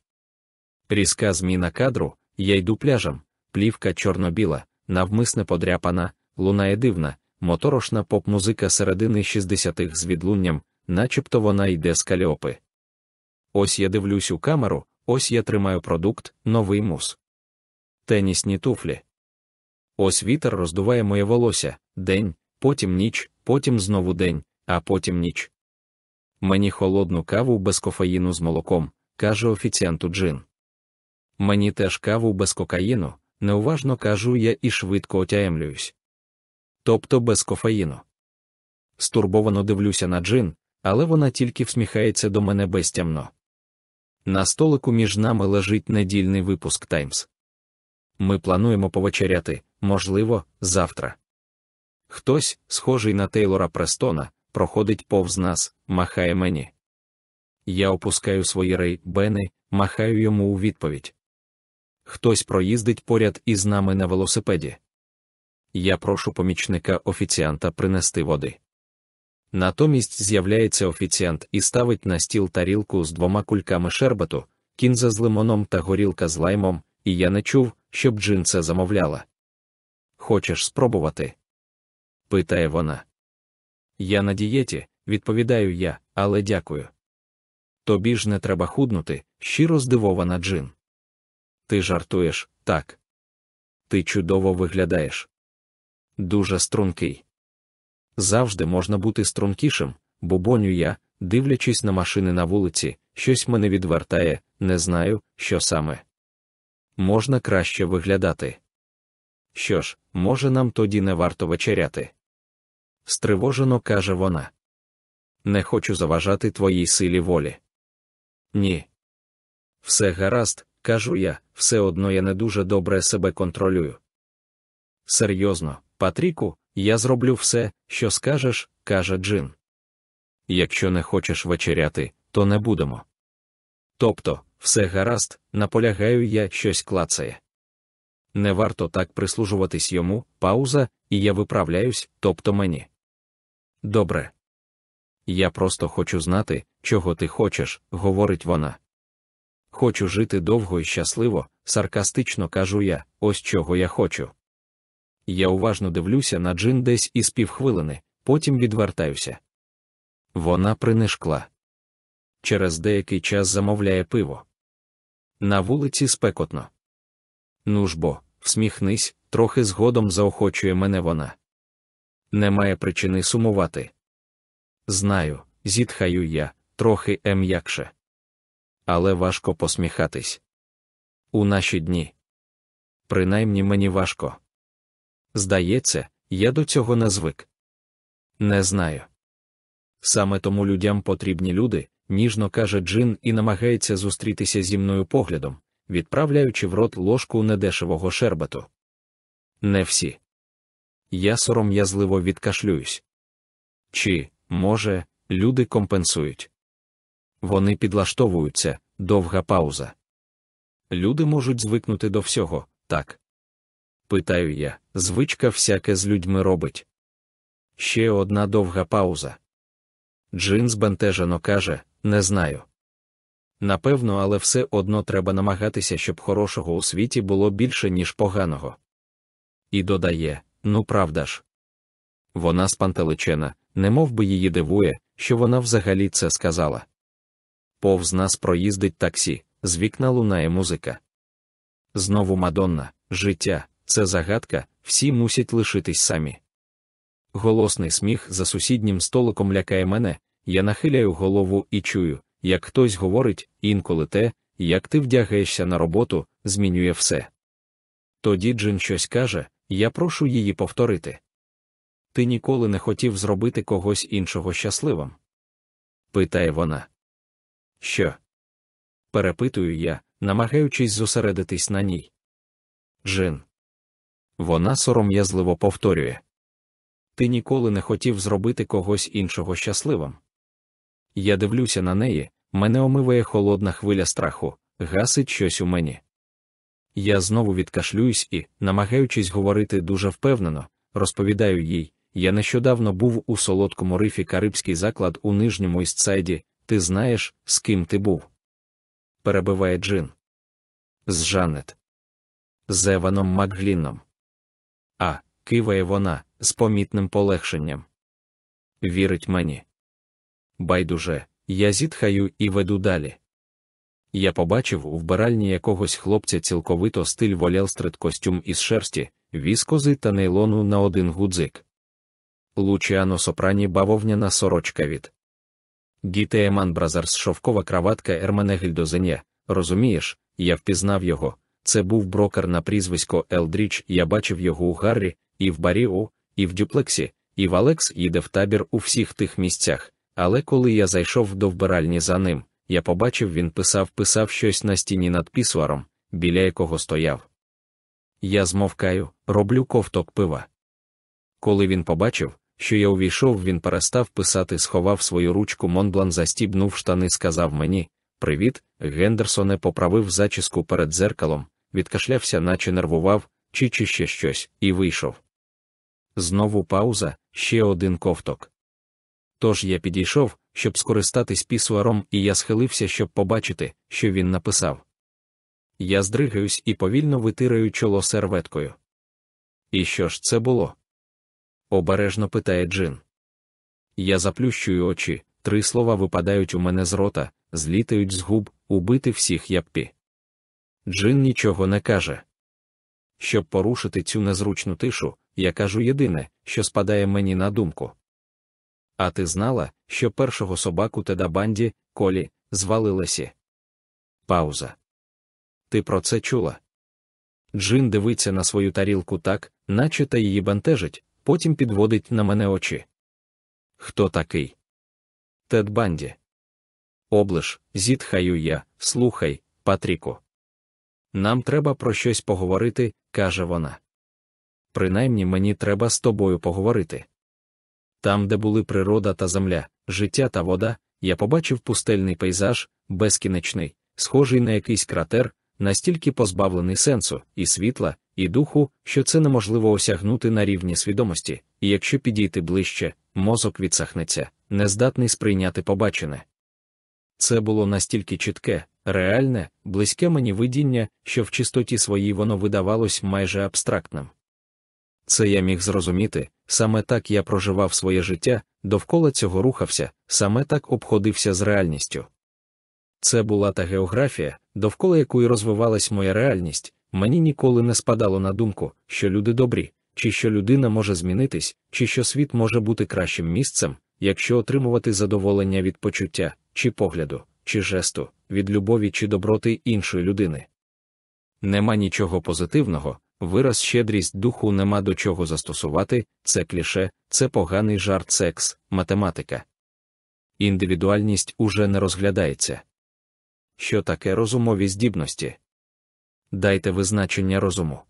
Різка зміна кадру, я йду пляжем, плівка чорно-біла, навмисне подряпана, лунає дивна, моторошна поп-музика середини 60-х з відлунням, начебто вона йде з кальопи. Ось я дивлюсь у камеру, ось я тримаю продукт, новий мус. Тенісні туфлі. Ось вітер роздуває моє волосся, день, потім ніч, потім знову день, а потім ніч. Мені холодну каву без кофеїну з молоком, каже офіціанту Джин. Мені теж каву без кокаїну, неуважно кажу я і швидко отямлююсь. Тобто без кофеїну. Стурбовано дивлюся на Джин, але вона тільки всміхається до мене безтямно. На столику між нами лежить недільний випуск Таймс. Ми плануємо повечеряти, можливо, завтра. Хтось, схожий на Тейлора Престона, проходить повз нас, махає мені. Я опускаю свої рейбени, махаю йому у відповідь. Хтось проїздить поряд із нами на велосипеді. Я прошу помічника офіціанта принести води. Натомість з'являється офіціант і ставить на стіл тарілку з двома кульками шербету, кінза з лимоном та горілка з лаймом, і я не чув, щоб Джин це замовляла. Хочеш спробувати? питає вона. Я на дієті, відповідаю я, але дякую. Тобі ж не треба худнути, щиро здивована Джин. Ти жартуєш, так. Ти чудово виглядаєш. Дуже стрункий. Завжди можна бути стрункішим, бубоню я, дивлячись на машини на вулиці, щось мене відвертає, не знаю, що саме. Можна краще виглядати. Що ж, може, нам тоді не варто вечеряти? Стривожено каже вона. Не хочу заважати твоїй силі волі. Ні. Все гаразд, кажу я, все одно я не дуже добре себе контролюю. Серйозно, Патріку, я зроблю все, що скажеш, каже Джин. Якщо не хочеш вечеряти, то не будемо. Тобто, все гаразд, наполягаю я щось клацає. Не варто так прислужуватись йому, пауза, і я виправляюсь, тобто мені. Добре. Я просто хочу знати, чого ти хочеш, говорить вона. Хочу жити довго і щасливо, саркастично кажу я, ось чого я хочу. Я уважно дивлюся на джин десь із півхвилини, потім відвертаюся. Вона принишкла. Через деякий час замовляє пиво. На вулиці спекотно. Ну ж бо, всміхнись, трохи згодом заохочує мене вона. Немає причини сумувати. Знаю, зітхаю я, трохи ем'якше. Але важко посміхатись. У наші дні. Принаймні мені важко. Здається, я до цього не звик. Не знаю. Саме тому людям потрібні люди, ніжно каже Джин і намагається зустрітися зі мною поглядом, відправляючи в рот ложку недешевого шербету. Не всі. Я сором'язливо відкашлююсь. Чи, може, люди компенсують? Вони підлаштовуються, довга пауза. Люди можуть звикнути до всього, так. Питаю я, звичка всяке з людьми робить. Ще одна довга пауза. Джин збентежено каже: Не знаю. Напевно, але все одно треба намагатися, щоб хорошого у світі було більше, ніж поганого. І додає ну правда ж. Вона спантеличена, немов би її дивує, що вона взагалі це сказала. Повз нас проїздить таксі, з вікна лунає музика. Знову Мадонна, життя, це загадка, всі мусять лишитись самі. Голосний сміх за сусіднім столиком лякає мене, я нахиляю голову і чую, як хтось говорить, інколи те, як ти вдягаєшся на роботу, змінює все. Тоді Джин щось каже, я прошу її повторити. Ти ніколи не хотів зробити когось іншого щасливим? питає вона. Що? перепитую я, намагаючись зосередитись на ній. Джин. Вона сором'язливо повторює. Ти ніколи не хотів зробити когось іншого щасливим. Я дивлюся на неї, мене омиває холодна хвиля страху, гасить щось у мені. Я знову відкашлююсь і, намагаючись говорити дуже впевнено, розповідаю їй, я нещодавно був у солодкому рифі Карибський заклад у нижньому істсайді, ти знаєш, з ким ти був? Перебиває Джин. З Жанет. З Еваном Макгліном. А, киває вона з помітним полегшенням. Вірить мені. Байдуже, я зітхаю і веду далі. Я побачив у вбиральні якогось хлопця цілковито стиль волялстрит костюм із шерсті, віскози та нейлону на один гудзик. Лучіано сопрані бавовняна сорочка від Діте Еман Бразерс шовкова краватка Ермене Гільдозеня. Розумієш, я впізнав його. Це був брокер на прізвисько Елдріч, я бачив його у Гаррі, і в Баріу, і в Дюплексі, і в Алекс їде в табір у всіх тих місцях. Але коли я зайшов до вбиральні за ним, я побачив, він писав писав щось на стіні над пісуаром, біля якого стояв. Я змовкаю, роблю ковток пива. Коли він побачив, що я увійшов, він перестав писати, сховав свою ручку Монблан, застібнув штани, сказав мені Привіт, Гендерсоне поправив зачіску перед дзеркалом, відкашлявся, наче нервував, чи чи ще щось, і вийшов. Знову пауза, ще один ковток. Тож я підійшов, щоб скористатись пісуаром, і я схилився, щоб побачити, що він написав. Я здригаюсь і повільно витираю чоло серветкою. І що ж це було? Обережно питає Джин. Я заплющую очі, три слова випадають у мене з рота, злітають з губ, убити всіх яппі. Джин нічого не каже. Щоб порушити цю незручну тишу, я кажу єдине, що спадає мені на думку. А ти знала, що першого собаку Теда банді, колі, звали Лесі? Пауза. Ти про це чула? Джин дивиться на свою тарілку так, наче та її бентежить, потім підводить на мене очі. Хто такий? Тед Банді. Облиш, зітхаю я, слухай, Патріку. Нам треба про щось поговорити, каже вона. Принаймні мені треба з тобою поговорити. Там, де були природа та земля, життя та вода, я побачив пустельний пейзаж, безкінечний, схожий на якийсь кратер, настільки позбавлений сенсу, і світла, і духу, що це неможливо осягнути на рівні свідомості, і якщо підійти ближче, мозок відсахнеться, нездатний сприйняти побачене. Це було настільки чітке, реальне, близьке мені видіння, що в чистоті своїй воно видавалось майже абстрактним. Це я міг зрозуміти, саме так я проживав своє життя, довкола цього рухався, саме так обходився з реальністю. Це була та географія, довкола якої розвивалась моя реальність, мені ніколи не спадало на думку, що люди добрі, чи що людина може змінитись, чи що світ може бути кращим місцем, якщо отримувати задоволення від почуття, чи погляду, чи жесту, від любові чи доброти іншої людини. Нема нічого позитивного, вираз щедрість духу нема до чого застосувати, це кліше, це поганий жарт секс, математика. Індивідуальність уже не розглядається. Що таке розумові здібності? Дайте визначення розуму.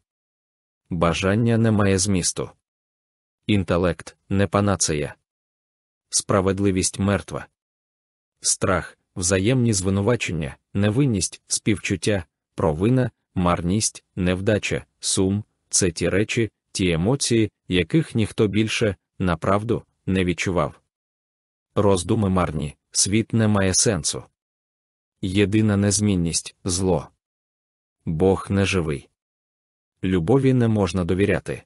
Бажання не має змісту. Інтелект не панацея. Справедливість мертва. Страх, взаємні звинувачення, невинність, співчуття, провина, марність, невдача, сум це ті речі, ті емоції, яких ніхто більше, направду, не відчував. Роздуми марні, світ не має сенсу. Єдина незмінність зло. Бог не живий. Любові не можна довіряти.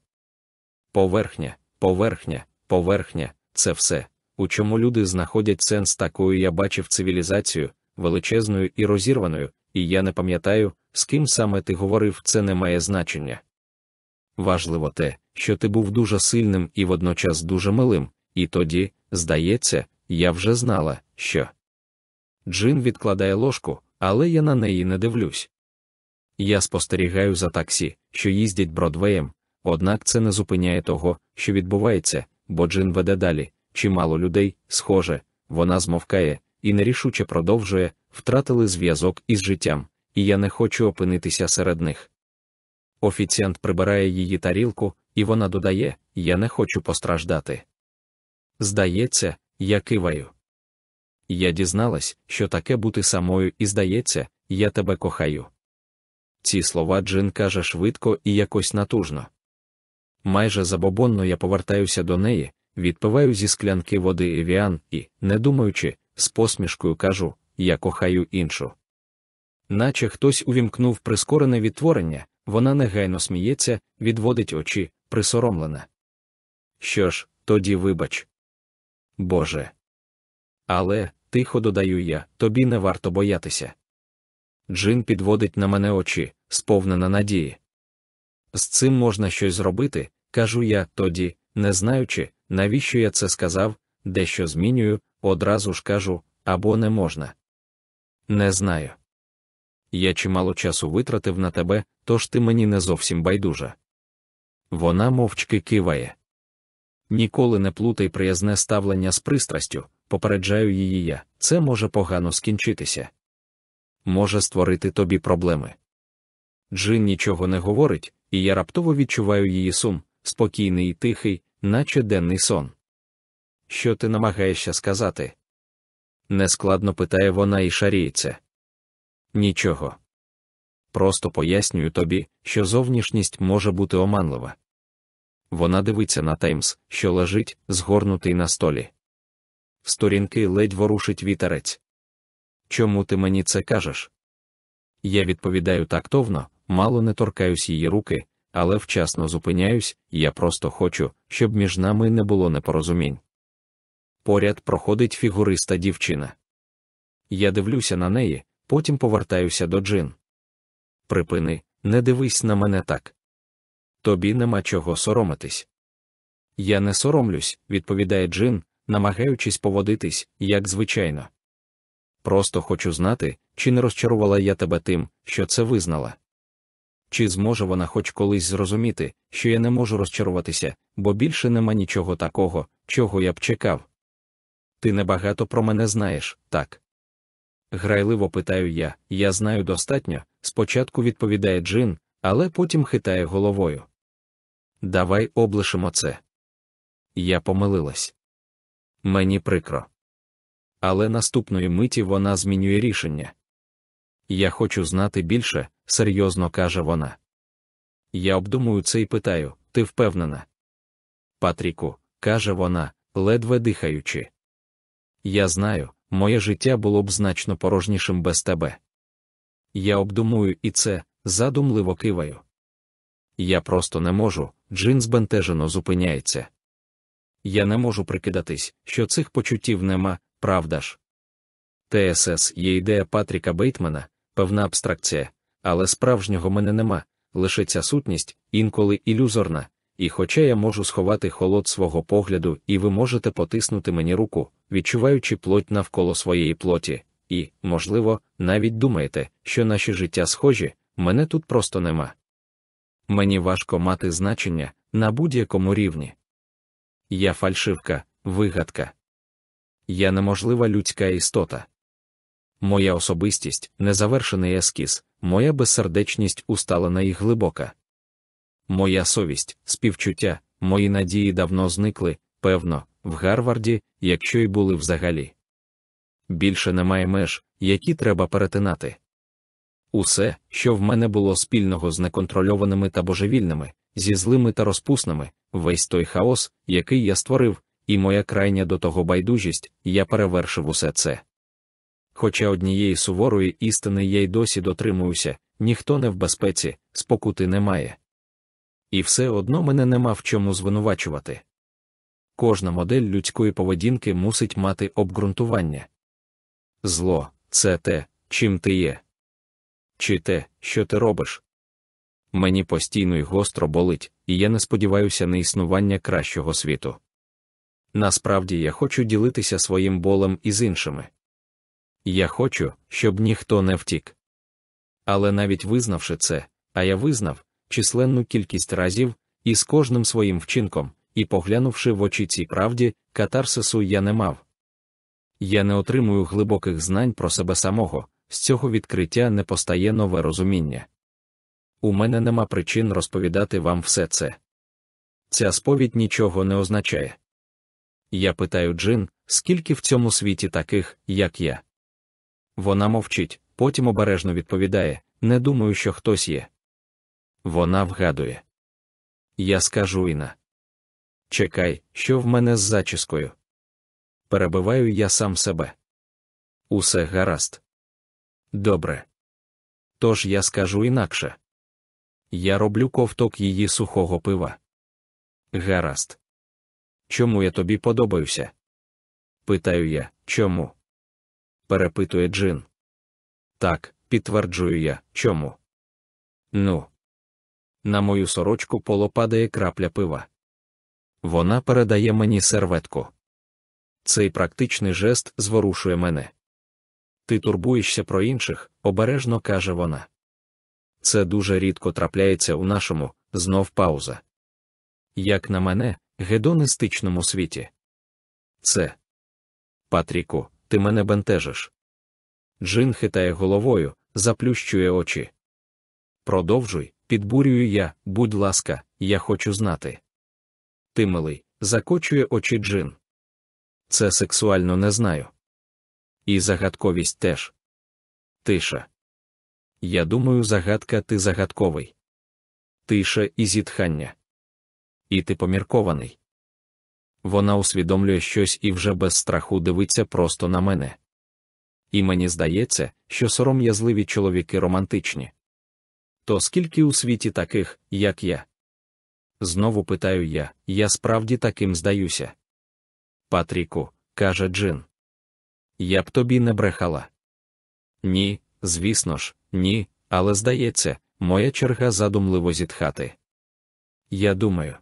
Поверхня, поверхня, поверхня це все, у чому люди знаходять сенс такою я бачив цивілізацію, величезною і розірваною, і я не пам'ятаю, з ким саме ти говорив, це не має значення. Важливо те, що ти був дуже сильним і водночас дуже милим, і тоді, здається, я вже знала, що. Джин відкладає ложку, але я на неї не дивлюсь. Я спостерігаю за таксі, що їздять Бродвеєм, однак це не зупиняє того, що відбувається, бо Джин веде далі. Чимало людей, схоже, вона змовкає і нерішуче продовжує, втратили зв'язок із життям, і я не хочу опинитися серед них. Офіціант прибирає її тарілку, і вона додає: Я не хочу постраждати. Здається, я киваю. Я дізналась, що таке бути самою, і здається, я тебе кохаю. Ці слова Джин каже швидко і якось натужно. Майже забобонно я повертаюся до неї, відпиваю зі склянки води Евіан і, не думаючи, з посмішкою кажу я кохаю іншу. Наче хтось увімкнув прискорене відтворення, вона негайно сміється, відводить очі, присоромлена. Що ж, тоді вибач. Боже. Але, тихо додаю я, тобі не варто боятися. Джин підводить на мене очі, сповнена надії. З цим можна щось зробити, кажу я тоді, не знаючи, навіщо я це сказав, дещо змінюю, одразу ж кажу, або не можна. Не знаю. Я чимало часу витратив на тебе, тож ти мені не зовсім байдужа. Вона мовчки киває. Ніколи не плутай приязне ставлення з пристрастю, попереджаю її я, це може погано скінчитися. Може створити тобі проблеми. Джин нічого не говорить, і я раптово відчуваю її сум, спокійний і тихий, наче денний сон. Що ти намагаєшся сказати? Нескладно питає вона і шаріється. Нічого. Просто пояснюю тобі, що зовнішність може бути оманлива. Вона дивиться на Таймс, що лежить, згорнутий на столі. Сторінки ледь ворушить вітерець. Чому ти мені це кажеш? Я відповідаю тактовно, мало не торкаюсь її руки, але вчасно зупиняюсь, я просто хочу, щоб між нами не було непорозумінь. Поряд проходить фігуриста дівчина. Я дивлюся на неї, потім повертаюся до Джин. Припини, не дивись на мене так. Тобі нема чого соромитись. Я не соромлюсь, відповідає Джин, намагаючись поводитись, як звичайно. Просто хочу знати, чи не розчарувала я тебе тим, що це визнала. Чи зможе вона хоч колись зрозуміти, що я не можу розчаруватися, бо більше нема нічого такого, чого я б чекав. Ти небагато про мене знаєш, так. Грайливо питаю я, я знаю достатньо, спочатку відповідає Джин, але потім хитає головою. Давай облишимо це. Я помилилась. Мені прикро. Але наступної миті вона змінює рішення. Я хочу знати більше, серйозно каже вона. Я обдумую це і питаю ти впевнена? Патріку, каже вона, ледве дихаючи. Я знаю, моє життя було б значно порожнішим без тебе. Я обдумую і це, задумливо киваю. Я просто не можу, Джин збентежено зупиняється. Я не можу прикидатись, що цих почуттів нема, правда ж. ТСС є ідея Патріка Бейтмана, певна абстракція, але справжнього мене нема, лише ця сутність, інколи ілюзорна, і хоча я можу сховати холод свого погляду, і ви можете потиснути мені руку, відчуваючи плоть навколо своєї плоті, і, можливо, навіть думаєте, що наші життя схожі, мене тут просто нема. Мені важко мати значення на будь-якому рівні. Я фальшивка, вигадка. Я неможлива людська істота. Моя особистість незавершений ескіз, моя безсердечність усталена і глибока. Моя совість, співчуття, мої надії давно зникли, певно, в Гарварді, якщо й були взагалі. Більше немає меж, які треба перетинати. Усе, що в мене було спільного з неконтрольованими та божевільними, зі злими та розпусними, весь той хаос, який я створив, і моя крайня до того байдужість, я перевершив усе це. Хоча однієї суворої істини я й досі дотримуюся, ніхто не в безпеці, спокути немає. І все одно мене нема в чому звинувачувати. Кожна модель людської поведінки мусить мати обґрунтування. Зло це те, чим ти є. Чи те, що ти робиш. Мені постійно й гостро болить, і я не сподіваюся на існування кращого світу. Насправді я хочу ділитися своїм болем із іншими. Я хочу, щоб ніхто не втік. Але навіть визнавши це, а я визнав численну кількість разів, і з кожним своїм вчинком, і поглянувши в очі цій правді, катарсису я не мав. Я не отримую глибоких знань про себе самого, з цього відкриття не постає нове розуміння. У мене нема причин розповідати вам все це. Ця сповідь нічого не означає. Я питаю Джин, скільки в цьому світі таких, як я. Вона мовчить, потім обережно відповідає не думаю, що хтось є. Вона вгадує. Я скажу Іна. Чекай, що в мене з зачіскою. Перебиваю я сам себе. Усе гаразд. Добре. Тож я скажу інакше. Я роблю ковток її сухого пива. Гаразд. Чому я тобі подобаюся? Питаю я, чому? Перепитує Джин. Так, підтверджую я, чому. Ну. На мою сорочку поло падає крапля пива. Вона передає мені серветку. Цей практичний жест зворушує мене. Ти турбуєшся про інших, обережно каже вона. Це дуже рідко трапляється у нашому, знов пауза. Як на мене, гедонистичному світі. Це. Патріку, ти мене бентежиш. Джин хитає головою, заплющує очі. Продовжуй, підбурюю я, будь ласка, я хочу знати. Ти милий, закочує очі Джин. Це сексуально не знаю. І загадковість теж. Тиша. Я думаю, загадка ти загадковий. Тиша і зітхання. І ти поміркований. Вона усвідомлює щось і вже без страху дивиться просто на мене. І мені здається, що сором'язливі чоловіки романтичні. То скільки у світі таких, як я? Знову питаю я, я справді таким здаюся. Патріку, каже Джин. Я б тобі не брехала. Ні, звісно ж, ні, але здається, моя черга задумливо зітхати. Я думаю.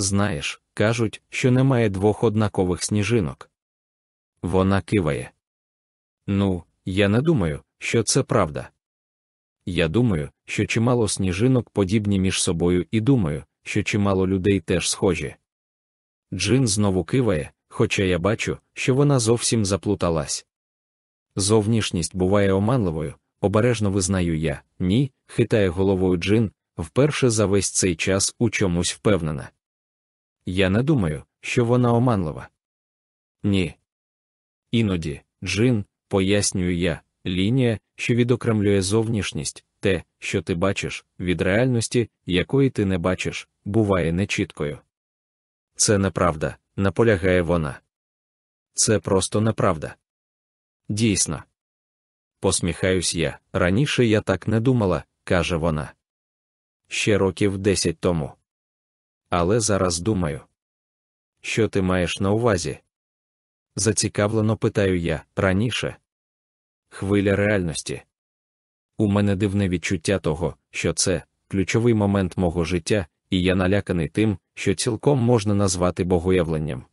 Знаєш, кажуть, що немає двох однакових сніжинок. Вона киває. Ну, я не думаю, що це правда. Я думаю, що чимало сніжинок подібні між собою, і думаю, що чимало людей теж схожі. Джин знову киває, хоча я бачу, що вона зовсім заплуталась. Зовнішність буває оманливою, обережно визнаю я, ні, хитає головою Джин, вперше за весь цей час у чомусь впевнена. Я не думаю, що вона оманлива. Ні. Іноді, Джин, пояснюю я, лінія, що відокремлює зовнішність, те, що ти бачиш, від реальності, якої ти не бачиш, буває нечіткою. Це неправда, наполягає вона. Це просто неправда. Дійсно. Посміхаюсь я, раніше я так не думала, каже вона. Ще років десять тому. Але зараз думаю. Що ти маєш на увазі? Зацікавлено питаю я раніше. Хвиля реальності. У мене дивне відчуття того, що це ключовий момент мого життя, і я наляканий тим, що цілком можна назвати богоявленням.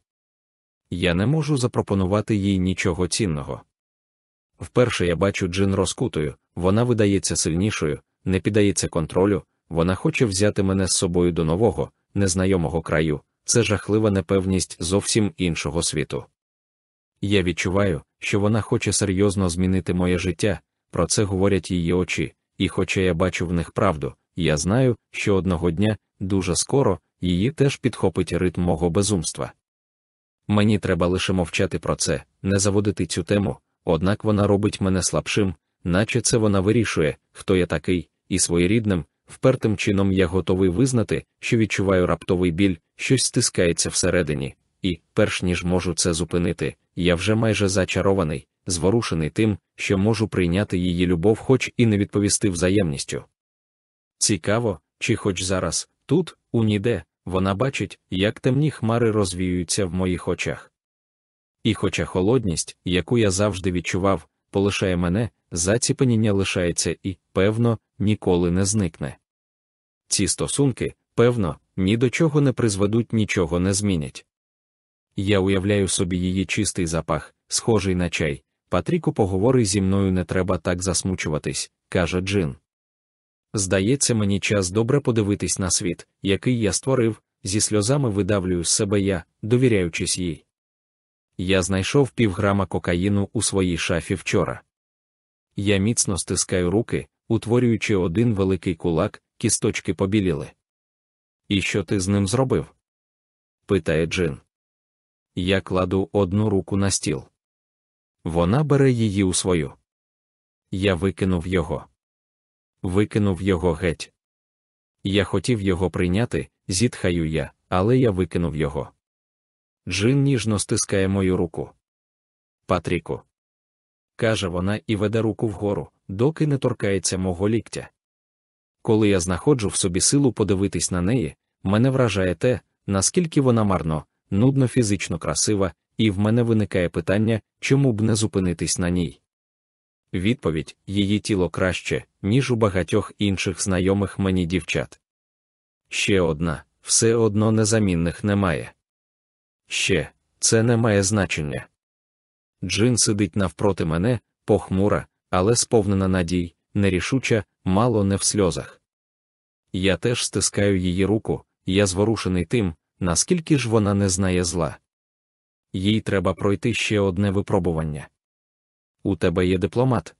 Я не можу запропонувати їй нічого цінного. Вперше я бачу джин розкутою, вона видається сильнішою, не піддається контролю, вона хоче взяти мене з собою до нового, незнайомого краю, це жахлива непевність зовсім іншого світу. Я відчуваю, що вона хоче серйозно змінити моє життя, про це говорять її очі, і хоча я бачу в них правду, я знаю, що одного дня, дуже скоро, її теж підхопить ритм мого безумства. Мені треба лише мовчати про це, не заводити цю тему, однак вона робить мене слабшим, наче це вона вирішує, хто я такий, і своєрідним, впертим чином я готовий визнати, що відчуваю раптовий біль, щось стискається всередині, і, перш ніж можу це зупинити, я вже майже зачарований, зворушений тим, що можу прийняти її любов, хоч і не відповісти взаємністю. Цікаво, чи хоч зараз, тут, у ніде, вона бачить, як темні хмари розвіюються в моїх очах. І хоча холодність, яку я завжди відчував, полишає мене, заціпеніння лишається і, певно, ніколи не зникне. Ці стосунки, певно, ні до чого не призведуть, нічого не змінять. Я уявляю собі її чистий запах, схожий на чай. Патріку поговори зі мною не треба так засмучуватись, каже Джин. Здається, мені час добре подивитись на світ, який я створив, зі сльозами видавлюю з себе я, довіряючись їй. Я знайшов півграма кокаїну у своїй шафі вчора. Я міцно стискаю руки, утворюючи один великий кулак, кісточки побіліли. І що ти з ним зробив? питає Джин. Я кладу одну руку на стіл. Вона бере її у свою. Я викинув його. Викинув його геть. Я хотів його прийняти, зітхаю я, але я викинув його. Джин ніжно стискає мою руку. Патріку. Каже вона і веде руку вгору, доки не торкається мого ліктя. Коли я знаходжу в собі силу подивитись на неї, мене вражає те, наскільки вона марно, нудно фізично красива, і в мене виникає питання, чому б не зупинитись на ній. Відповідь її тіло краще, ніж у багатьох інших знайомих мені дівчат. Ще одна, все одно незамінних немає. Ще, це не має значення. Джин сидить навпроти мене, похмура, але сповнена надій, нерішуча, мало не в сльозах. Я теж стискаю її руку, я зворушений тим, наскільки ж вона не знає зла. Їй треба пройти ще одне випробування. У тебе є дипломат?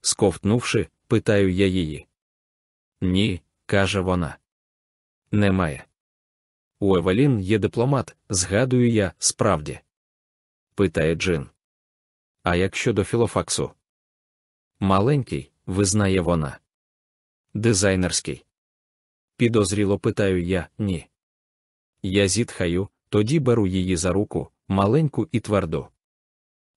Сковтнувши, питаю я її. Ні, каже вона. Немає. У Евелін є дипломат, згадую я, справді. Питає Джин. А як щодо філофаксу? Маленький, визнає вона. Дизайнерський. Підозріло питаю я, ні. Я зітхаю, тоді беру її за руку, маленьку і тверду.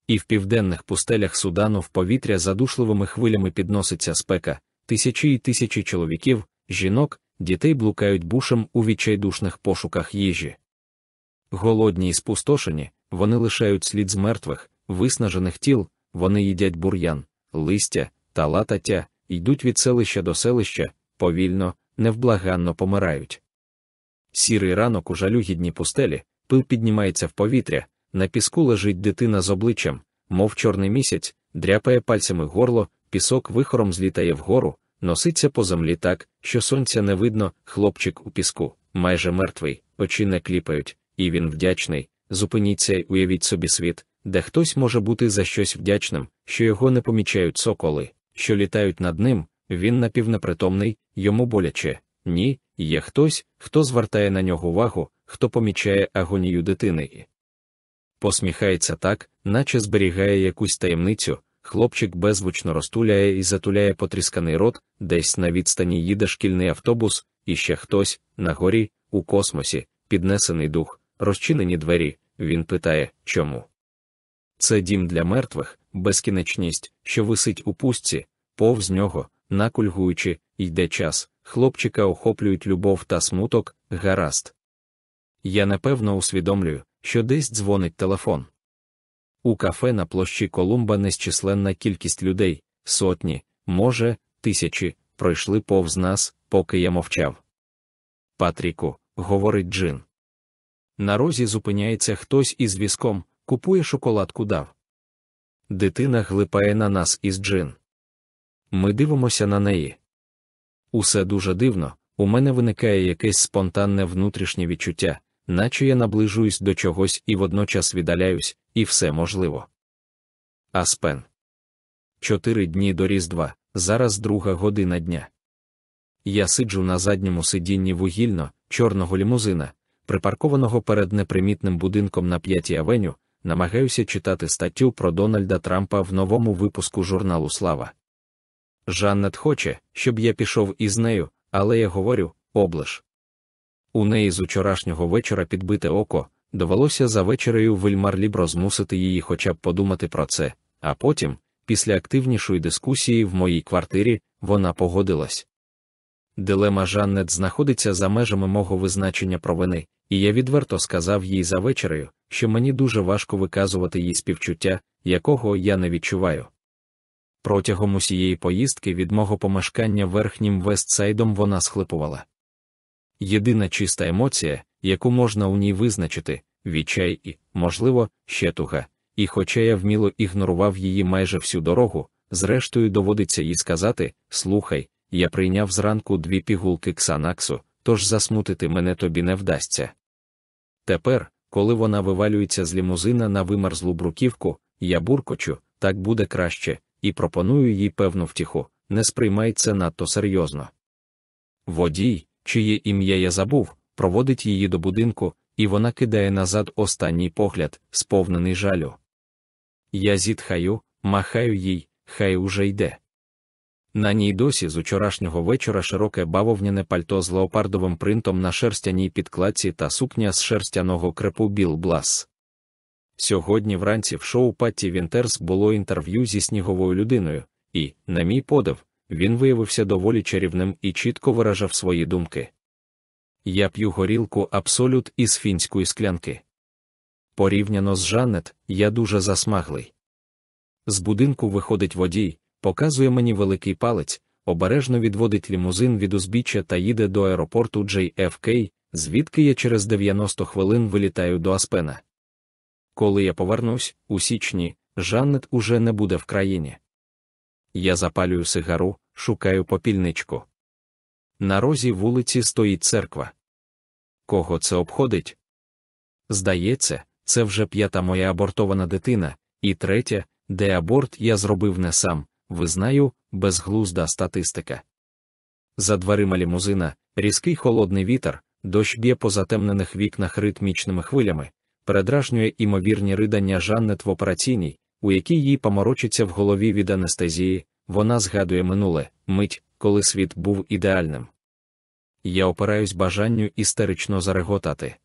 І в південних пустелях Судану в повітря задушливими хвилями підноситься спека, тисячі і тисячі чоловіків, жінок, дітей блукають бушем у відчайдушних пошуках їжі. Голодні і спустошені, вони лишають слід з мертвих, виснажених тіл, вони їдять бур'ян, листя та латаття, йдуть від селища до селища, повільно, невблаганно помирають. Сірий ранок у жалюгідній пустелі, пил піднімається в повітря, на піску лежить дитина з обличчям, мов чорний місяць, дряпає пальцями горло, пісок вихором злітає вгору, носиться по землі так, що сонця не видно, хлопчик у піску, майже мертвий, очі не кліпають, і він вдячний. Зупиніться й уявіть собі світ, де хтось може бути за щось вдячним, що його не помічають соколи, що літають над ним, він напівнепритомний, йому боляче. Ні, є хтось, хто звертає на нього увагу, хто помічає агонію дитини. Посміхається так, наче зберігає якусь таємницю, хлопчик беззвучно розтуляє і затуляє потрісканий рот, десь на відстані їде шкільний автобус, і ще хтось, на горі, у космосі, піднесений дух, розчинені двері, він питає, чому. Це дім для мертвих, безкінечність, що висить у пустці, повз нього, накульгуючи, йде час, хлопчика охоплюють любов та смуток, гаразд. Я напевно усвідомлюю, що десь дзвонить телефон. У кафе на площі Колумба незчисленна кількість людей, сотні, може, тисячі, пройшли повз нас, поки я мовчав. Патріку, говорить Джин. На розі зупиняється хтось із візком, купує шоколадку дав. Дитина глипає на нас із Джин. Ми дивимося на неї. Усе дуже дивно, у мене виникає якесь спонтанне внутрішнє відчуття, наче я наближуюсь до чогось і водночас віддаляюсь, і все можливо. Аспен. Чотири дні до Різдва, зараз друга година дня. Я сиджу на задньому сидінні вугільно, чорного лімузина, припаркованого перед непримітним будинком на п'ятій авеню, намагаюся читати статтю про Дональда Трампа в новому випуску журналу Слава. Жаннет хоче, щоб я пішов із нею, але я говорю облиш. У неї з учорашнього вечора підбите око, довелося за вечерею Вильмарлібро змусити її хоча б подумати про це, а потім, після активнішої дискусії в моїй квартирі, вона погодилась. Дилема Жаннет знаходиться за межами мого визначення провини, і я відверто сказав їй за вечерею, що мені дуже важко виказувати їй співчуття, якого я не відчуваю. Протягом усієї поїздки від мого помешкання верхнім вестсайдом вона схлипувала. Єдина чиста емоція, яку можна у ній визначити, відчай і, можливо, ще туга, і хоча я вміло ігнорував її майже всю дорогу, зрештою доводиться їй сказати слухай, я прийняв зранку дві пігулки ксанаксу, тож засмутити мене тобі не вдасться. Тепер, коли вона вивалюється з лімузина на вимерзлу бруківку, я буркочу, так буде краще, і пропоную їй певну втіху, не сприймай це надто серйозно. Водій, чиє ім'я я забув, проводить її до будинку, і вона кидає назад останній погляд, сповнений жалю. Я зітхаю, махаю їй, хай уже йде. На ній досі з учорашнього вечора широке бавовняне пальто з леопардовим принтом на шерстяній підкладці та сукня з шерстяного крепу Біл Блас. Сьогодні вранці в шоу Патті Вінтерс було інтерв'ю зі сніговою людиною, і, на мій подив, він виявився доволі чарівним і чітко виражав свої думки. Я п'ю горілку абсолют із фінської склянки. Порівняно з Жаннет, я дуже засмаглий. З будинку виходить водій, показує мені великий палець, обережно відводить лімузин від узбіччя та їде до аеропорту JFK, звідки я через 90 хвилин вилітаю до Аспена. Коли я повернусь, у січні, Жаннет уже не буде в країні. Я запалюю сигару, шукаю попільничку. На розі вулиці стоїть церква. Кого це обходить? Здається, це вже п'ята моя абортована дитина, і третя, де аборт я зробив не сам, визнаю, безглузда статистика. За дверима лімузина, різкий холодний вітер, дощ б'є по затемнених вікнах ритмічними хвилями, передражнює імовірні ридання Жаннет в операційній, у якій їй поморочиться в голові від анестезії, вона згадує минуле мить, коли світ був ідеальним. Я опираюсь бажанню істерично зареготати.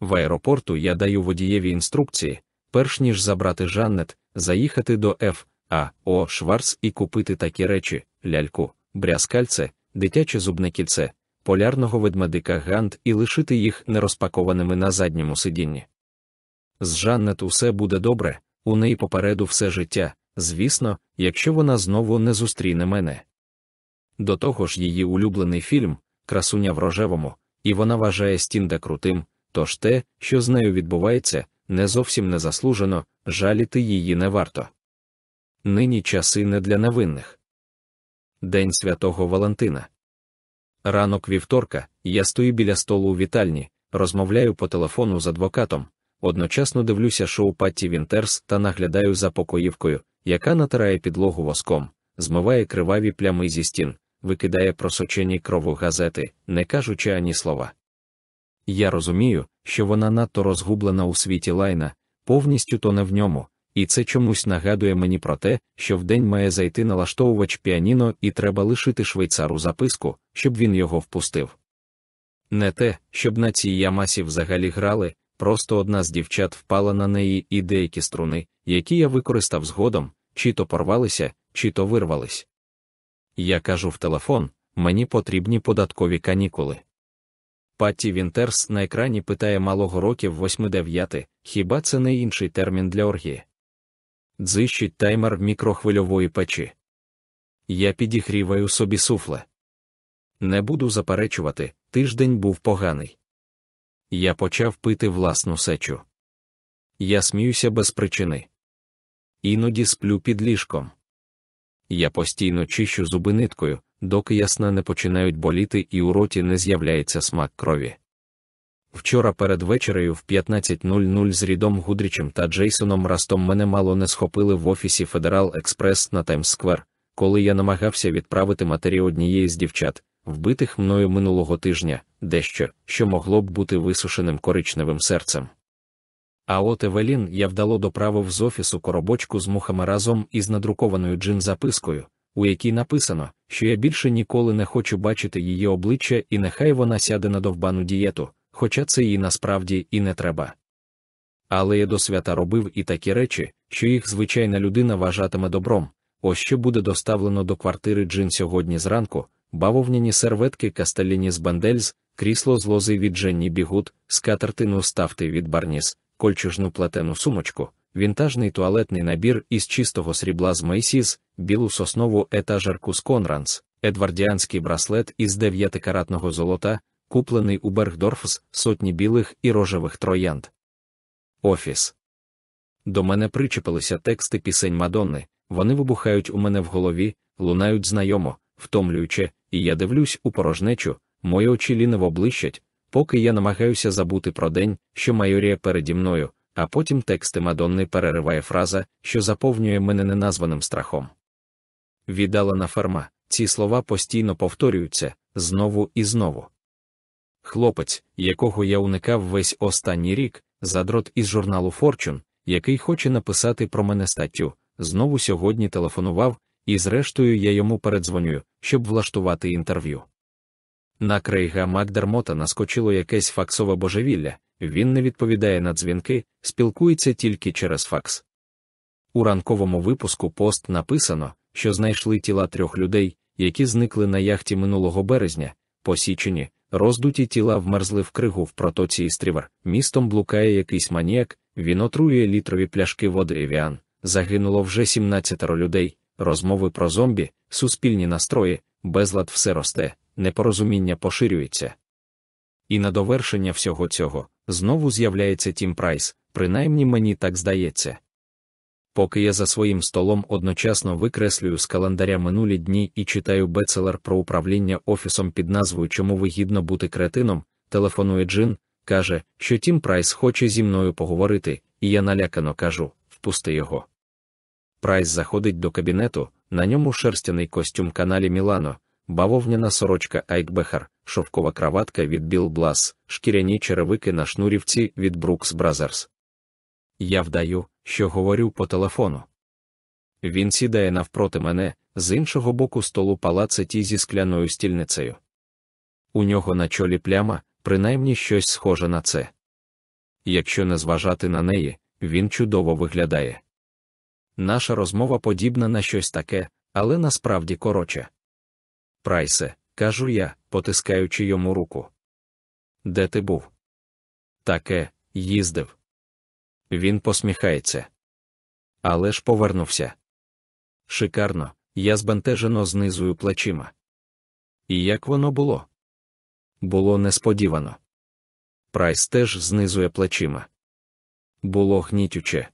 В аеропорту я даю водієві інструкції, перш ніж забрати Жаннет, заїхати до Ф. А. О. Шварц і купити такі речі: ляльку, брязкальце, дитяче зубне кільце, полярного ведмедика Гант і лишити їх нерозпакованими на задньому сидінні. З Жаннет усе буде добре, у неї попереду все життя, звісно, якщо вона знову не зустріне мене. До того ж, її улюблений фільм Красуня в рожевому, і вона вважає Стінда крутим, тож те, що з нею відбувається, не зовсім незаслужено, жаліти її не варто. Нині часи не для невинних. День святого Валентина. Ранок вівторка, я стою біля столу у вітальні, розмовляю по телефону з адвокатом, одночасно дивлюся шоу Патті Вінтерс та наглядаю за покоївкою, яка натирає підлогу воском, змиває криваві плями зі стін, викидає просочені крову газети, не кажучи ані слова. Я розумію, що вона надто розгублена у світі лайна, повністю тоне в ньому, і це чомусь нагадує мені про те, що вдень має зайти налаштовувач піаніно і треба лишити швейцару записку, щоб він його впустив. Не те, щоб на цій ямасі взагалі грали, просто одна з дівчат впала на неї і деякі струни, які я використав згодом, чи то порвалися, чи то вирвались. Я кажу в телефон, мені потрібні податкові канікули. Патті Вінтерс на екрані питає малого років 8-9, хіба це не інший термін для оргії? Дзижчить таймер мікрохвильової печі. Я підігріваю собі суфле. Не буду заперечувати, тиждень був поганий. Я почав пити власну сечу. Я сміюся без причини. Іноді сплю під ліжком. Я постійно чищу зуби ниткою, доки ясна не починають боліти і у роті не з'являється смак крові. Вчора перед вечерею в 15.00 з Рідом Гудрічем та Джейсоном Растом мене мало не схопили в офісі Федерал Експрес на Таймс-сквер, коли я намагався відправити матері однієї з дівчат, вбитих мною минулого тижня, дещо, що могло б бути висушеним коричневим серцем. А от Евелін я вдало доправив з офісу коробочку з мухами разом із надрукованою джин запискою, у якій написано, що я більше ніколи не хочу бачити її обличчя і нехай вона сяде на довбану дієту, хоча це їй насправді і не треба. Але я до свята робив і такі речі, що їх звичайна людина вважатиме добром. Ось що буде доставлено до квартири Джин сьогодні зранку, бавовняні серветки кастеліні з бандельз, крісло з лози від Дженні Бігут, скатертину ставти від Барніс, кольчужну плетену сумочку, вінтажний туалетний набір із чистого срібла з Мейсіз, білу соснову етажерку з Конранс, едвардіанський браслет із дев'ятикаратного золота, куплений у Бергдорфс, сотні білих і рожевих троянд. Офіс. До мене причепилися тексти пісень Мадонни, вони вибухають у мене в голові, лунають знайомо, втомлююче, і я дивлюсь у порожнечу, мої очі ліниво блищать, поки я намагаюся забути про день, що майоріє переді мною, а потім тексти Мадонни перериває фраза, що заповнює мене неназваним страхом. Віддалена ферма, ці слова постійно повторюються знову і знову. Хлопець, якого я уникав весь останній рік, задрот із журналу Fortune, який хоче написати про мене статтю, знову сьогодні телефонував, і зрештою я йому передзвонюю, щоб влаштувати інтерв'ю. На Крейга Макдермота наскочило якесь факсове божевілля, він не відповідає на дзвінки, спілкується тільки через факс. У ранковому випуску пост написано, що знайшли тіла трьох людей, які зникли на яхті минулого березня, посічені, роздуті тіла вмерзли в кригу в протоці Іст-Рівер, містом блукає якийсь маніяк, він отруює літрові пляшки води Евіан, загинуло вже 17 людей, розмови про зомбі, суспільні настрої, безлад все росте, непорозуміння поширюється. І на довершення всього цього знову з'являється Тім Прайс, принаймні мені так здається. Поки я за своїм столом одночасно викреслюю з календаря минулі дні і читаю бестселер про управління офісом під назвою Чому вигідно бути кретином, телефонує Джин, каже, що Тім Прайс хоче зі мною поговорити, і я налякано кажу впусти його. Прайс заходить до кабінету, на ньому шерстяний костюм Каналі Мілано, бавовняна сорочка Айк Бехар, шовкова краватка від Біл Блас, шкіряні черевики на шнурівці від Брукс Бразерс. Я вдаю, що говорю по телефону. Він сідає навпроти мене, з іншого боку столу Палацетті зі скляною стільницею. У нього на чолі пляма, принаймні щось схоже на це. Якщо не зважати на неї, він чудово виглядає. Наша розмова подібна на щось таке, але насправді коротша. Прайсе, кажу я, потискаючи йому руку. Де ти був? Таке, їздив. Він посміхається. Але ж повернувся. Шикарно, я збентежено знизую плечима. І як воно було? Було несподівано. Прайс теж знизує плечима. Було гнітюче.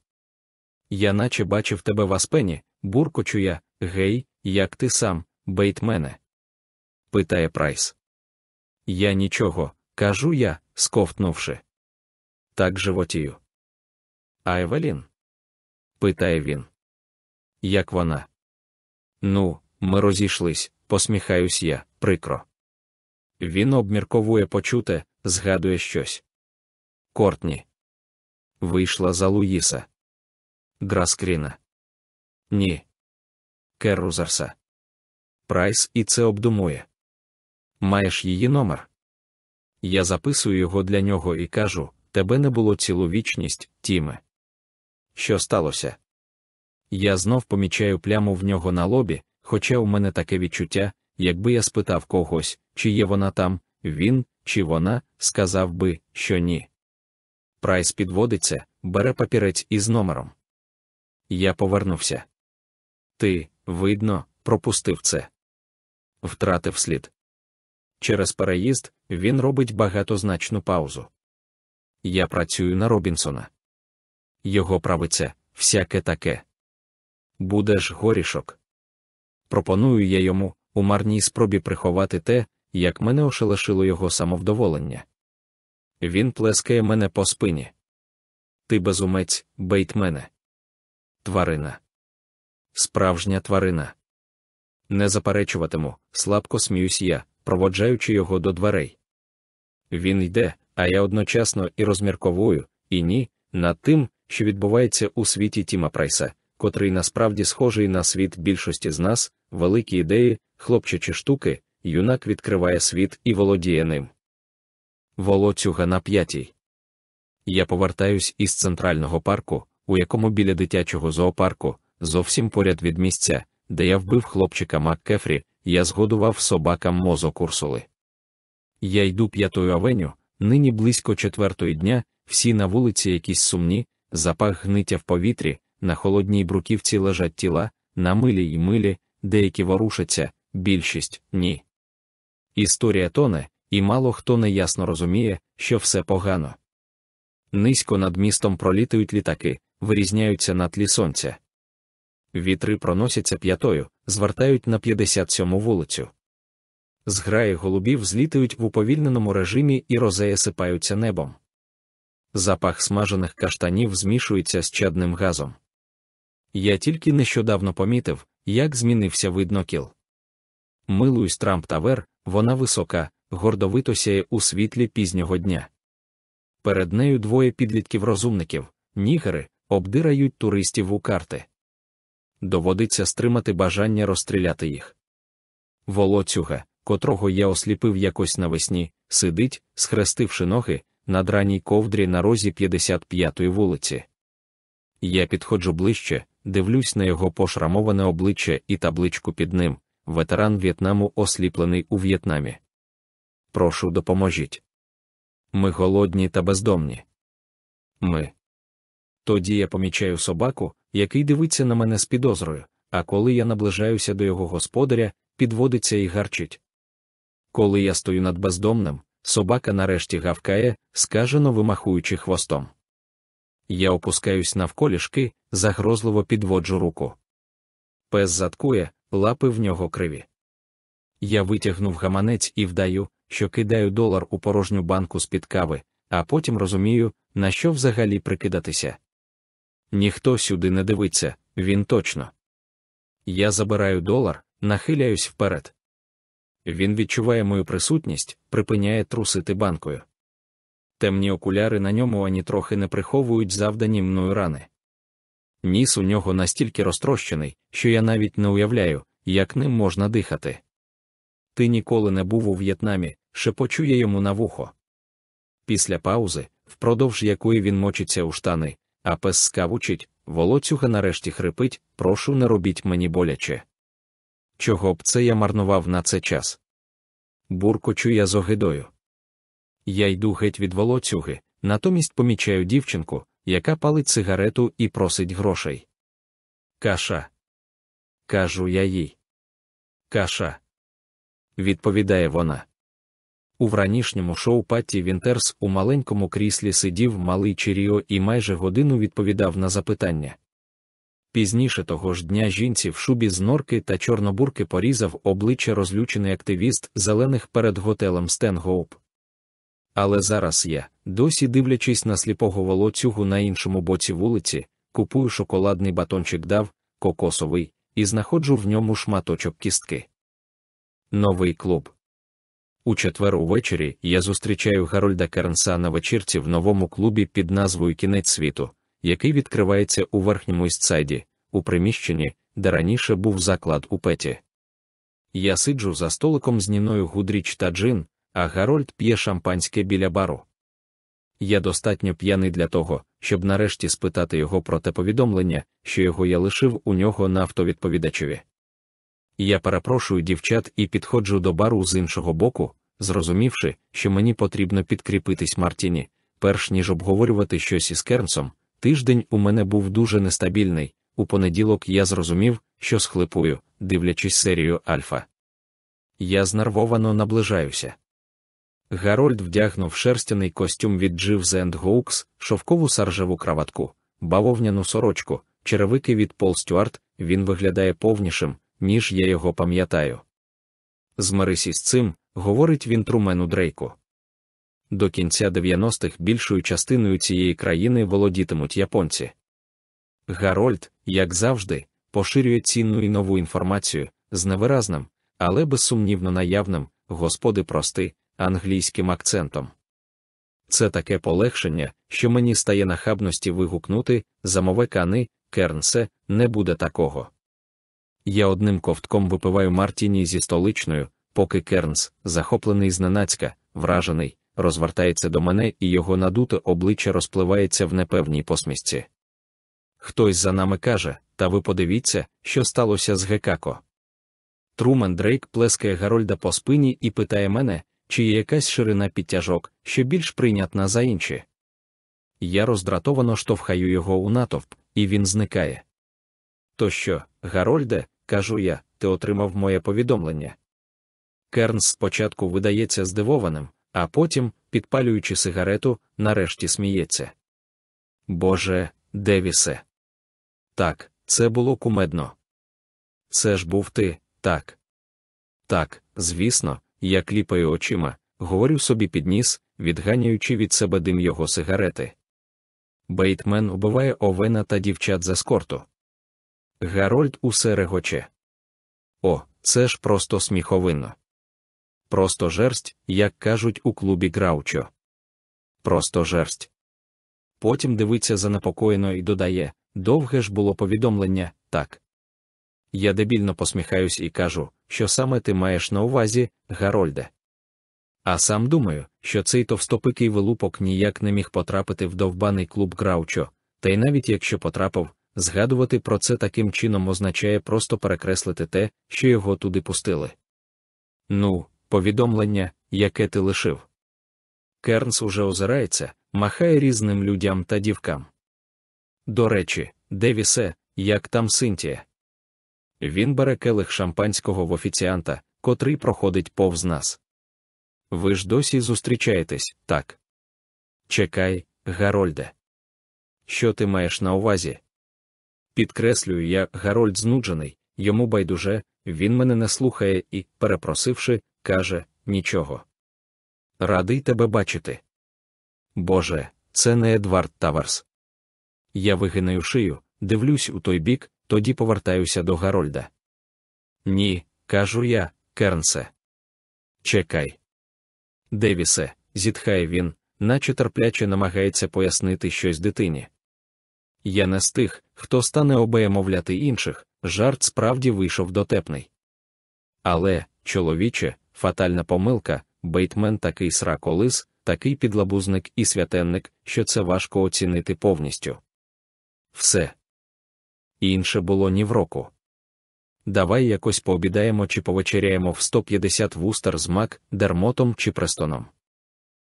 Я наче бачив тебе в Аспені, буркочу я, гей, як ти сам, бейтмене? питає Прайс. Я нічого, кажу я, сковтнувши. Так животію. А Евелін? питає він. Як вона? Ну, ми розійшлись, посміхаюсь я, прикро. Він обмірковує почуте, згадує щось. Кортні. Вийшла за Луїса. Граскріна. Ні. Керрузерса. Прайс і це обдумує. Маєш її номер? Я записую його для нього і кажу: тебе не було цілу вічність, Тіме. Що сталося? Я знов помічаю пляму в нього на лобі, хоча у мене таке відчуття, якби я спитав когось, чи є вона там, він, чи вона, сказав би, що ні. Прайс підводиться, бере папірець із номером. Я повернувся. Ти, видно, пропустив це. Втратив слід. Через переїзд він робить багатозначну паузу. Я працюю на Робінсона. Його правиця, всяке таке. Будеш горішок. Пропоную я йому, у марній спробі приховати те, як мене ошелешило його самовдоволення. Він плескає мене по спині. Ти безумець, Бейтмене. Тварина. Справжня тварина. Не заперечуватиму, слабко сміюсь я, проводжаючи його до дверей. Він йде, а я одночасно і розмірковую, і ні, над тим, що відбувається у світі Тіма Прайса, котрий насправді схожий на світ більшості з нас, великі ідеї, хлопчачі штуки, юнак відкриває світ і володіє ним. Волоцюга на п'ятій. Я повертаюсь із центрального парку, у якому біля дитячого зоопарку, зовсім поряд від місця, де я вбив хлопчика Маккефрі, я згодував собакам мозок Урсули. Я йду п'ятою авеню, нині близько четвертої дня, всі на вулиці якісь сумні, запах гниття в повітрі, на холодній бруківці лежать тіла, на милі й милі, деякі ворушаться, більшість ні. Історія тоне, і мало хто неясно розуміє, що все погано. Низько над містом пролітають літаки, вирізняються на тлі сонця. Вітри проносяться п'ятою, звертають на 57-му вулицю. зграї голубів злітають в уповільненому режимі і розея сипаються небом. Запах смажених каштанів змішується з чадним газом. Я тільки нещодавно помітив, як змінився виднокіл. Милуюсь Трамп Тавер, вона висока, гордовито сяє у світлі пізнього дня. Перед нею двоє підлітків-розумників, нігери, обдирають туристів у карти. Доводиться стримати бажання розстріляти їх. Волоцюга, котрого я осліпив якось навесні, сидить, схрестивши ноги, на драній ковдрі на розі 55-ї вулиці. Я підходжу ближче, дивлюсь на його пошрамоване обличчя і табличку під ним, ветеран В'єтнаму осліплений у В'єтнамі. Прошу допоможіть. Ми голодні та бездомні. Ми. Тоді я помічаю собаку, який дивиться на мене з підозрою, а коли я наближаюся до його господаря, підводиться і гарчить. Коли я стою над бездомним, собака нарешті гавкає, скажено вимахуючи хвостом. Я опускаюсь навколішки, загрозливо підводжу руку. Пес заткує, лапи в нього криві. Я витягнув гаманець і вдаю, що кидаю долар у порожню банку з-під кави, а потім розумію, на що взагалі прикидатися. Ніхто сюди не дивиться, він точно. Я забираю долар, нахиляюсь вперед. Він відчуває мою присутність, припиняє трусити банкою. Темні окуляри на ньому ані трохи не приховують завдані мною рани. Ніс у нього настільки розтрощений, що я навіть не уявляю, як ним можна дихати. Ти ніколи не був у В'єтнамі, шепочу я йому на вухо. Після паузи, впродовж якої він мочиться у штани, а пес скавучить, волоцюга нарешті хрипить, прошу не робіть мені боляче. Чого б це я марнував на це час? Буркочу я з огидою. Я йду геть від волоцюги, натомість помічаю дівчинку, яка палить сигарету і просить грошей. Каша. Кажу я їй. Каша. Відповідає вона. У вранішньому шоу Патті Вінтерс у маленькому кріслі сидів малий Чиріо і майже годину відповідав на запитання. Пізніше того ж дня жінці в шубі з норки та чорнобурки порізав обличчя розлючений активіст зелених перед готелем Стенгоуп. Але зараз я, досі дивлячись на сліпого волоцюгу на іншому боці вулиці, купую шоколадний батончик дав, кокосовий, і знаходжу в ньому шматочок кістки. Новий клуб. У четвер увечері я зустрічаю Гарольда Кернса на вечірці в новому клубі під назвою Кінець світу, який відкривається у верхньому істсайді, у приміщенні, де раніше був заклад у петі. Я сиджу за столиком з Ніною Гудріч та Джин, а Гарольд п'є шампанське біля бару. Я достатньо п'яний для того, щоб нарешті спитати його про те повідомлення, що його я лишив у нього на автовідповідачеві. Я перепрошую дівчат і підходжу до бару з іншого боку, зрозумівши, що мені потрібно підкріпитись Мартіні, перш ніж обговорювати щось із Кернсом. Тиждень у мене був дуже нестабільний. У понеділок я зрозумів, що схлипую, дивлячись серію Альфа. Я знервовано наближаюся. Гарольд вдягнув шерстяний костюм від Jeeves Гоукс, шовкову саржеву краватку, бавовняну сорочку, черевики від Пол Стюарт, він виглядає повнішим, ніж я його пам'ятаю. Змирись із цим, говорить він Трумену Дрейку. До кінця 90-х більшою частиною цієї країни володітимуть японці. Гарольд, як завжди, поширює цінну і нову інформацію з невиразним, але безсумнівно наявним, господи прости, англійським акцентом. Це таке полегшення, що мені стає нахабності вигукнути замове кани, кернсе, не буде такого. Я одним ковтком випиваю Мартіні зі столичною, поки Кернс, захоплений зненацька, вражений, розвертається до мене і його надуте обличчя розпливається в непевній посмішці. Хтось за нами каже, та ви подивіться, що сталося з Гекако. Трумен Дрейк плескає Гарольда по спині і питає мене, чи є якась ширина підтяжок, що більш прийнятна за інші. Я роздратовано штовхаю його у натовп, і він зникає. То що, Гарольде, кажу я, ти отримав моє повідомлення. Кернс спочатку видається здивованим, а потім, підпалюючи сигарету, нарешті сміється. Боже, Девісе. Так, це було кумедно. Це ж був ти, так. Так, звісно, я кліпаю очима, говорю собі під ніс, відганяючи від себе дим його сигарети. Бейтмен убиває Овена та дівчат з ескорту. Гарольд усе регоче. О, це ж просто сміховинно. Просто жерсть, як кажуть у клубі Граучо. Просто жерсть. Потім дивиться занепокоєно і додає довге ж було повідомлення, так. Я дебільно посміхаюсь і кажу, що саме ти маєш на увазі, Гарольде. А сам думаю, що цей товстопикий вилупок ніяк не міг потрапити в довбаний клуб Граучо, та й навіть якщо потрапив, згадувати про це таким чином означає просто перекреслити те, що його туди пустили. Ну, повідомлення, яке ти лишив. Кернс уже озирається, махає різним людям та дівкам. До речі, Девісе, як там Синтія? Він бере келих шампанського в офіціанта, котрий проходить повз нас. Ви ж досі зустрічаєтесь, так? Чекай, Гарольде. Що ти маєш на увазі? Підкреслюю я, Гарольд знуджений, йому байдуже, він мене не слухає і, перепросивши, каже нічого. Радий тебе бачити. Боже, це не Едвард Таварс. Я вигинаю шию, дивлюсь у той бік, тоді повертаюся до Гарольда. Ні, кажу я, Кернсе. Чекай. Девісе, зітхає він, наче терпляче намагається пояснити щось дитині. Я не з тих, хто стане обеємовляти інших, жарт справді вийшов дотепний. Але, чоловіче, фатальна помилка, Бейтмен такий сраколиз, такий підлабузник і святенник, що це важко оцінити повністю. Все інше було нівроку. Давай якось пообідаємо чи повечеряємо в 150 Вустер з Мак-Дермотом чи Престоном.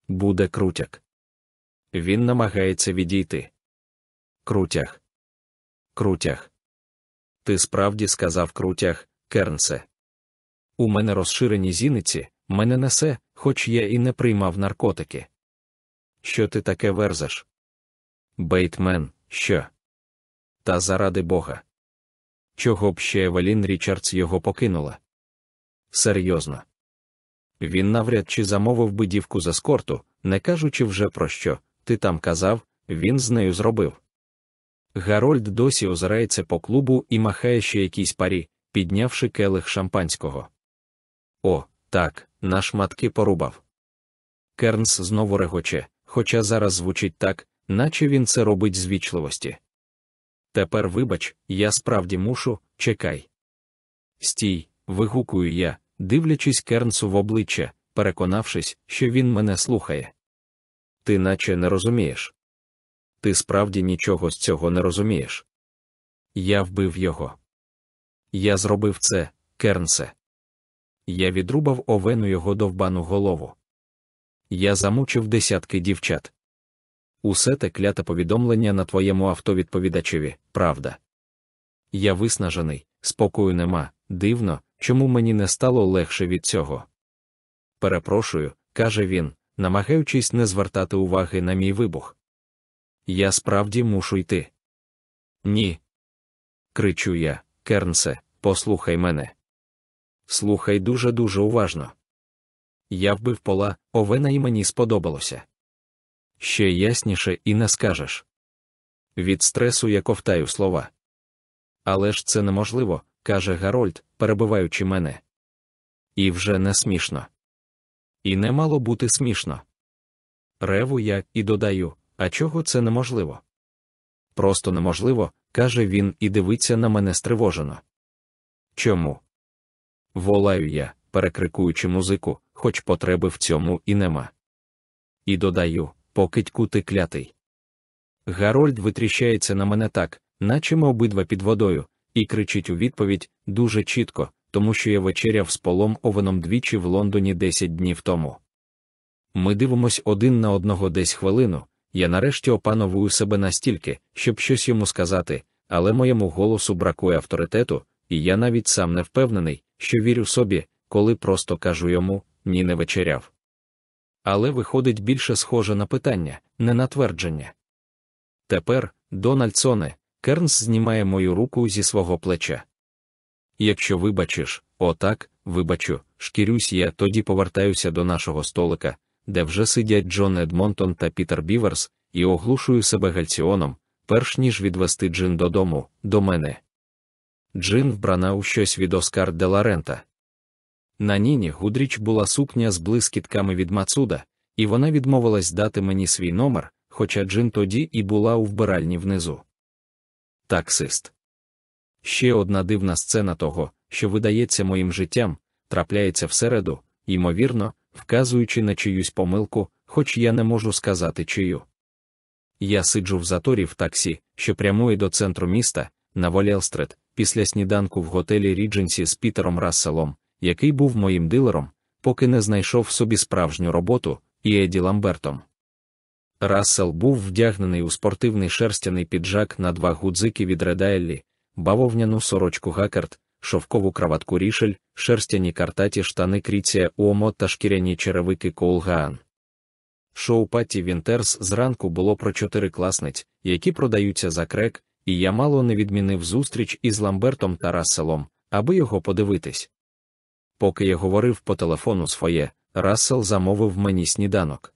Буде крутяк. Він намагається відійти. Крутяк. Крутяг. Ти справді сказав крутяг, Кернсе. У мене розширені зіниці, мене несе, хоч я і не приймав наркотики. Що ти таке верзеш? Бейтмен, що? Та заради Бога. Чого б ще Евелін Річардс його покинула? Серйозно. Він навряд чи замовив би дівку за скорту, не кажучи вже про що, ти там казав, він з нею зробив. Гарольд досі озирається по клубу і махає ще якійсь парі, піднявши келих шампанського. О, так, на шматки порубав. Кернс знову регоче, хоча зараз звучить так, наче він це робить з вічливості. Тепер, вибач, я справді мушу, чекай. Стій, вигукую я, дивлячись Кернсу в обличчя, переконавшись, що він мене слухає. Ти наче не розумієш. Ти справді нічого з цього не розумієш. Я вбив його. Я зробив це, Кернсе. Я відрубав овену його довбану голову. Я замучив десятки дівчат. Усе те кляте повідомлення на твоєму автовідповідачеві, правда. Я виснажений, спокою нема, дивно, чому мені не стало легше від цього. Перепрошую, каже він, намагаючись не звертати уваги на мій вибух. Я справді мушу йти. Ні. Кричу я, Кернсе, послухай мене. Слухай дуже дуже уважно. Я вбив пола, овена і мені сподобалося. Ще ясніше і не скажеш. Від стресу я ковтаю слова. Але ж це неможливо, каже Гарольд, перебиваючи мене. І вже не смішно. І не мало бути смішно. Реву я і додаю, а чого це неможливо? Просто неможливо, каже він і дивиться на мене стривожено. Чому? Волаю я, перекрикуючи музику, хоч потреби в цьому і нема. І додаю, покидьку ти клятий. Гарольд витріщається на мене так, наче ми обидва під водою, і кричить у відповідь дуже чітко, тому що я вечеряв з полом овеном двічі в Лондоні 10 днів тому. Ми дивимось один на одного десь хвилину, я нарешті опановую себе настільки, щоб щось йому сказати, але моєму голосу бракує авторитету, і я навіть сам не впевнений, що вірю собі, коли просто кажу йому ні не вечеряв. Але виходить більше схоже на питання, не на твердження. Тепер, Дональдсоне, Кернс знімає мою руку зі свого плеча. якщо вибачиш, отак, вибачу, шкірюсь я, тоді повертаюся до нашого столика, де вже сидять Джон Едмонтон та Пітер Біверс, і оглушую себе гальціоном, перш ніж відвести Джин додому, до мене. Джин вбрана у щось від Оскар де ла Рента. На Ніні Гудріч була сукня з блискітками від Мацуда, і вона відмовилась дати мені свій номер, хоча Джин тоді і була у вбиральні внизу. Таксист. Ще одна дивна сцена того, що видається моїм життям, трапляється всереду, ймовірно, вказуючи на чиюсь помилку, хоч я не можу сказати чию. Я сиджу в заторі в таксі, що прямує до центру міста, на Волл-стріт, після сніданку в готелі Рідженсі з Пітером Расселом, який був моїм дилером, поки не знайшов собі справжню роботу, і Еді Ламбертом. Рассел був вдягнений у спортивний шерстяний піджак на два гудзики від Редаеллі, бавовняну сорочку гакард, шовкову краватку рішель, шерстяні картаті штани кріція уомо та шкіряні черевики Коулгаан. Шоу Патті Вінтерс зранку було про чотири класниць, які продаються за крек, і я мало не відмінив зустріч із Ламбертом та Расселом, аби його подивитись. Поки я говорив по телефону своє, Рассел замовив мені сніданок.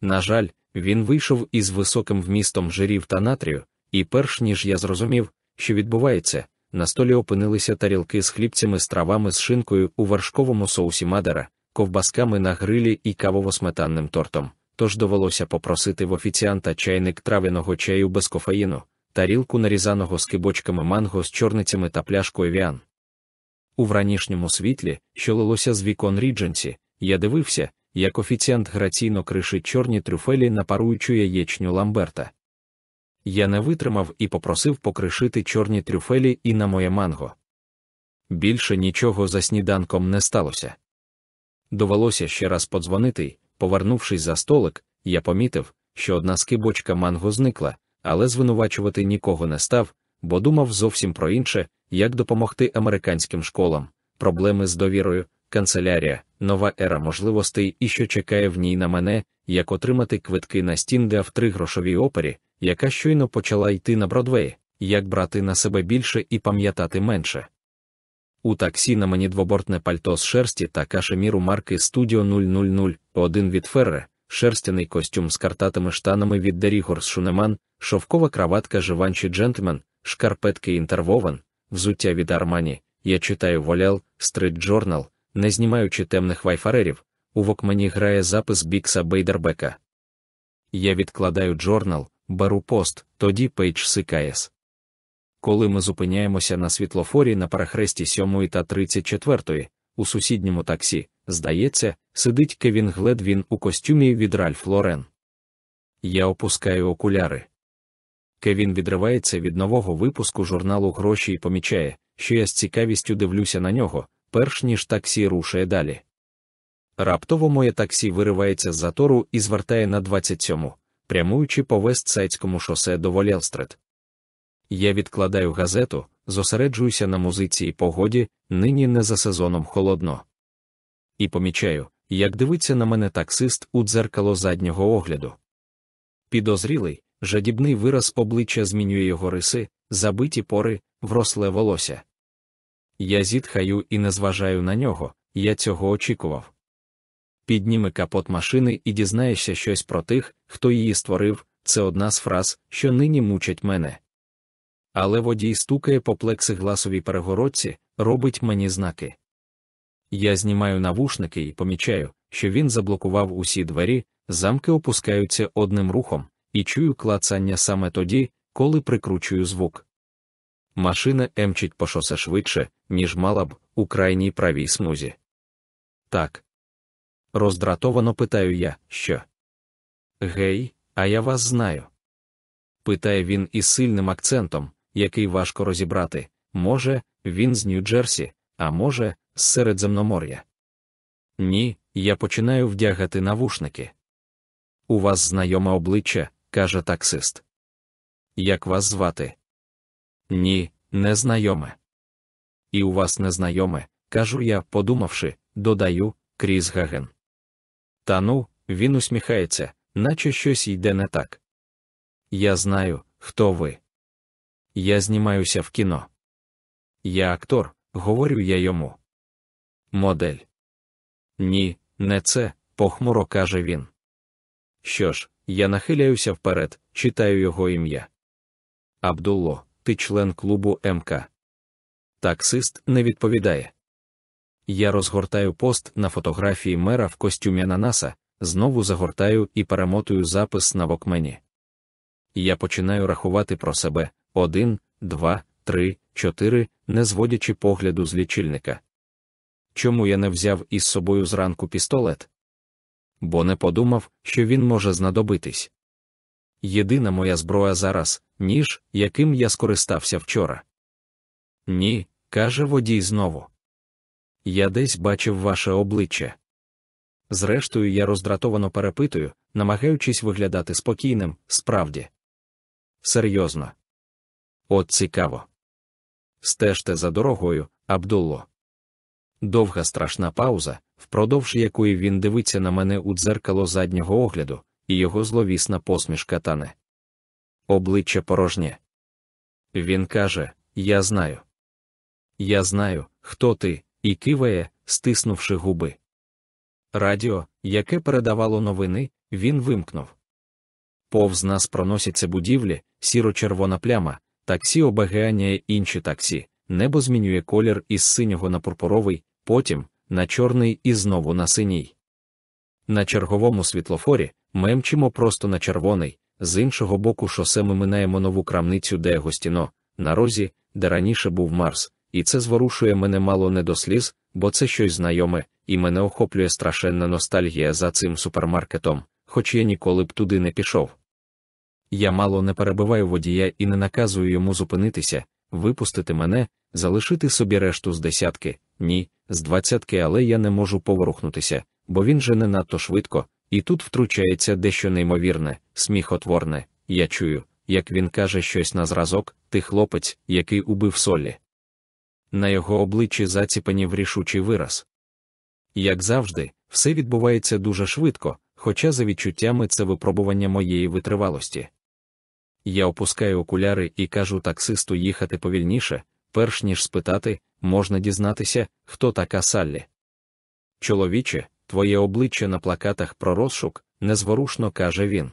На жаль, він вийшов із високим вмістом жирів та натрію, і перш ніж я зрозумів, що відбувається, на столі опинилися тарілки з хлібцями з травами з шинкою у вершковому соусі Мадера, ковбасками на грилі і кавово-сметанним тортом, тож довелося попросити в офіціанта чайник трав'яного чаю без кофеїну, тарілку нарізаного з кибочками манго з чорницями та пляшкою віан. У вранішньому світлі, що лилося з вікон Рідженсі, я дивився, як офіціант граційно кришить чорні трюфелі на паруючу яєчню Ламберта. Я не витримав і попросив покришити чорні трюфелі і на моє манго. Більше нічого за сніданком не сталося. Довелося ще раз подзвонити, повернувшись за столик, я помітив, що одна скибочка манго зникла, але звинувачувати нікого не став, бо думав зовсім про інше, як допомогти американським школам, проблеми з довірою, канцелярія, нова ера можливостей і що чекає в ній на мене, як отримати квитки на Стінґа в Тригрошовій опері, яка щойно почала йти на Бродвеї, як брати на себе більше і пам'ятати менше. У таксі на мені двобортне пальто з шерсті та кашеміру марки Studio 000.1 від Ферре, шерстяний костюм з картатими штанами від Дерігорс Шунеман, шовкова краватка Живанші Джентльмен, шкарпетки Інтервовен, взуття від Армані, я читаю Волл-стріт джорнал, не знімаючи темних вайфарерів, у вокмені грає запис Бікса Бейдербека. Я відкладаю джорнал, беру пост, тоді Пейдж Сікс. Коли ми зупиняємося на світлофорі на перехресті 7 та 34, у сусідньому таксі, здається, сидить Кевін Гледвін у костюмі від Ральф Лорен. Я опускаю окуляри. Кевін відривається від нового випуску журналу гроші і помічає, що я з цікавістю дивлюся на нього, перш ніж таксі рушає далі. Раптово моє таксі виривається з затору і звертає на 27, прямуючи по Вестсайдському шосе до Волєлстрет. Я відкладаю газету, зосереджуюся на музиці і погоді, нині не за сезоном холодно. І помічаю, як дивиться на мене таксист у дзеркало заднього огляду. Підозрілий, жадібний вираз обличчя змінює його риси, забиті пори, вросле волосся. Я зітхаю і не зважаю на нього, я цього очікував. Підніми капот машини і дізнаєшся щось про тих, хто її створив, це одна з фраз, що нині мучать мене. Але водій стукає по плексигласовій перегородці, робить мені знаки. Я знімаю навушники і помічаю, що він заблокував усі двері, замки опускаються одним рухом, і чую клацання саме тоді, коли прикручую звук. Машина емчить по шосе швидше, ніж мала б у крайній правій смузі. Так. Роздратовано питаю я, що. Гей, а я вас знаю. Питає він із сильним акцентом, який важко розібрати. Може, він з Нью-Джерсі, а може, з Середземномор'я. Ні, я починаю вдягати навушники. У вас знайоме обличчя, каже таксист. Як вас звати? Ні, незнайоме. І у вас незнайоме, кажу я, подумавши, додаю, Кріс Гаген. Та ну, він усміхається, наче щось йде не так. Я знаю, хто ви. Я знімаюся в кіно. Я актор, говорю я йому. Модель. Ні, не це, похмуро каже він. Що ж, я нахиляюся вперед, читаю його ім'я. Абдулло, ти член клубу МК. Таксист не відповідає. Я розгортаю пост на фотографії мера в костюмі ананаса, знову загортаю і перемотую запис на вокмені. Я починаю рахувати про себе один, два, три, чотири, не зводячи погляду з лічильника. Чому я не взяв із собою зранку пістолет? Бо не подумав, що він може знадобитись. Єдина моя зброя зараз, ніж, яким я скористався вчора. Ні, каже водій знову. Я десь бачив ваше обличчя. Зрештою, я роздратовано перепитую, намагаючись виглядати спокійним, справді. Серйозно. От цікаво. Стежте за дорогою, Абдулло. Довга страшна пауза, впродовж якої він дивиться на мене у дзеркало заднього огляду, і його зловісна посмішка тане. Обличчя порожнє. Він каже: Я знаю. Я знаю, хто ти, і киває, стиснувши губи. Радіо, яке передавало новини, він вимкнув. Повз нас проносяться будівлі, сіро-червона пляма, таксі обаганяє інші таксі, небо змінює колір із синього на пурпуровий, потім на чорний і знову на синій. На черговому світлофорі ми мчимо просто на червоний, з іншого боку шосе ми минаємо нову крамницю де Гостіно, на розі, де раніше був Марс, і це зворушує мене мало не до сліз, бо це щось знайоме, і мене охоплює страшенна ностальгія за цим супермаркетом, хоч я ніколи б туди не пішов. Я мало не перебиваю водія і не наказую йому зупинитися, випустити мене, залишити собі решту з десятки, ні, з двадцятки, але я не можу поворухнутися, бо він же не надто швидко, і тут втручається дещо неймовірне, сміхотворне. Я чую, як він каже щось на зразок, ти хлопець, який убив солі. На його обличчі заціпані в рішучий вираз. Як завжди, все відбувається дуже швидко, хоча за відчуттями це випробування моєї витривалості. Я опускаю окуляри і кажу таксисту їхати повільніше, перш ніж спитати, можна дізнатися, хто така Саллі. Чоловіче, твоє обличчя на плакатах про розшук, незворушно каже він.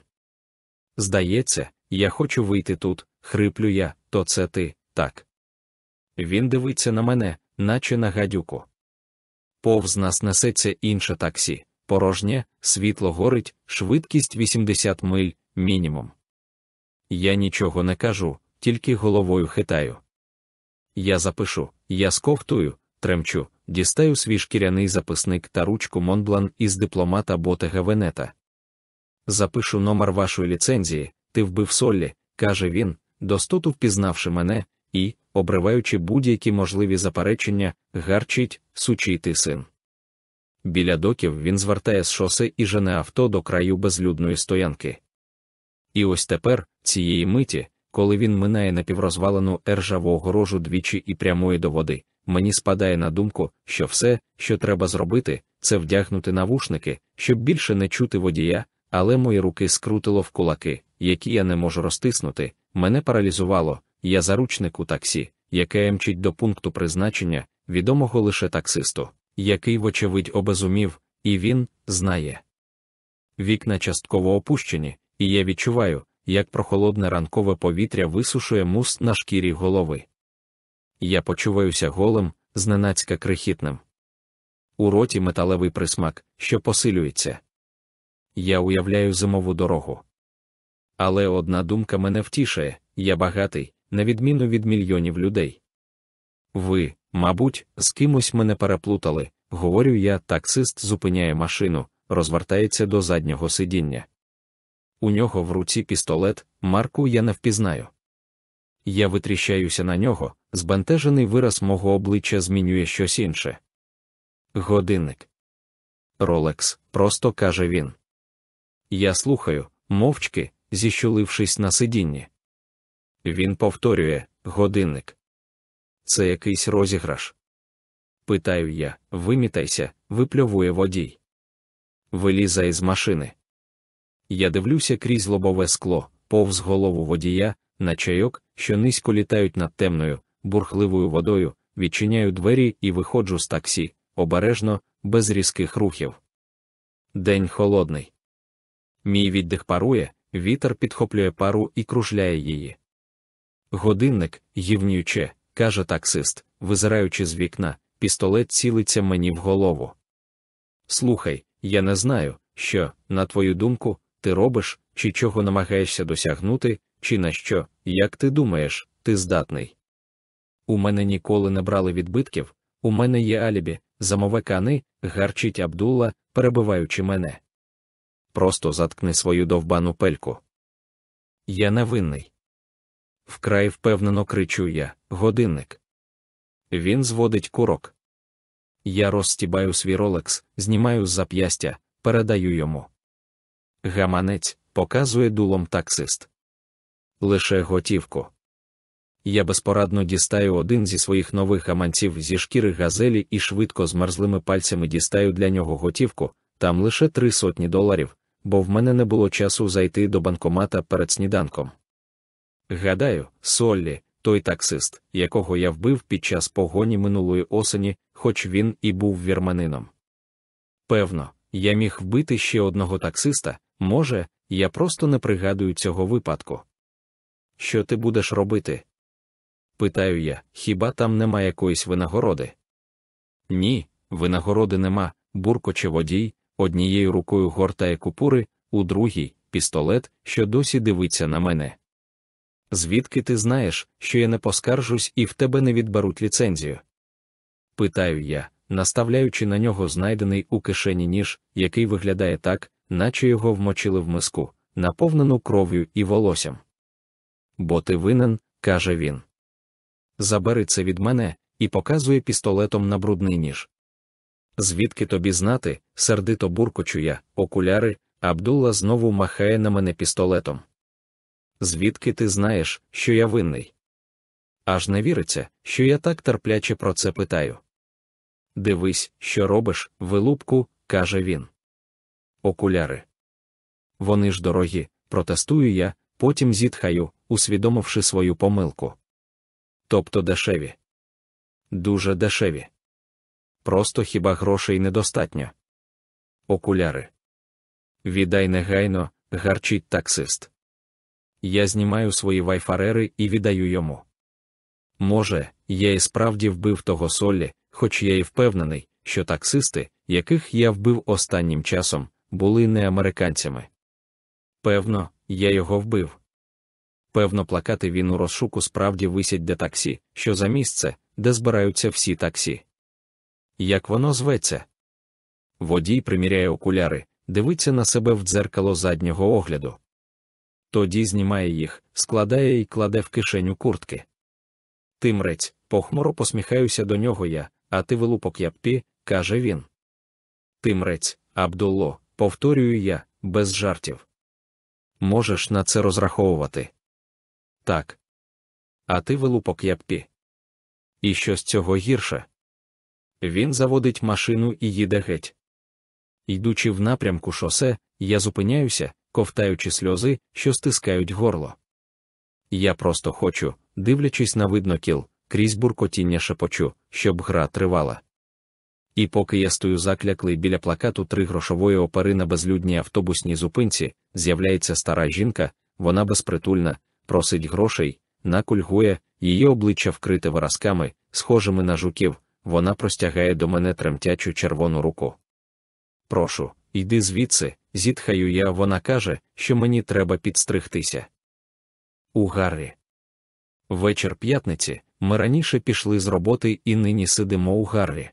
Здається, я хочу вийти тут, хриплю я, то це ти, так. Він дивиться на мене, наче на гадюку. Повз нас несеться інше таксі, порожнє, світло горить, швидкість 80 миль, мінімум. Я нічого не кажу, тільки головою хитаю. Я запишу, я сковтую, тремчу, дістаю свій шкіряний записник та ручку Монблан із дипломата Ботега Венета. Запишу номер вашої ліцензії, ти вбив Соллі, каже він, достоту впізнавши мене, і, обриваючи будь-які можливі заперечення, гарчить, сучий ти син. Біля доків він звертає з шосе і жене авто до краю безлюдної стоянки. І ось тепер, цієї миті, коли він минає напіврозвалену ержаву огорожу двічі і прямує до води, мені спадає на думку, що все, що треба зробити, це вдягнути навушники, щоб більше не чути водія, але мої руки скрутило в кулаки, які я не можу розтиснути, мене паралізувало, я заручник у таксі, яке мчить до пункту призначення, відомого лише таксисту, який, вочевидь, обезумів, і він знає. Вікна частково опущені, і я відчуваю, як прохолодне ранкове повітря висушує мус на шкірі голови. Я почуваюся голим, зненацька крихітним. У роті металевий присмак, що посилюється. Я уявляю зимову дорогу. Але одна думка мене втішає я багатий, на відміну від мільйонів людей. Ви, мабуть, з кимось мене переплутали, говорю я, таксист зупиняє машину, розвертається до заднього сидіння. У нього в руці пістолет, марку я не впізнаю. Я витріщаюся на нього, збентежений вираз мого обличчя змінює щось інше. Годинник. Ролекс, просто каже він. Я слухаю, мовчки, зіщулившись на сидінні. Він повторює годинник. Це якийсь розіграш. Питаю я, вимітайся, випльовує водій. Вилізай з машини. Я дивлюся крізь лобове скло, повз голову водія, на чайок, що низько літають над темною, бурхливою водою, відчиняю двері і виходжу з таксі, обережно, без різких рухів. День холодний. Мій віддих парує, вітер підхоплює пару і кружляє її. Годинник, гівнююче, каже таксист, визираючи з вікна, пістолет цілиться мені в голову. Слухай, я не знаю, що, на твою думку, ти робиш, чи чого намагаєшся досягнути, чи на що, як ти думаєш, ти здатний. У мене ніколи не брали відбитків, у мене є алібі, замове кани, гарчить Абдулла, перебиваючи мене. Просто заткни свою довбану пельку. Я невинний. Вкрай впевнено кричу я, годинник. Він зводить курок. Я розстібаю свій ролекс, знімаю з зап'ястя, передаю йому. Гаманець показує дулом таксист. Лише готівку. Я безпорадно дістаю один зі своїх нових гаманців зі шкіри газелі і швидко з мерзлими пальцями дістаю для нього готівку, там лише три сотні доларів, бо в мене не було часу зайти до банкомата перед сніданком. Гадаю, Соллі, той таксист, якого я вбив під час погоні минулої осені, хоч він і був вірманином. Певно, я міг вбити ще одного таксиста, може, я просто не пригадую цього випадку. Що ти будеш робити? Питаю я, хіба там нема якоїсь винагороди? Ні, винагороди нема, буркоче водій, однією рукою гортає купури, у другій пістолет, що досі дивиться на мене. Звідки ти знаєш, що я не поскаржусь і в тебе не відберуть ліцензію? Питаю я, наставляючи на нього знайдений у кишені ніж, який виглядає так, наче його вмочили в миску, наповнену кров'ю і волоссям. Бо ти винен, каже він. Забери це від мене і показує пістолетом на брудний ніж. Звідки тобі знати, сердито буркочу я, окуляри, Абдулла знову махає на мене пістолетом. Звідки ти знаєш, що я винний? Аж не віриться, що я так терпляче про це питаю. Дивись, що робиш, вилупку, каже він. Окуляри. Вони ж дорогі, протестую я, потім зітхаю, усвідомивши свою помилку. Тобто дешеві. Дуже дешеві. Просто хіба грошей недостатньо. Окуляри. Віддай негайно, гарчить таксист. Я знімаю свої вайфарери і віддаю йому. Може, я і справді вбив того солі, хоч я і впевнений, що таксисти, яких я вбив останнім часом, були не американцями. Певно, я його вбив. Певно, плакати він у розшуку справді висять де таксі, що за місце, де збираються всі таксі. Як воно зветься? Водій приміряє окуляри, дивиться на себе в дзеркало заднього огляду. Тоді знімає їх, складає і кладе в кишеню куртки. Ти мрець, похмуро посміхаюся до нього я, а ти вилупок яппі, каже він. Ти мрець, Абдулло, повторюю я, без жартів. Можеш на це розраховувати. Так. А ти вилупок яппі. І що з цього гірше? Він заводить машину і їде геть. Йдучи в напрямку шосе, я зупиняюся, ковтаючи сльози, що стискають горло. Я просто хочу, дивлячись на видно кіл, крізь буркотіння шепочу, щоб гра тривала. І поки я стою закляклий біля плакату три грошової опери на безлюдній автобусній зупинці, з'являється стара жінка, вона безпритульна, просить грошей, накульгує, її обличчя вкрите виразками, схожими на жуків, вона простягає до мене тремтячу червону руку. Прошу, йди звідси, зітхаю я, вона каже, що мені треба підстригтися. У Гаррі. Вечір п'ятниці ми раніше пішли з роботи і нині сидимо у Гаррі.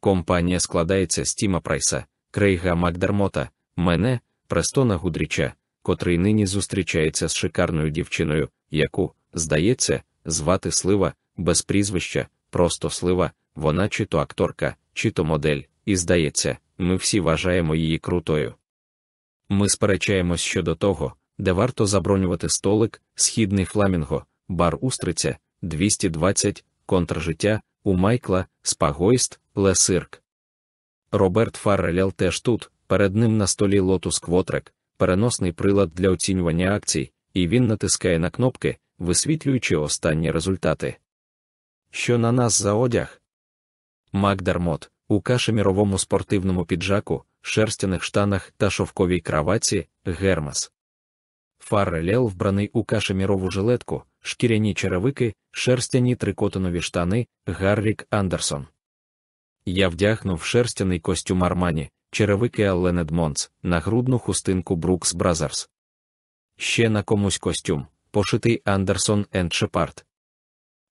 Компанія складається з Тіма Прайса, Крейга Макдермота, мене, Престона Гудріча, котрий нині зустрічається з шикарною дівчиною, яку, здається, звати Слива, без прізвища, просто слива, вона чи то акторка, чи то модель, і здається, ми всі вважаємо її крутою. Ми сперечаємось щодо того, де варто забронювати столик, східний фламінго, бар Устриця, 220, контржиття, у Майкла, Спагойст, Лесирк. Роберт Фаррелел теж тут, перед ним на столі Lotus Quotrek, переносний прилад для оцінювання акцій, і він натискає на кнопки, висвітлюючи останні результати. що на нас за одяг? Макдермот у кашеміровому спортивному піджаку, шерстяних штанах та шовковій краваці Гермес. Фаррелел вбраний у кашемірову жилетку, шкіряні черевики, шерстяні трикотонові штани Гаррік Андерсон. Я вдягнув шерстяний костюм Армані, черевики Аллен Едмонс, нагрудну хустинку Брукс Бразерс. Ще на комусь костюм, пошитий Андерсон енд Шепард.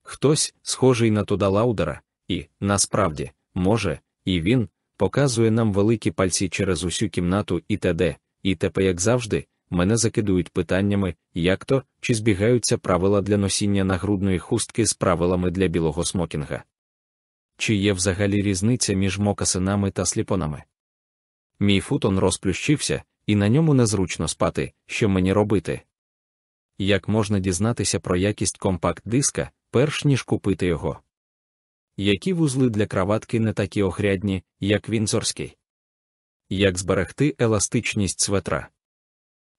Хтось, схожий на Туда Лаудера, і, насправді, може, і він, показує нам великі пальці через усю кімнату і т.д., і тепер, як завжди, мене закидують питаннями, як то, чи збігаються правила для носіння нагрудної хустки з правилами для білого смокінга. Чи є взагалі різниця між мокасинами та сліпонами? Мій футон розплющився, і на ньому незручно спати, що мені робити. Як можна дізнатися про якість компакт-диска, перш ніж купити його? Які вузли для краватки не такі огрядні, як вінзорський? Як зберегти еластичність светра?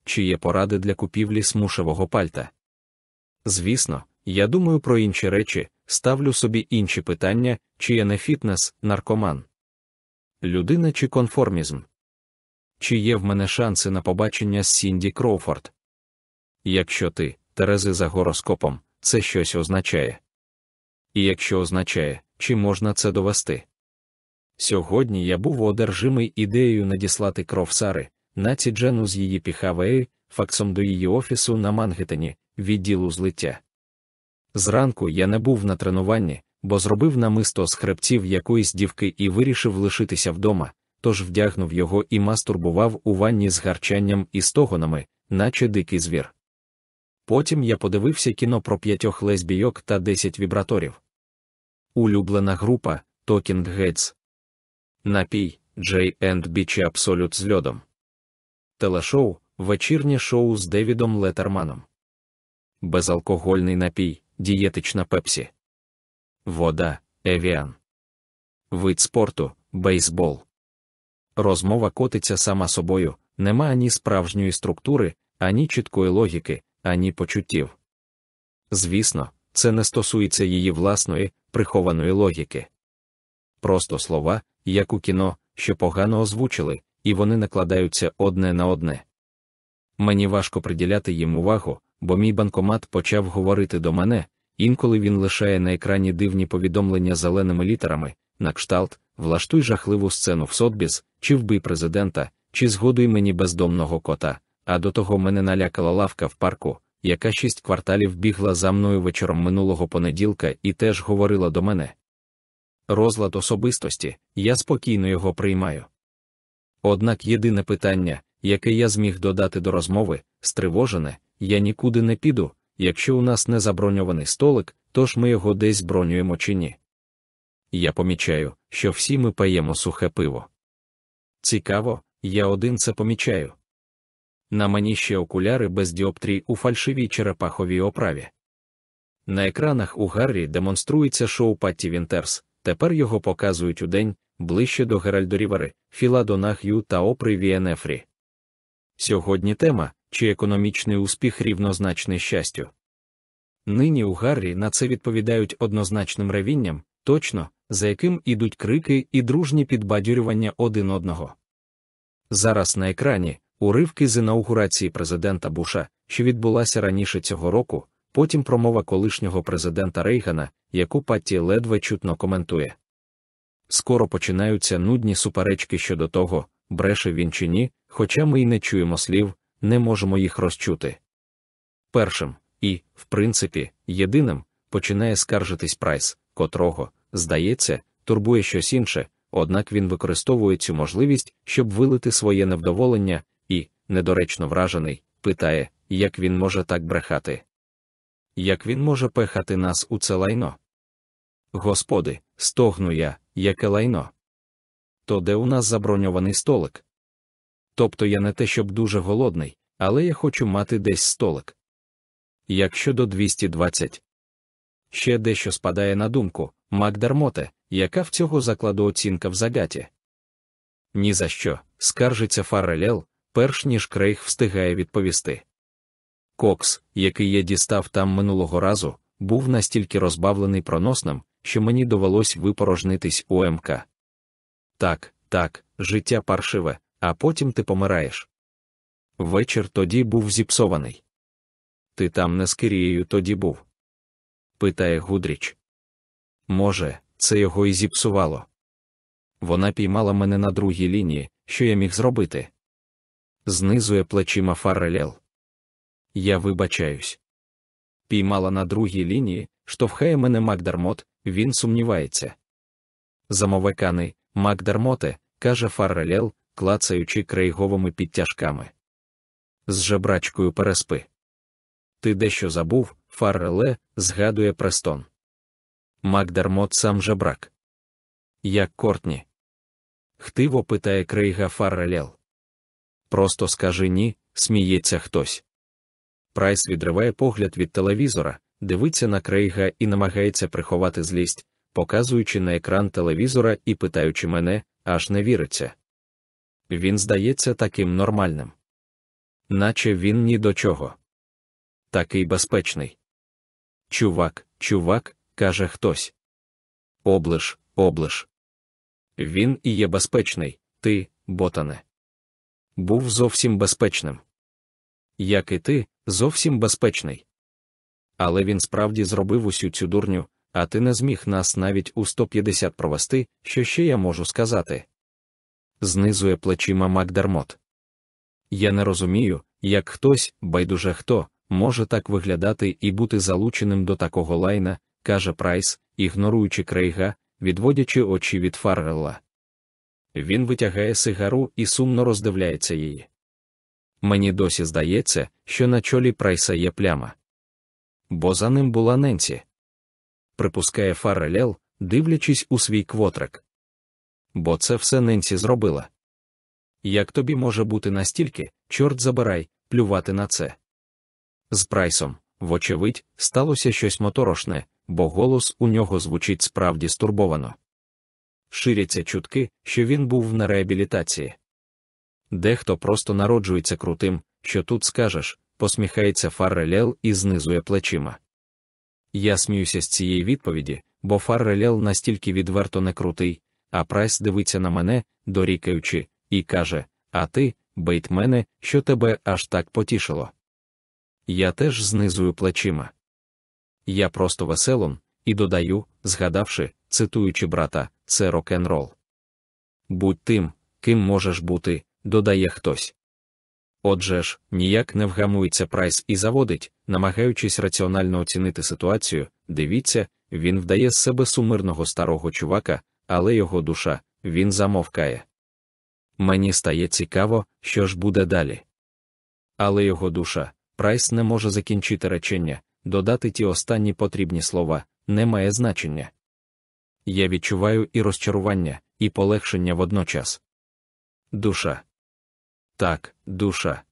Чи є поради для купівлі смушевого пальта? Звісно, я думаю про інші речі, ставлю собі інші питання, чи є не фітнес, наркоман, людина чи конформізм? Чи є в мене шанси на побачення з Сінді Кроуфорд? Якщо ти, Терези за гороскопом, це щось означає. І якщо означає, чи можна це довести? Сьогодні я був одержимий ідеєю надіслати кров Сари, наці Джену з її піхавеї, факсом до її офісу на Мангеттені, відділу злиття. Зранку я не був на тренуванні, бо зробив намисто з хребців якоїсь дівки і вирішив лишитися вдома, тож вдягнув його і мастурбував у ванні з гарчанням і стогонами, наче дикий звір. Потім я подивився кіно про п'ятьох лесбійок та десять вібраторів. Улюблена група Talking Heads. Напій J&B чи Абсолют з льодом. Телешоу Вечірнє шоу з Девідом Летерманом. Безалкогольний напій, дієтична пепсі. Вода, Евіан. Вид спорту, бейсбол. Розмова котиться сама собою, нема ані справжньої структури, ані чіткої логіки, ані почуттів. Звісно, це не стосується її власної, прихованої логіки. Просто слова, як у кіно, що погано озвучили, і вони накладаються одне на одне. Мені важко приділяти їм увагу, бо мій банкомат почав говорити до мене, інколи він лишає на екрані дивні повідомлення зеленими літерами, на кшталт, влаштуй жахливу сцену в Сотбіс, чи вбий президента, чи згодуй мені бездомного кота, а до того мене налякала лавка в парку, яка шість кварталів бігла за мною вечором минулого понеділка і теж говорила до мене. Розлад особистості, я спокійно його приймаю. Однак єдине питання, яке я зміг додати до розмови, стривожене, я нікуди не піду, якщо у нас не заброньований столик, тож ми його десь бронюємо чи ні. Я помічаю, що всі ми паємо сухе пиво. Цікаво, я один це помічаю. На мені ще окуляри без діоптрій у фальшивій черепаховій оправі. На екранах у Гаррі демонструється шоу Патті Вінтерс, тепер його показують удень, ближче до Геральдо Рівери, Філа Донах'ю та Опри Віенефрі. Сьогодні тема, чи економічний успіх рівнозначний щастю. Нині у Гаррі на це відповідають однозначним ревінням, точно, за яким ідуть крики і дружні підбадьорювання один одного. Зараз на екрані уривки з інаугурації президента Буша, що відбулася раніше цього року, потім промова колишнього президента Рейгана, яку Патті ледве чутно коментує. Скоро починаються нудні суперечки щодо того, бреше він чи ні, хоча ми й не чуємо слів, не можемо їх розчути. Першим, і, в принципі, єдиним, починає скаржитись прайс, котрого, здається, турбує щось інше, однак він використовує цю можливість, щоб вилити своє невдоволення, і, недоречно вражений, питає, як він може так брехати. Як він може пехати нас у це лайно? Господи, стогну я, яке лайно. То де у нас заброньований столик? Тобто я не те, щоб дуже голодний, але я хочу мати десь столик. Як щодо 220. Ще дещо спадає на думку, Макдермоте, яка в цього закладу оцінка в загаті? Ні за що, скаржиться Фаррелел, перш ніж Крейг встигає відповісти. Кокс, який я дістав там минулого разу, був настільки розбавлений проносним, що мені довелось випорожнитись у МК. Так, так, життя паршиве, а потім ти помираєш. Вечір тоді був зіпсований. Ти там не з Кирією тоді був? питає Гудріч. Може, це його і зіпсувало. Вона піймала мене на другій лінії, що я міг зробити. Знизує плечима Фаррелел. Я вибачаюсь. Піймала на другій лінії, штовхає мене Макдармот, він сумнівається. Замовкни, Макдармоте, каже Фаррелл, клацаючи крейговими підтяжками. З жебрачкою переспи. Ти дещо забув, Фаррелле, згадує Престон. Макдермот сам жебрак. Як Кортні. Хтиво питає Крейга Фаррелл. Просто скажи ні, сміється хтось. Прайс відриває погляд від телевізора, дивиться на Крейга і намагається приховати злість, показуючи на екран телевізора і питаючи мене, аж не віриться. Він здається таким нормальним. Наче він ні до чого. Такий безпечний. Чувак, чувак, каже хтось. Облиш, облиш. Він і є безпечний, ти, ботане. Був зовсім безпечним. Як і ти, зовсім безпечний. Але він справді зробив усю цю дурню, а ти не зміг нас навіть у 150 провести, що ще я можу сказати. Знизує плечима Макдермот. Я не розумію, як хтось, байдуже хто, може так виглядати і бути залученим до такого лайна, каже Прайс, ігноруючи крейга, відводячи очі від Фаррелла. Він витягає сигару і сумно роздивляється її. Мені досі здається, що на чолі Прайса є пляма. Бо за ним була Ненсі. Припускає Фаррелел, дивлячись у свій квотрик. Бо це все Ненсі зробила. Як тобі може бути настільки, чорт забирай, плювати на це? З Прайсом, вочевидь, сталося щось моторошне, бо голос у нього звучить справді стурбовано. Ширяться чутки, що він був на реабілітації. Дехто просто народжується крутим, що тут скажеш, посміхається Фаррелл і знизує плечима. Я сміюся з цієї відповіді, бо Фаррелл настільки відверто не крутий, а Прайс дивиться на мене, дорікаючи, і каже: А ти, Бейтмене, що тебе аж так потішило. Я теж знизую плечима. Я просто веселун, і додаю, згадавши, цитуючи брата, це рок-н-рол. Будь тим, ким можеш бути, додає хтось. Отже ж, ніяк не вгамується прайс і заводить, намагаючись раціонально оцінити ситуацію, дивіться, він вдає з себе сумирного старого чувака, але його душа, він замовкає. Мені стає цікаво, що ж буде далі. Але його душа, прайс не може закінчити речення, додати ті останні потрібні слова, не має значення. Я відчуваю і розчарування, і полегшення водночас. Душа. Так, душа.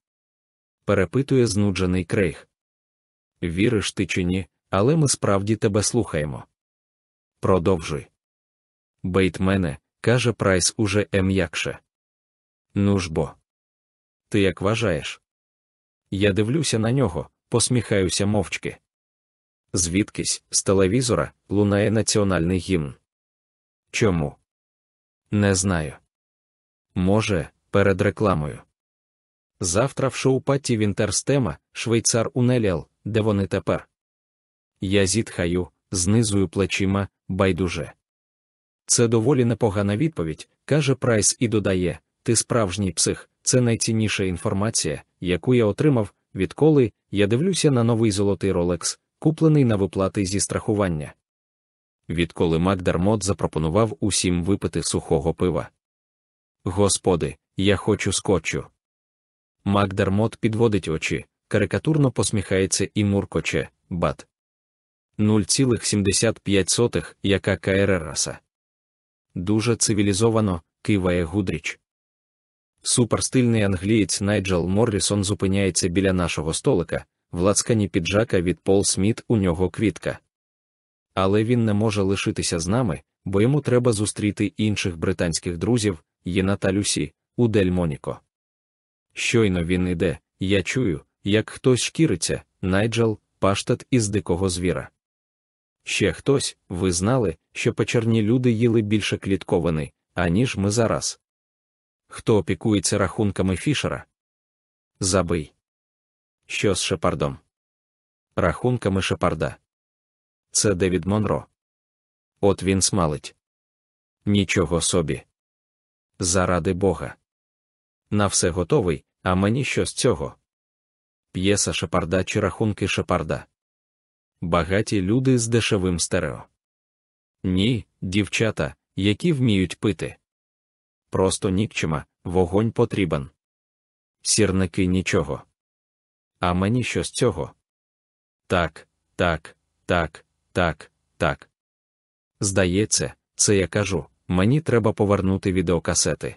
Перепитує знуджений крейг. Віриш ти чи ні, але ми справді тебе слухаємо. Продовжуй. Бейт мене, каже Прайс уже ем'якше. Ну ж бо. Ти як вважаєш? Я дивлюся на нього, посміхаюся мовчки. Звідкись, з телевізора, лунає національний гімн. Чому? Не знаю. Може, перед рекламою. Завтра в шоу Патті Вінтерстема, швейцар Унеліал, де вони тепер. Я зітхаю, знизую плечима, байдуже. Це доволі непогана відповідь, каже Прайс і додає: Ти справжній псих, це найцінніша інформація, яку я отримав, відколи я дивлюся на новий золотий Ролекс, куплений на виплати зі страхування. Відколи Макдармот запропонував усім випити сухого пива. Господи, я хочу скотчу. Макдармот підводить очі, карикатурно посміхається і муркоче, бат. 0,75 яка КРРаса. Дуже цивілізовано, киває Гудріч. Суперстильний англієць Найджел Моррісон зупиняється біля нашого столика, в лацкані піджака від Пол Сміт у нього квітка. Але він не може лишитися з нами, бо йому треба зустріти інших британських друзів, Єна та Люсі, у Дель Моніко. Щойно він іде, я чую, як хтось шкіриться, Найджел, паштет із дикого звіра. Ще хтось, ви знали, що печерні люди їли більше клітковини, аніж ми зараз. Хто опікується рахунками Фішера? Забий. Що з Шепардом? Рахунками Шепарда. Це Девід Монро. От він смалить. Нічого собі. Заради Бога. На все готовий, а мені що з цього? П'єса Шепарда чи рахунки Шепарда. Багаті люди з дешевим стерео. Ні, дівчата, які вміють пити. Просто нікчема, вогонь потрібен. Сірники нічого. А мені що з цього? Так, так, так, так, так. Здається, це я кажу, мені треба повернути відеокасети.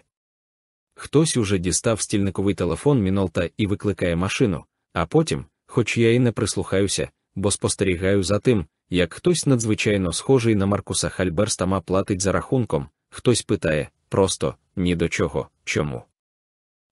Хтось уже дістав стільниковий телефон Мінолта і викликає машину, а потім, хоч я і не прислухаюся, бо спостерігаю за тим, як хтось надзвичайно схожий на Маркуса Хальберстама платить за рахунком, хтось питає просто ні до чого, чому.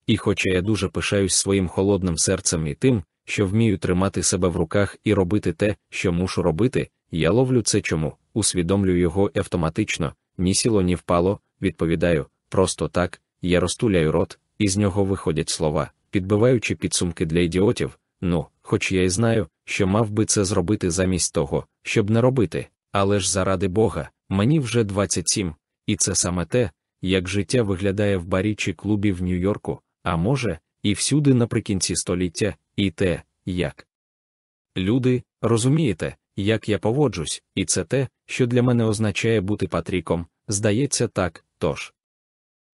І хоча я дуже пишаюсь своїм холодним серцем і тим, що вмію тримати себе в руках і робити те, що мушу робити, я ловлю це чому, усвідомлюю його автоматично, ні сіло, ні впало, відповідаю, просто так, я розтуляю рот, і з нього виходять слова, підбиваючи підсумки для ідіотів. Ну, хоч я й знаю, що мав би це зробити замість того, щоб не робити, але ж заради Бога, мені вже 27, і це саме те, як життя виглядає в барі чи клубі в Нью-Йорку, а може, і всюди наприкінці століття, і те, як. Люди, розумієте, як я поводжусь, і це те, що для мене означає бути патріком, здається так, тож.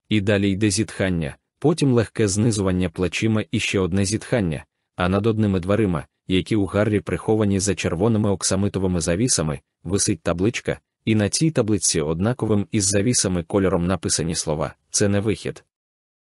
І далі йде зітхання, потім легке знизування плечима і ще одне зітхання, а над одними дверима, які у Гаррі приховані за червоними оксамитовими завісами, висить табличка, і на цій таблиці однаковим із завісами кольором написані слова. Це не вихід,